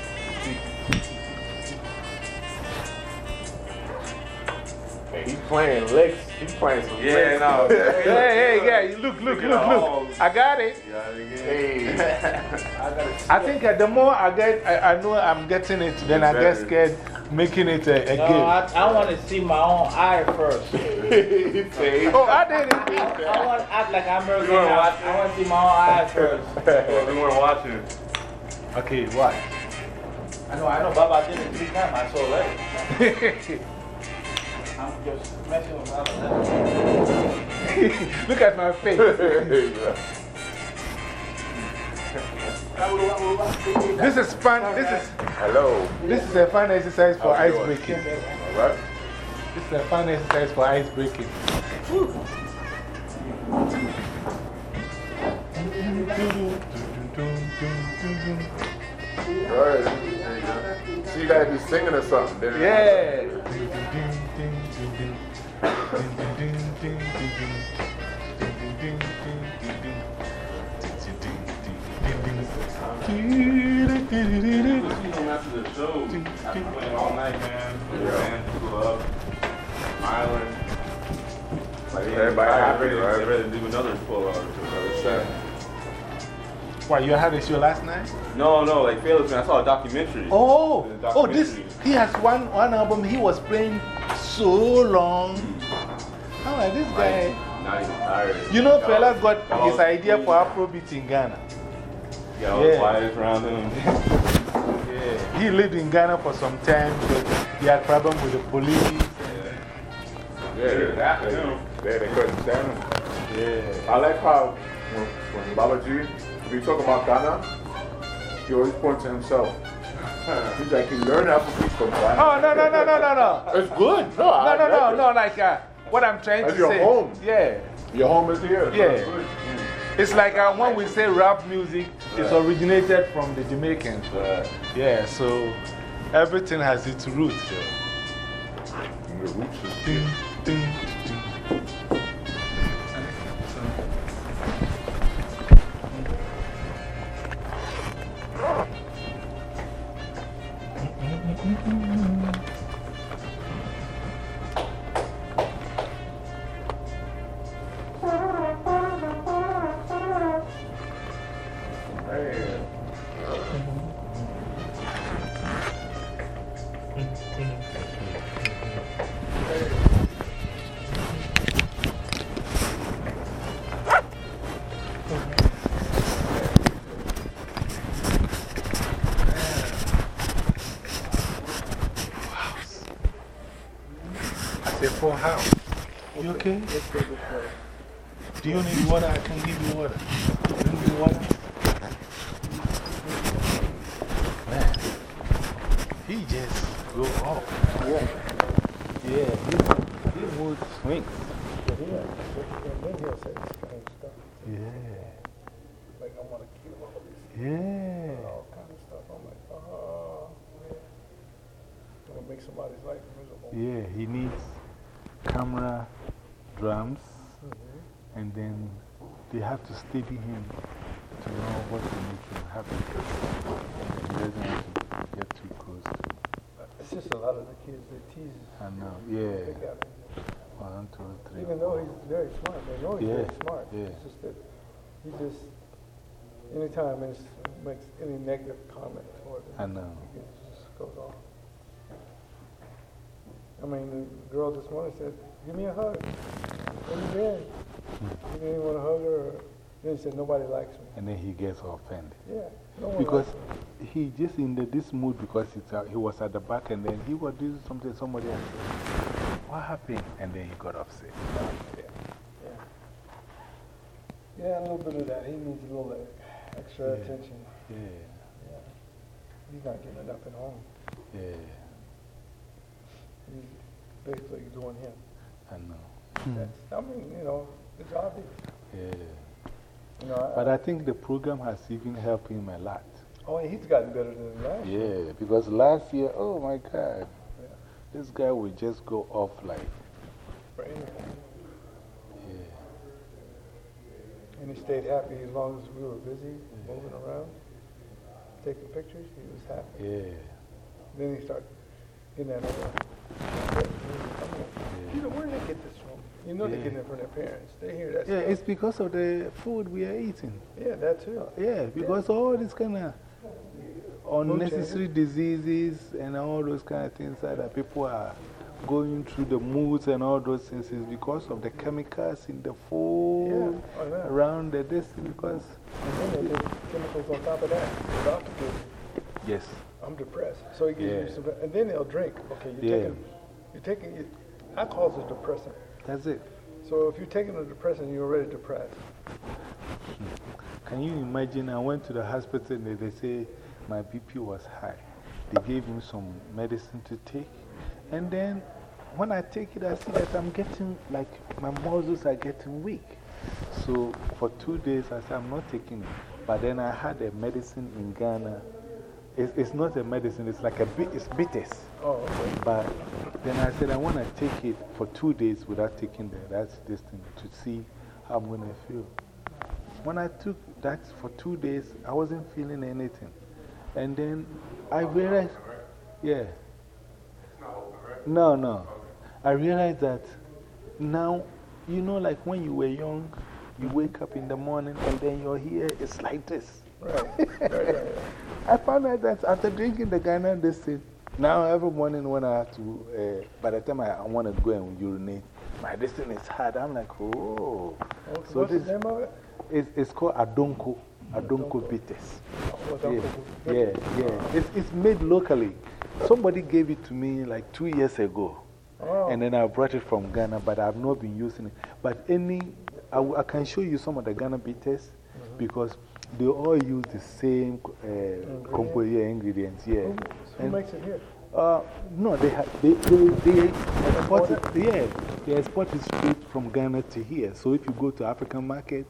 He's playing licks. He's playing some Yeah, licks. no. (laughs) Hey, hey, yeah, look, look, look, look. I got it. Hey. (laughs) (laughs) I think uh, the more I get, I, I know I'm getting it, then I get scared making it a, a No, game. I, I want to see my own eye first. Oh, I did it. I want to act like I'm American. You wanna I, watch I want to see my own eye first. We weren't watching. Okay, what? I know, I know, Baba did it three times. I saw already. I'm just messing with Baba. Look at my face. (laughs) this is fun. This is, Hello. this is a fun exercise for ice breaking. All right. This is a fun exercise for ice breaking. All right. So you gotta be singing or something. Then Yeah. Why, you had a show last night? No, no, like Felix, man, I saw a documentary. Oh, The oh, this, documentary. he has one, one album, he was playing so long. I'm like, this guy. Nice. You know, Got Fela all- got got his idea the- for Afrobeat in Ghana. Got all the Yeah. around him. Yeah. (laughs) He lived in Ghana for some time, but he had problem with the police. Yeah, they, After they, him. they, they couldn't stand him. Yeah. I like how when, when Baba G, if you talk about Ghana, he always points to himself. He's like, he learned Afrobeat from Ghana. Oh, no, no, no, no, no, no. It's good. No, No, I no, no, it. no, like uh, what I'm trying That's to your say. home. Yeah. Your home is here. Yeah. it's good. It's like uh, when we say rap music, it's originated from the Jamaicans. Yeah, so everything has its roots. And the roots is Ding, ding, ding. Mm-hmm. Say full house. okay? This. Do you need water? I can give you water. Bring me water. Man, he just go off. Yeah. Yeah, he, he mood swings. But he had, he'll say strange stuff. Yeah. Like, I want to kill all these. Yeah. All kind of stuff. I'm like, oh, man. I'm going to make somebody's life miserable. Yeah, he needs camera, drums, and then they have to steady him to know what to make him happy. He doesn't have to get too close to It's just a lot of the kids, they tease. I know, yeah. One, two, three. Even though he's very smart, they know he's Yeah, very smart. yeah. It's just that he just, anytime he makes any negative comment toward him, I know. he just goes off. I mean, the girl this morning said, Give me a hug. Where you been? You didn't even want to hug her. Or, then he said, Nobody likes me. And then he gets offended. Yeah. No Because he just in the, this mood because it's, uh, he was at the back and then he was doing something, somebody else said, What happened? And then he got upset. Yeah. Yeah, yeah a little bit of that. He needs a little extra Yeah. attention. Yeah. Yeah. He's not getting enough at home. Yeah, basically doing him. I know. Hmm. That's, I mean, you know, it's obvious. Yeah. You know, But I think the program has even helped him a lot. oh, he's gotten better than last year. Yeah, because last year, oh my God, this guy would just go off like, For anything. yeah, And he stayed happy as long as we were busy moving around, taking pictures. He was happy. yeah. Then he started getting that. You know, where did they get this from? You know they're Yeah. getting it from their parents. They hear that Yeah, stuff. it's because of the food we are eating. Yeah, that too. Yeah, because all this kind of unnecessary diseases and all those kind of things that people are going through the moods and all those things is because of the chemicals in the food I know. around the this because And then there's chemicals on top of that. The doctor gives, yes I'm depressed. So he gives Yeah. you some, and then they'll drink. Okay, you're Yeah. taking, you're taking, it, alcohol's a depressant. that's it So if you're taking a depressant, you're already depressed. Hmm. can you imagine I went to the hospital and they say my BP was high they gave me some medicine to take and then when I take it I see that I'm getting like my muscles are getting weak so for two days I said I'm not taking it but then I had a medicine in Ghana it's, it's not a medicine it's like a bit it's bitters Oh, okay. but then I said, I want to take it for two days without taking the, that's this thing to see how I'm going to feel. When I took that for two days, I wasn't feeling anything. And then I oh, realized, yeah. No, no. I realized that now, you know, like when you were young, you wake up in the morning and then your hair is like this. Right. I found out that after drinking the Ghana this thing, now every morning when I have to, uh, by the time I, I want to go and urinate, my thing is hard. I'm like, oh. So what's this, the name of it? it's, it's called Adonko, Adonko bitters. Oh, Yeah, yeah, yeah. It's, it's made locally. Somebody gave it to me like two years ago. Oh. And then I brought it from Ghana, but I've not been using it. But any, I can show you some of the Ghana bitters -hmm. because they all use the same uh, yeah, ingredients. Yeah. Who, who And- makes it here? uh, no, they, ha they, they, they export it, yeah, they export it straight from Ghana to here. So if you go to African market,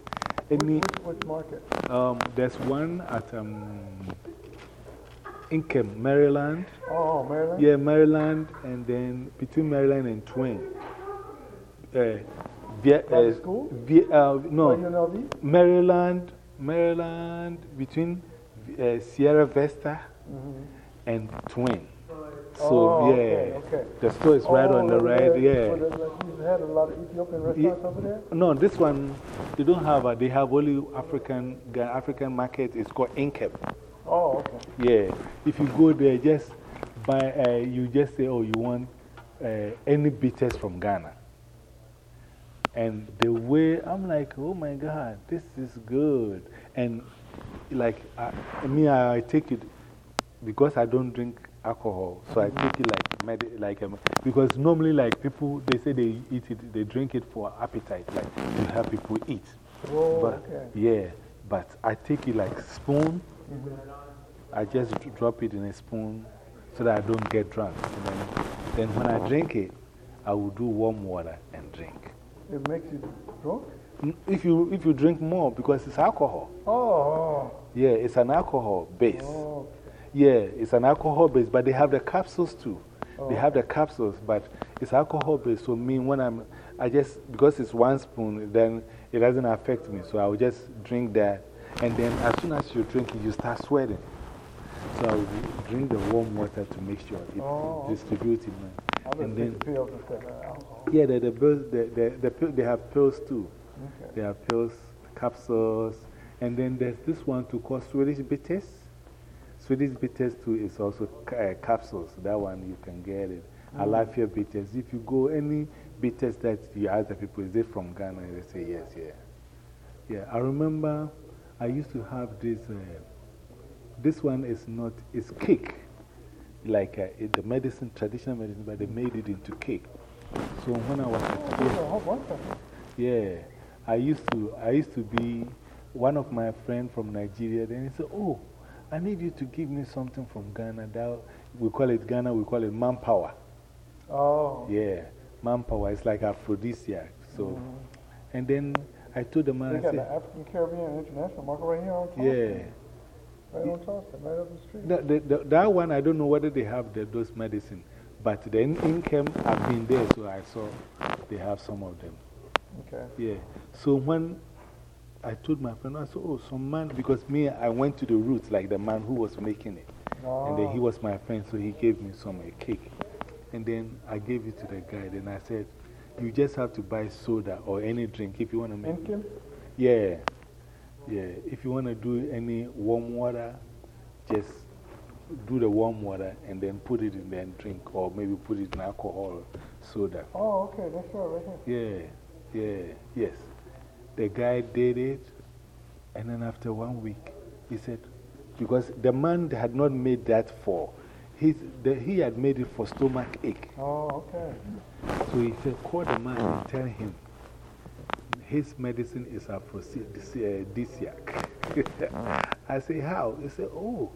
any, Which, which market? um, there's one at um, Inkem, Maryland. Oh, Maryland? Yeah, Maryland, and then between Maryland and Twain. Uh, via, Private school? via, uh, no, UNLV? Maryland, Maryland, between uh, Sierra Vista Mhm. and Twain. So, Oh, yeah, okay, okay. the store is right on Oh, the right, there, yeah. like, had a lot of Ethiopian restaurants over there? No, this one, they don't have a, they have only African, African market, it's called Inkep. Oh, okay. Yeah, if you go there, just buy, uh, you just say, oh, you want uh, any bitters from Ghana. And the way, I'm like, oh my God, this is good. And like, I, me, I take it because I don't drink alcohol. So I take it like, med like um, because normally, like people, they say they eat it, they drink it for appetite, like to help people eat. Oh, but, okay. Yeah, but I take it like spoon. Mhm. I just drop it in a spoon so that I don't get drunk. And then, then when I drink it, I will do warm water and drink. It makes you drunk? If you, if you drink more, because it's alcohol. Oh. Yeah, it's an alcohol base. Oh. Yeah, it's an alcohol base, but they have the capsules too. They Oh. have the capsules, but it's alcohol based. So, me, when I'm, I just, because it's one spoon, then it doesn't affect me. So, I will just drink that. And then, as soon as you drink it, you start sweating. So, I will drink the warm water to make sure it Oh, okay. distributes it, man. And then, the pills instead of alcohol. yeah, the, the, pills- the, the, the, they have pills too. Okay. They have pills, capsules, and then there's this one to call Swedish bitters. Swedish bitters too is also ca- uh, capsules. That one you can get it. Mm. Alafia bitters. If you go any bitters that you ask the people, is it from Ghana? They say yes, yeah. Yeah, I remember I used to have this. Uh, this one is not, it's cake. Like uh, the medicine, traditional medicine, but they made it into cake. So when I was a Oh, kid, there's a whole bunch of them. yeah, I used to, I used to be one of my friends from Nigeria. Then he said, Oh, I need you to give me something from Ghana. That, we call it Ghana, we call it manpower. Oh. Yeah, manpower. It's like aphrodisiac. So, and then I told the man, They I got said, the African Caribbean International market right here on Charleston. Yeah. Right on Charleston, right up the street. The, the, the, that one, I don't know whether they have the, those medicine, but the income, I've been there, so I saw they have some of them. Okay. Yeah. So when I told my friend, I said, oh, some man, because me, I went to the roots, like the man who was making it. And then he Oh. was my friend, so he gave me some a cake. And then I gave it to the guy, then I said, you just have to buy soda or any drink if you want to make Incan? Yeah. Yeah. If you want to do any warm water, just do the warm water and then put it in there and drink, or maybe put it in alcohol soda. Oh, okay, that's right, right here. Yeah, yeah, yes. The guy did it, and then after one week, he said, because the man had not made that for, his, the, he had made it for stomach ache. Oh, okay. So he said, call the man and tell him his medicine is aphrodisiac. (laughs) I say, how? He said, oh,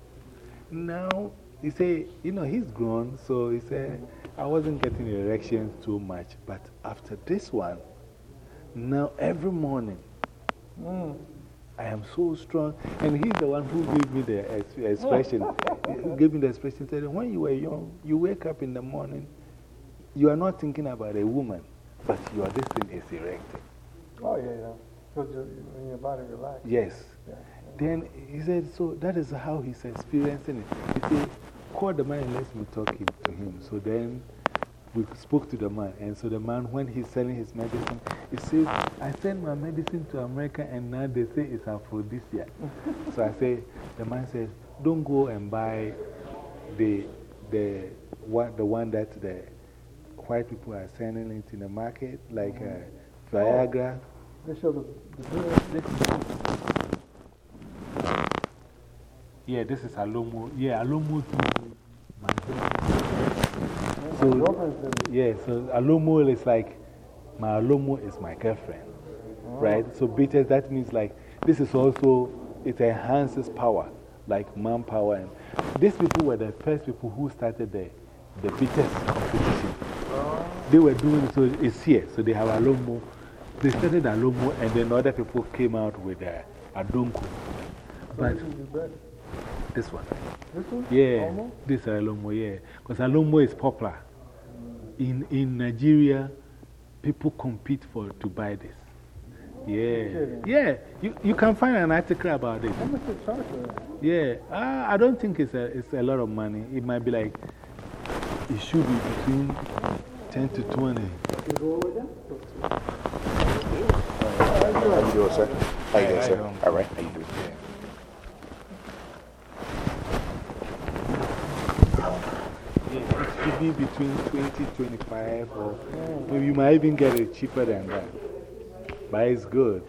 now, he said, you know, he's grown, so he said, I wasn't getting erections too much, but after this one, now every morning, Mm. I am so strong. And he's the one who gave me the expression. (laughs) He gave me the expression, said, when you were young, you wake up in the morning, you are not thinking about a woman, but your destiny is erected. Oh, yeah, yeah. Because your, when your body relaxes. Yes. Yeah. Then he said, so that is how he's experiencing it. He said, call the man and let me talk him, to him. So then we spoke to the man. And so the man, when he's selling his medicine, he says, I send my medicine to America and now they say it's aphrodisiac. (laughs) so I say, the man says, don't go and buy the, the, one, the one that the white people are selling it in the market, like uh, Viagra. They show the, the Yeah, this is Alomo. Yeah, Alomo too. My My So, yeah, so Alomo is like, my Alomo is my girlfriend. Oh. Right? So, bitters, that means like, this is also, it enhances power, like manpower. And these people were the first people who started the, the bitters competition. Oh. They were doing so it's here. So, they have Alomo. They started Alomo, and then other people came out with uh, Adonko. But is this one. This one? Yeah, Almo? this is Alomo, yeah. Because Alomo is popular. In, in Nigeria, people compete for, to buy this. Yeah. Yeah, you, you can find an article about it. How much charge for that? Yeah, uh, I don't think it's a, it's a lot of money. It might be like, it should be between 10 to 20. How you doing, sir? How you doing, sir? All right, how you doing? Yeah, it should be between 20 25 or maybe you might even get it cheaper than that. But it's good.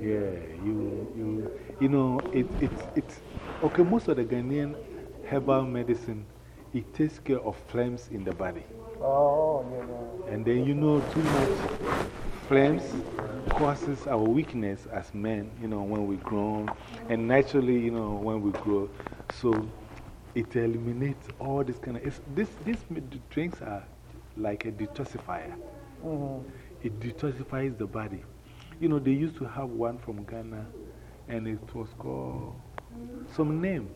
Yeah, you, you, you know, it, it, it's okay. Most of the Ghanaian herbal medicine it takes care of flames in the body. Oh, yeah, yeah. And then you know, too much flames causes our weakness as men, you know, when we grow. And naturally, you know, when we grow. So it eliminates all this kind of. It's, this, these drinks are like a detoxifier. -hmm. It detoxifies the body. You know, they used to have one from Ghana, and it was called some name.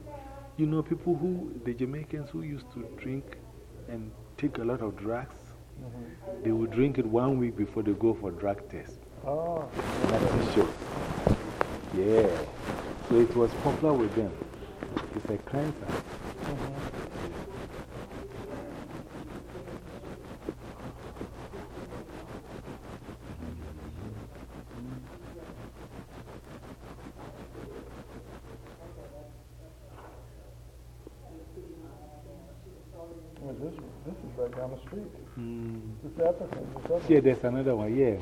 You know, people who, the Jamaicans who used to drink and take a lot of drugs, -hmm. they would drink it one week before they go for drug test. Oh. That's show. Yeah. So it was popular with them. It's a cleanser. -hmm. This, this is right down the street. Mm. This African. This African. Yeah, there's another one, yeah.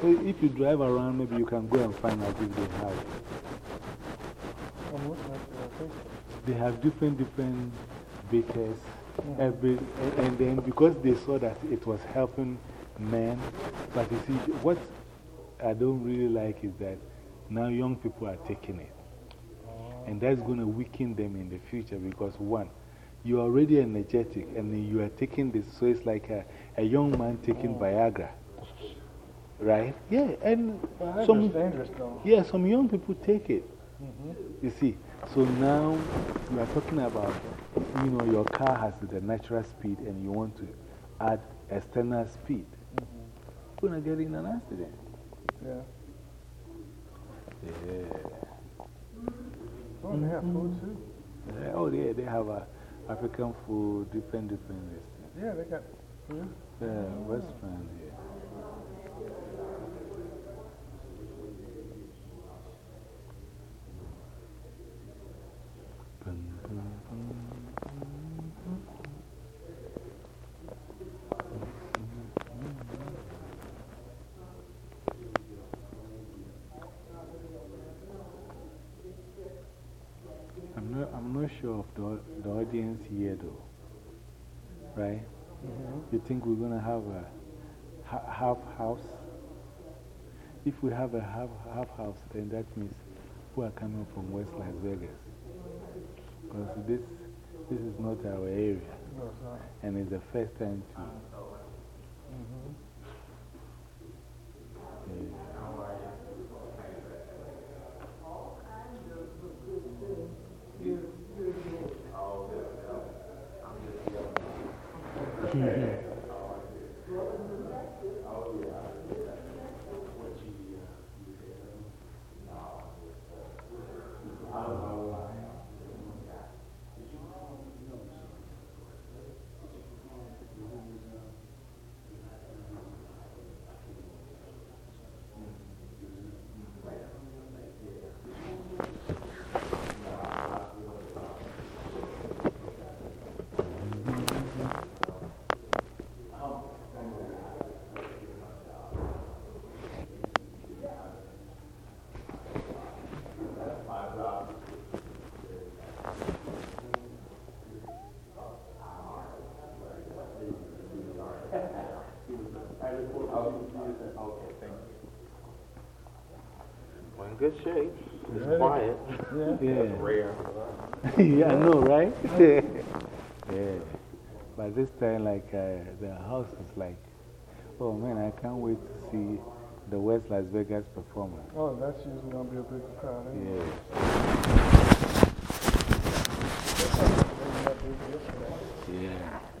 So if you drive around, maybe you can go and find out if they have. I'm looking at Facebook. They have different, different bakers. Mhm. Every, and, and then because they saw that it was helping men, but you see, what I don't really like is that now young people are taking it. And that's going to weaken them in the future because, one, you're already energetic and you are taking this, so it's like a, a young man taking Viagra. Right? Yeah, and some, yeah, some young people take it. -hmm. You see, so now you are talking about, you know, your car has the natural speed and you want to add external speed. -hmm. You're going to get in an accident. Yeah. Yeah. Oh, they have food too. Yeah, oh, yeah, they have uh, African food, different, different. Yeah, they got food. Yeah, restaurants, yeah. I'm not, I'm not sure of the, the audience here though. Right? -hmm. You think we're going to have a ha half house? If we have a half, half house, then that means who are coming from West Las Vegas. Because this, this is not our area. No. And it's the first time to. -hmm. In good shape. It's Yeah. quiet. Yeah. That's rare. (laughs) yeah, I know, right? (laughs) yeah. But this time, like, uh, the house is like, oh man, I can't wait to see the West Las Vegas performance. Oh, that's usually going to be a big crowd. Anyway. Yeah. Yeah.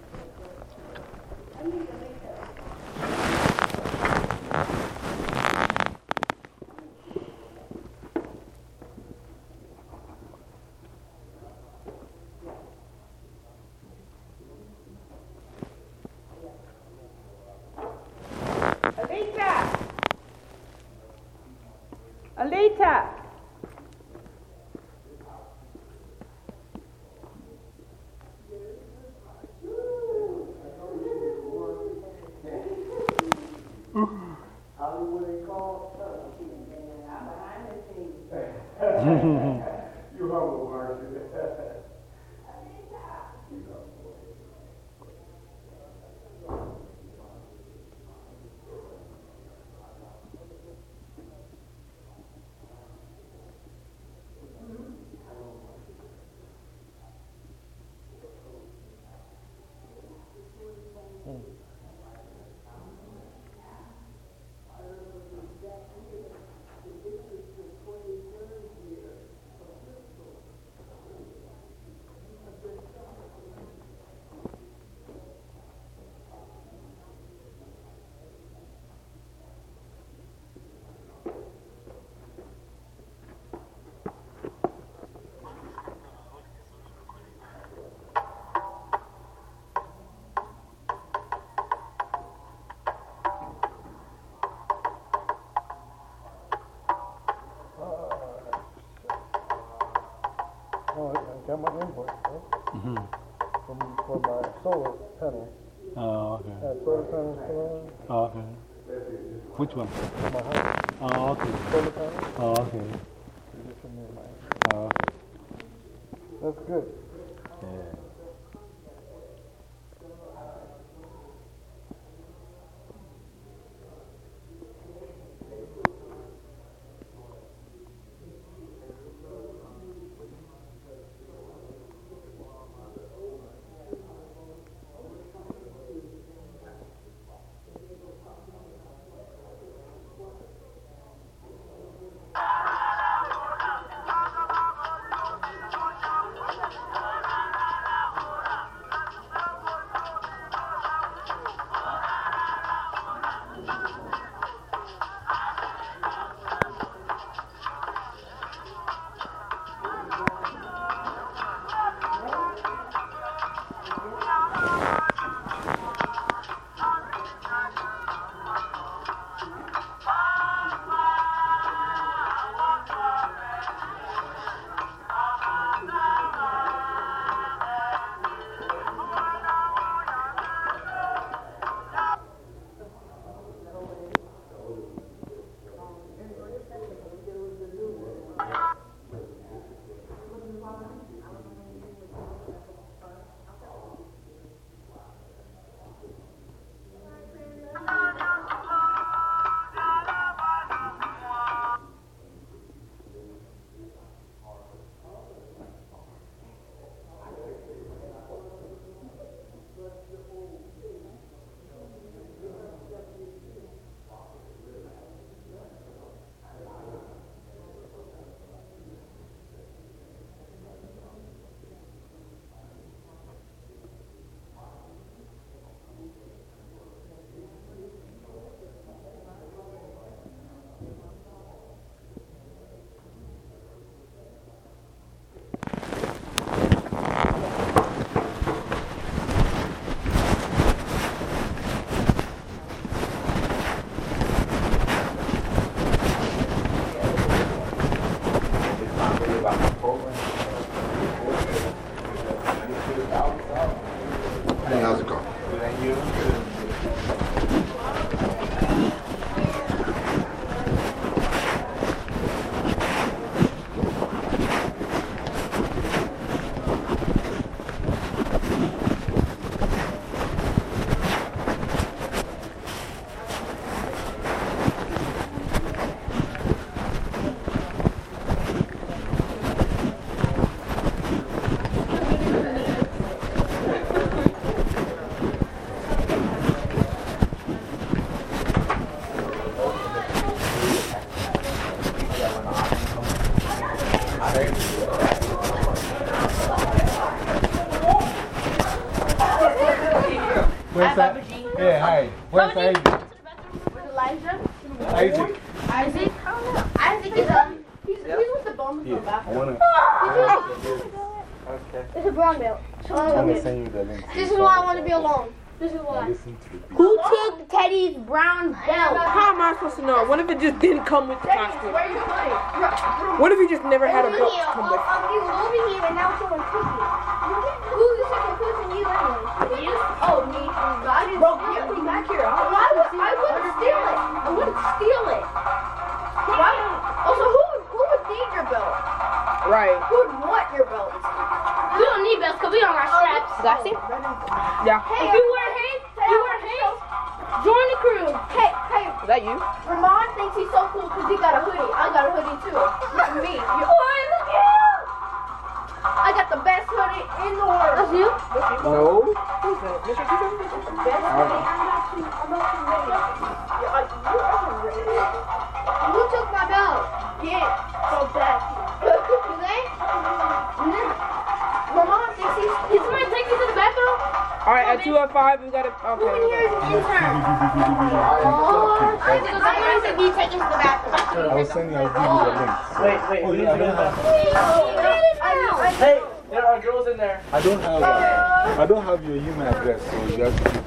Oh. Oh, I got my invoice. Mm-hmm. From, for my solar panel. Oh, okay. I solar panels. Oh, okay. Which one? My house. Oh, okay. Solar panels? Oh, okay. Oh, okay. That's good. What if it just didn't come with the costume? What if you just never had a book come with? send I'll give you the link. Wait, wait, oh, yeah, I don't have. Hey, there are girls in there. I don't have. I don't have your email address, so you have to give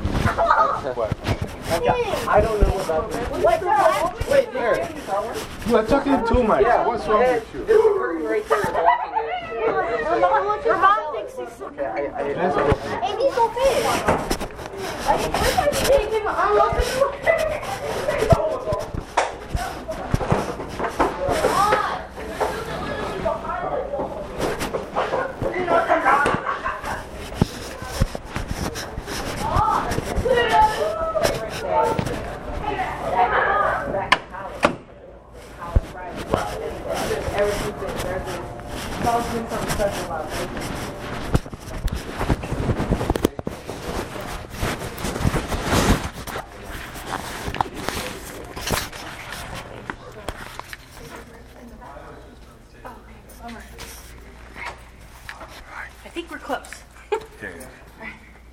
me. (laughs) Okay. I don't know what that means. Wait. You are talking too much. Yeah. What's wrong with you?